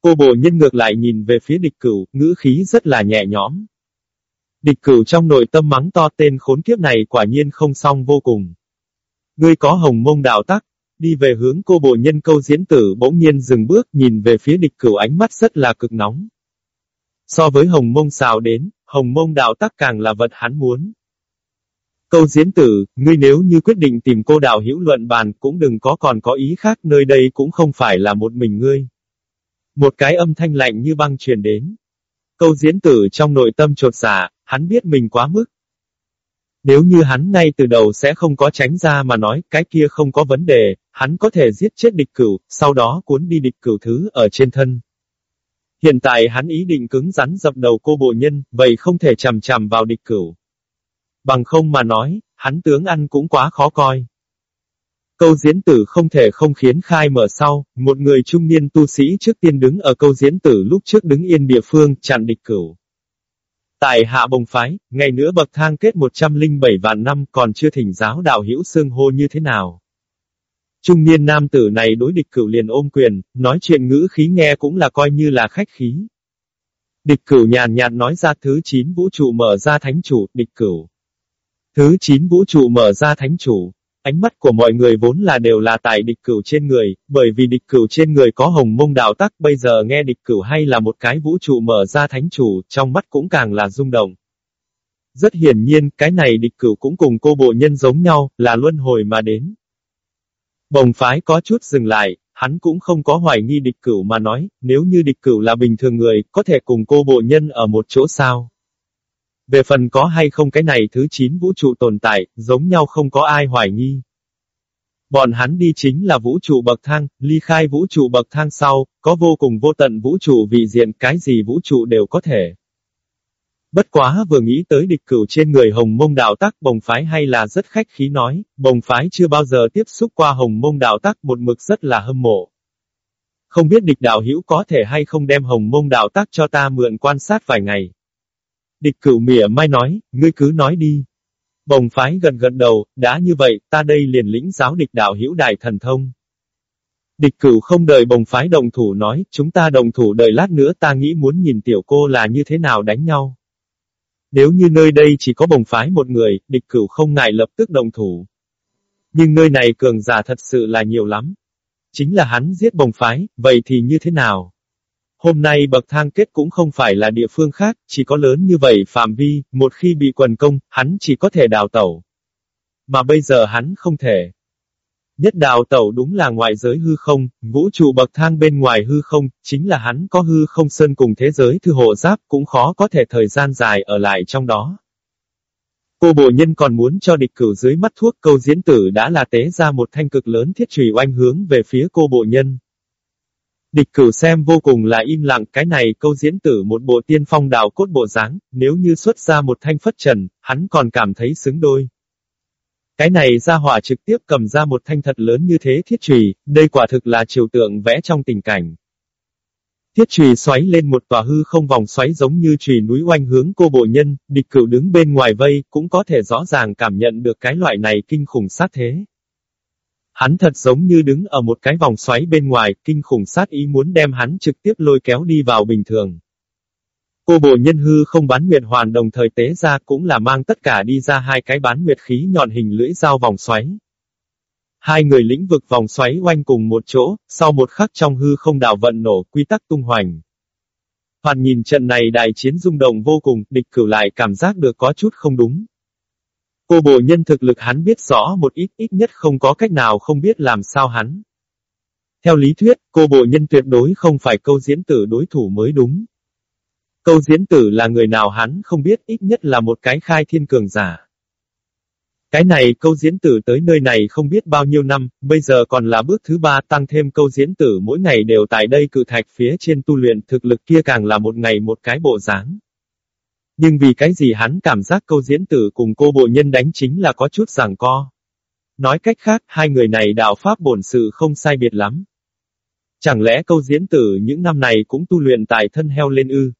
Cô bộ nhân ngược lại nhìn về phía địch cửu, ngữ khí rất là nhẹ nhõm. Địch cửu trong nội tâm mắng to tên khốn kiếp này quả nhiên không xong vô cùng. Ngươi có hồng mông đạo tắc, đi về hướng cô bộ nhân câu diễn tử bỗng nhiên dừng bước nhìn về phía địch cửu ánh mắt rất là cực nóng. So với hồng mông xào đến, hồng mông đạo tắc càng là vật hắn muốn. Câu diễn tử, ngươi nếu như quyết định tìm cô đạo hữu luận bàn cũng đừng có còn có ý khác nơi đây cũng không phải là một mình ngươi. Một cái âm thanh lạnh như băng truyền đến. Câu diễn tử trong nội tâm trột dạ, hắn biết mình quá mức. Nếu như hắn ngay từ đầu sẽ không có tránh ra mà nói cái kia không có vấn đề, hắn có thể giết chết địch cửu, sau đó cuốn đi địch cửu thứ ở trên thân. Hiện tại hắn ý định cứng rắn dập đầu cô bộ nhân, vậy không thể chằm chằm vào địch cửu. Bằng không mà nói, hắn tướng ăn cũng quá khó coi. Câu diễn tử không thể không khiến khai mở sau, một người trung niên tu sĩ trước tiên đứng ở câu diễn tử lúc trước đứng yên địa phương chặn địch cửu. Tại hạ bồng phái, ngày nữa bậc thang kết 107 vạn năm còn chưa thỉnh giáo đạo hữu xương hô như thế nào. Trung niên nam tử này đối địch cửu liền ôm quyền, nói chuyện ngữ khí nghe cũng là coi như là khách khí. Địch cửu nhàn nhạt nói ra thứ 9 vũ trụ mở ra thánh chủ, địch cửu. Thứ 9 vũ trụ mở ra thánh chủ. Ánh mắt của mọi người vốn là đều là tại địch cửu trên người, bởi vì địch cửu trên người có hồng mông đạo tắc bây giờ nghe địch cửu hay là một cái vũ trụ mở ra thánh chủ, trong mắt cũng càng là rung động. Rất hiển nhiên, cái này địch cửu cũng cùng cô bộ nhân giống nhau, là luân hồi mà đến. Bồng phái có chút dừng lại, hắn cũng không có hoài nghi địch cửu mà nói, nếu như địch cửu là bình thường người, có thể cùng cô bộ nhân ở một chỗ sao. Về phần có hay không cái này thứ 9 vũ trụ tồn tại, giống nhau không có ai hoài nghi. Bọn hắn đi chính là vũ trụ bậc thang, ly khai vũ trụ bậc thang sau, có vô cùng vô tận vũ trụ vị diện cái gì vũ trụ đều có thể. Bất quá vừa nghĩ tới địch cửu trên người hồng mông đạo tắc bồng phái hay là rất khách khí nói, bồng phái chưa bao giờ tiếp xúc qua hồng mông đạo tắc một mực rất là hâm mộ. Không biết địch đạo hữu có thể hay không đem hồng mông đạo tắc cho ta mượn quan sát vài ngày. Địch cửu mỉa mai nói, ngươi cứ nói đi. Bồng phái gần gần đầu, đã như vậy, ta đây liền lĩnh giáo địch đạo hữu đại thần thông. Địch cửu không đợi bồng phái đồng thủ nói, chúng ta đồng thủ đợi lát nữa ta nghĩ muốn nhìn tiểu cô là như thế nào đánh nhau. Nếu như nơi đây chỉ có bồng phái một người, địch cửu không ngại lập tức đồng thủ. Nhưng nơi này cường giả thật sự là nhiều lắm. Chính là hắn giết bồng phái, vậy thì như thế nào? Hôm nay bậc thang kết cũng không phải là địa phương khác, chỉ có lớn như vậy phạm vi, một khi bị quần công, hắn chỉ có thể đào tẩu. Mà bây giờ hắn không thể. Nhất đào tẩu đúng là ngoại giới hư không, vũ trụ bậc thang bên ngoài hư không, chính là hắn có hư không sơn cùng thế giới thư hộ giáp cũng khó có thể thời gian dài ở lại trong đó. Cô bộ nhân còn muốn cho địch cửu dưới mắt thuốc câu diễn tử đã là tế ra một thanh cực lớn thiết trùy oanh hướng về phía cô bộ nhân. Địch cửu xem vô cùng là im lặng cái này câu diễn tử một bộ tiên phong đạo cốt bộ dáng, nếu như xuất ra một thanh phất trần, hắn còn cảm thấy xứng đôi. Cái này ra hỏa trực tiếp cầm ra một thanh thật lớn như thế thiết trùy, đây quả thực là chiều tượng vẽ trong tình cảnh. Thiết trùy xoáy lên một tòa hư không vòng xoáy giống như trùy núi oanh hướng cô bộ nhân, địch cửu đứng bên ngoài vây, cũng có thể rõ ràng cảm nhận được cái loại này kinh khủng sát thế. Hắn thật giống như đứng ở một cái vòng xoáy bên ngoài, kinh khủng sát ý muốn đem hắn trực tiếp lôi kéo đi vào bình thường. Cô bộ nhân hư không bán nguyệt hoàn đồng thời tế ra cũng là mang tất cả đi ra hai cái bán nguyệt khí nhọn hình lưỡi dao vòng xoáy. Hai người lĩnh vực vòng xoáy oanh cùng một chỗ, sau một khắc trong hư không đảo vận nổ quy tắc tung hoành. Hoàn nhìn trận này đại chiến rung động vô cùng, địch cửu lại cảm giác được có chút không đúng. Cô bộ nhân thực lực hắn biết rõ một ít, ít nhất không có cách nào không biết làm sao hắn. Theo lý thuyết, cô bộ nhân tuyệt đối không phải câu diễn tử đối thủ mới đúng. Câu diễn tử là người nào hắn không biết ít nhất là một cái khai thiên cường giả. Cái này câu diễn tử tới nơi này không biết bao nhiêu năm, bây giờ còn là bước thứ ba tăng thêm câu diễn tử mỗi ngày đều tại đây cự thạch phía trên tu luyện thực lực kia càng là một ngày một cái bộ dáng. Nhưng vì cái gì hắn cảm giác câu diễn tử cùng cô bộ nhân đánh chính là có chút giảng co. Nói cách khác, hai người này đạo pháp bổn sự không sai biệt lắm. Chẳng lẽ câu diễn tử những năm này cũng tu luyện tại thân heo lên ư?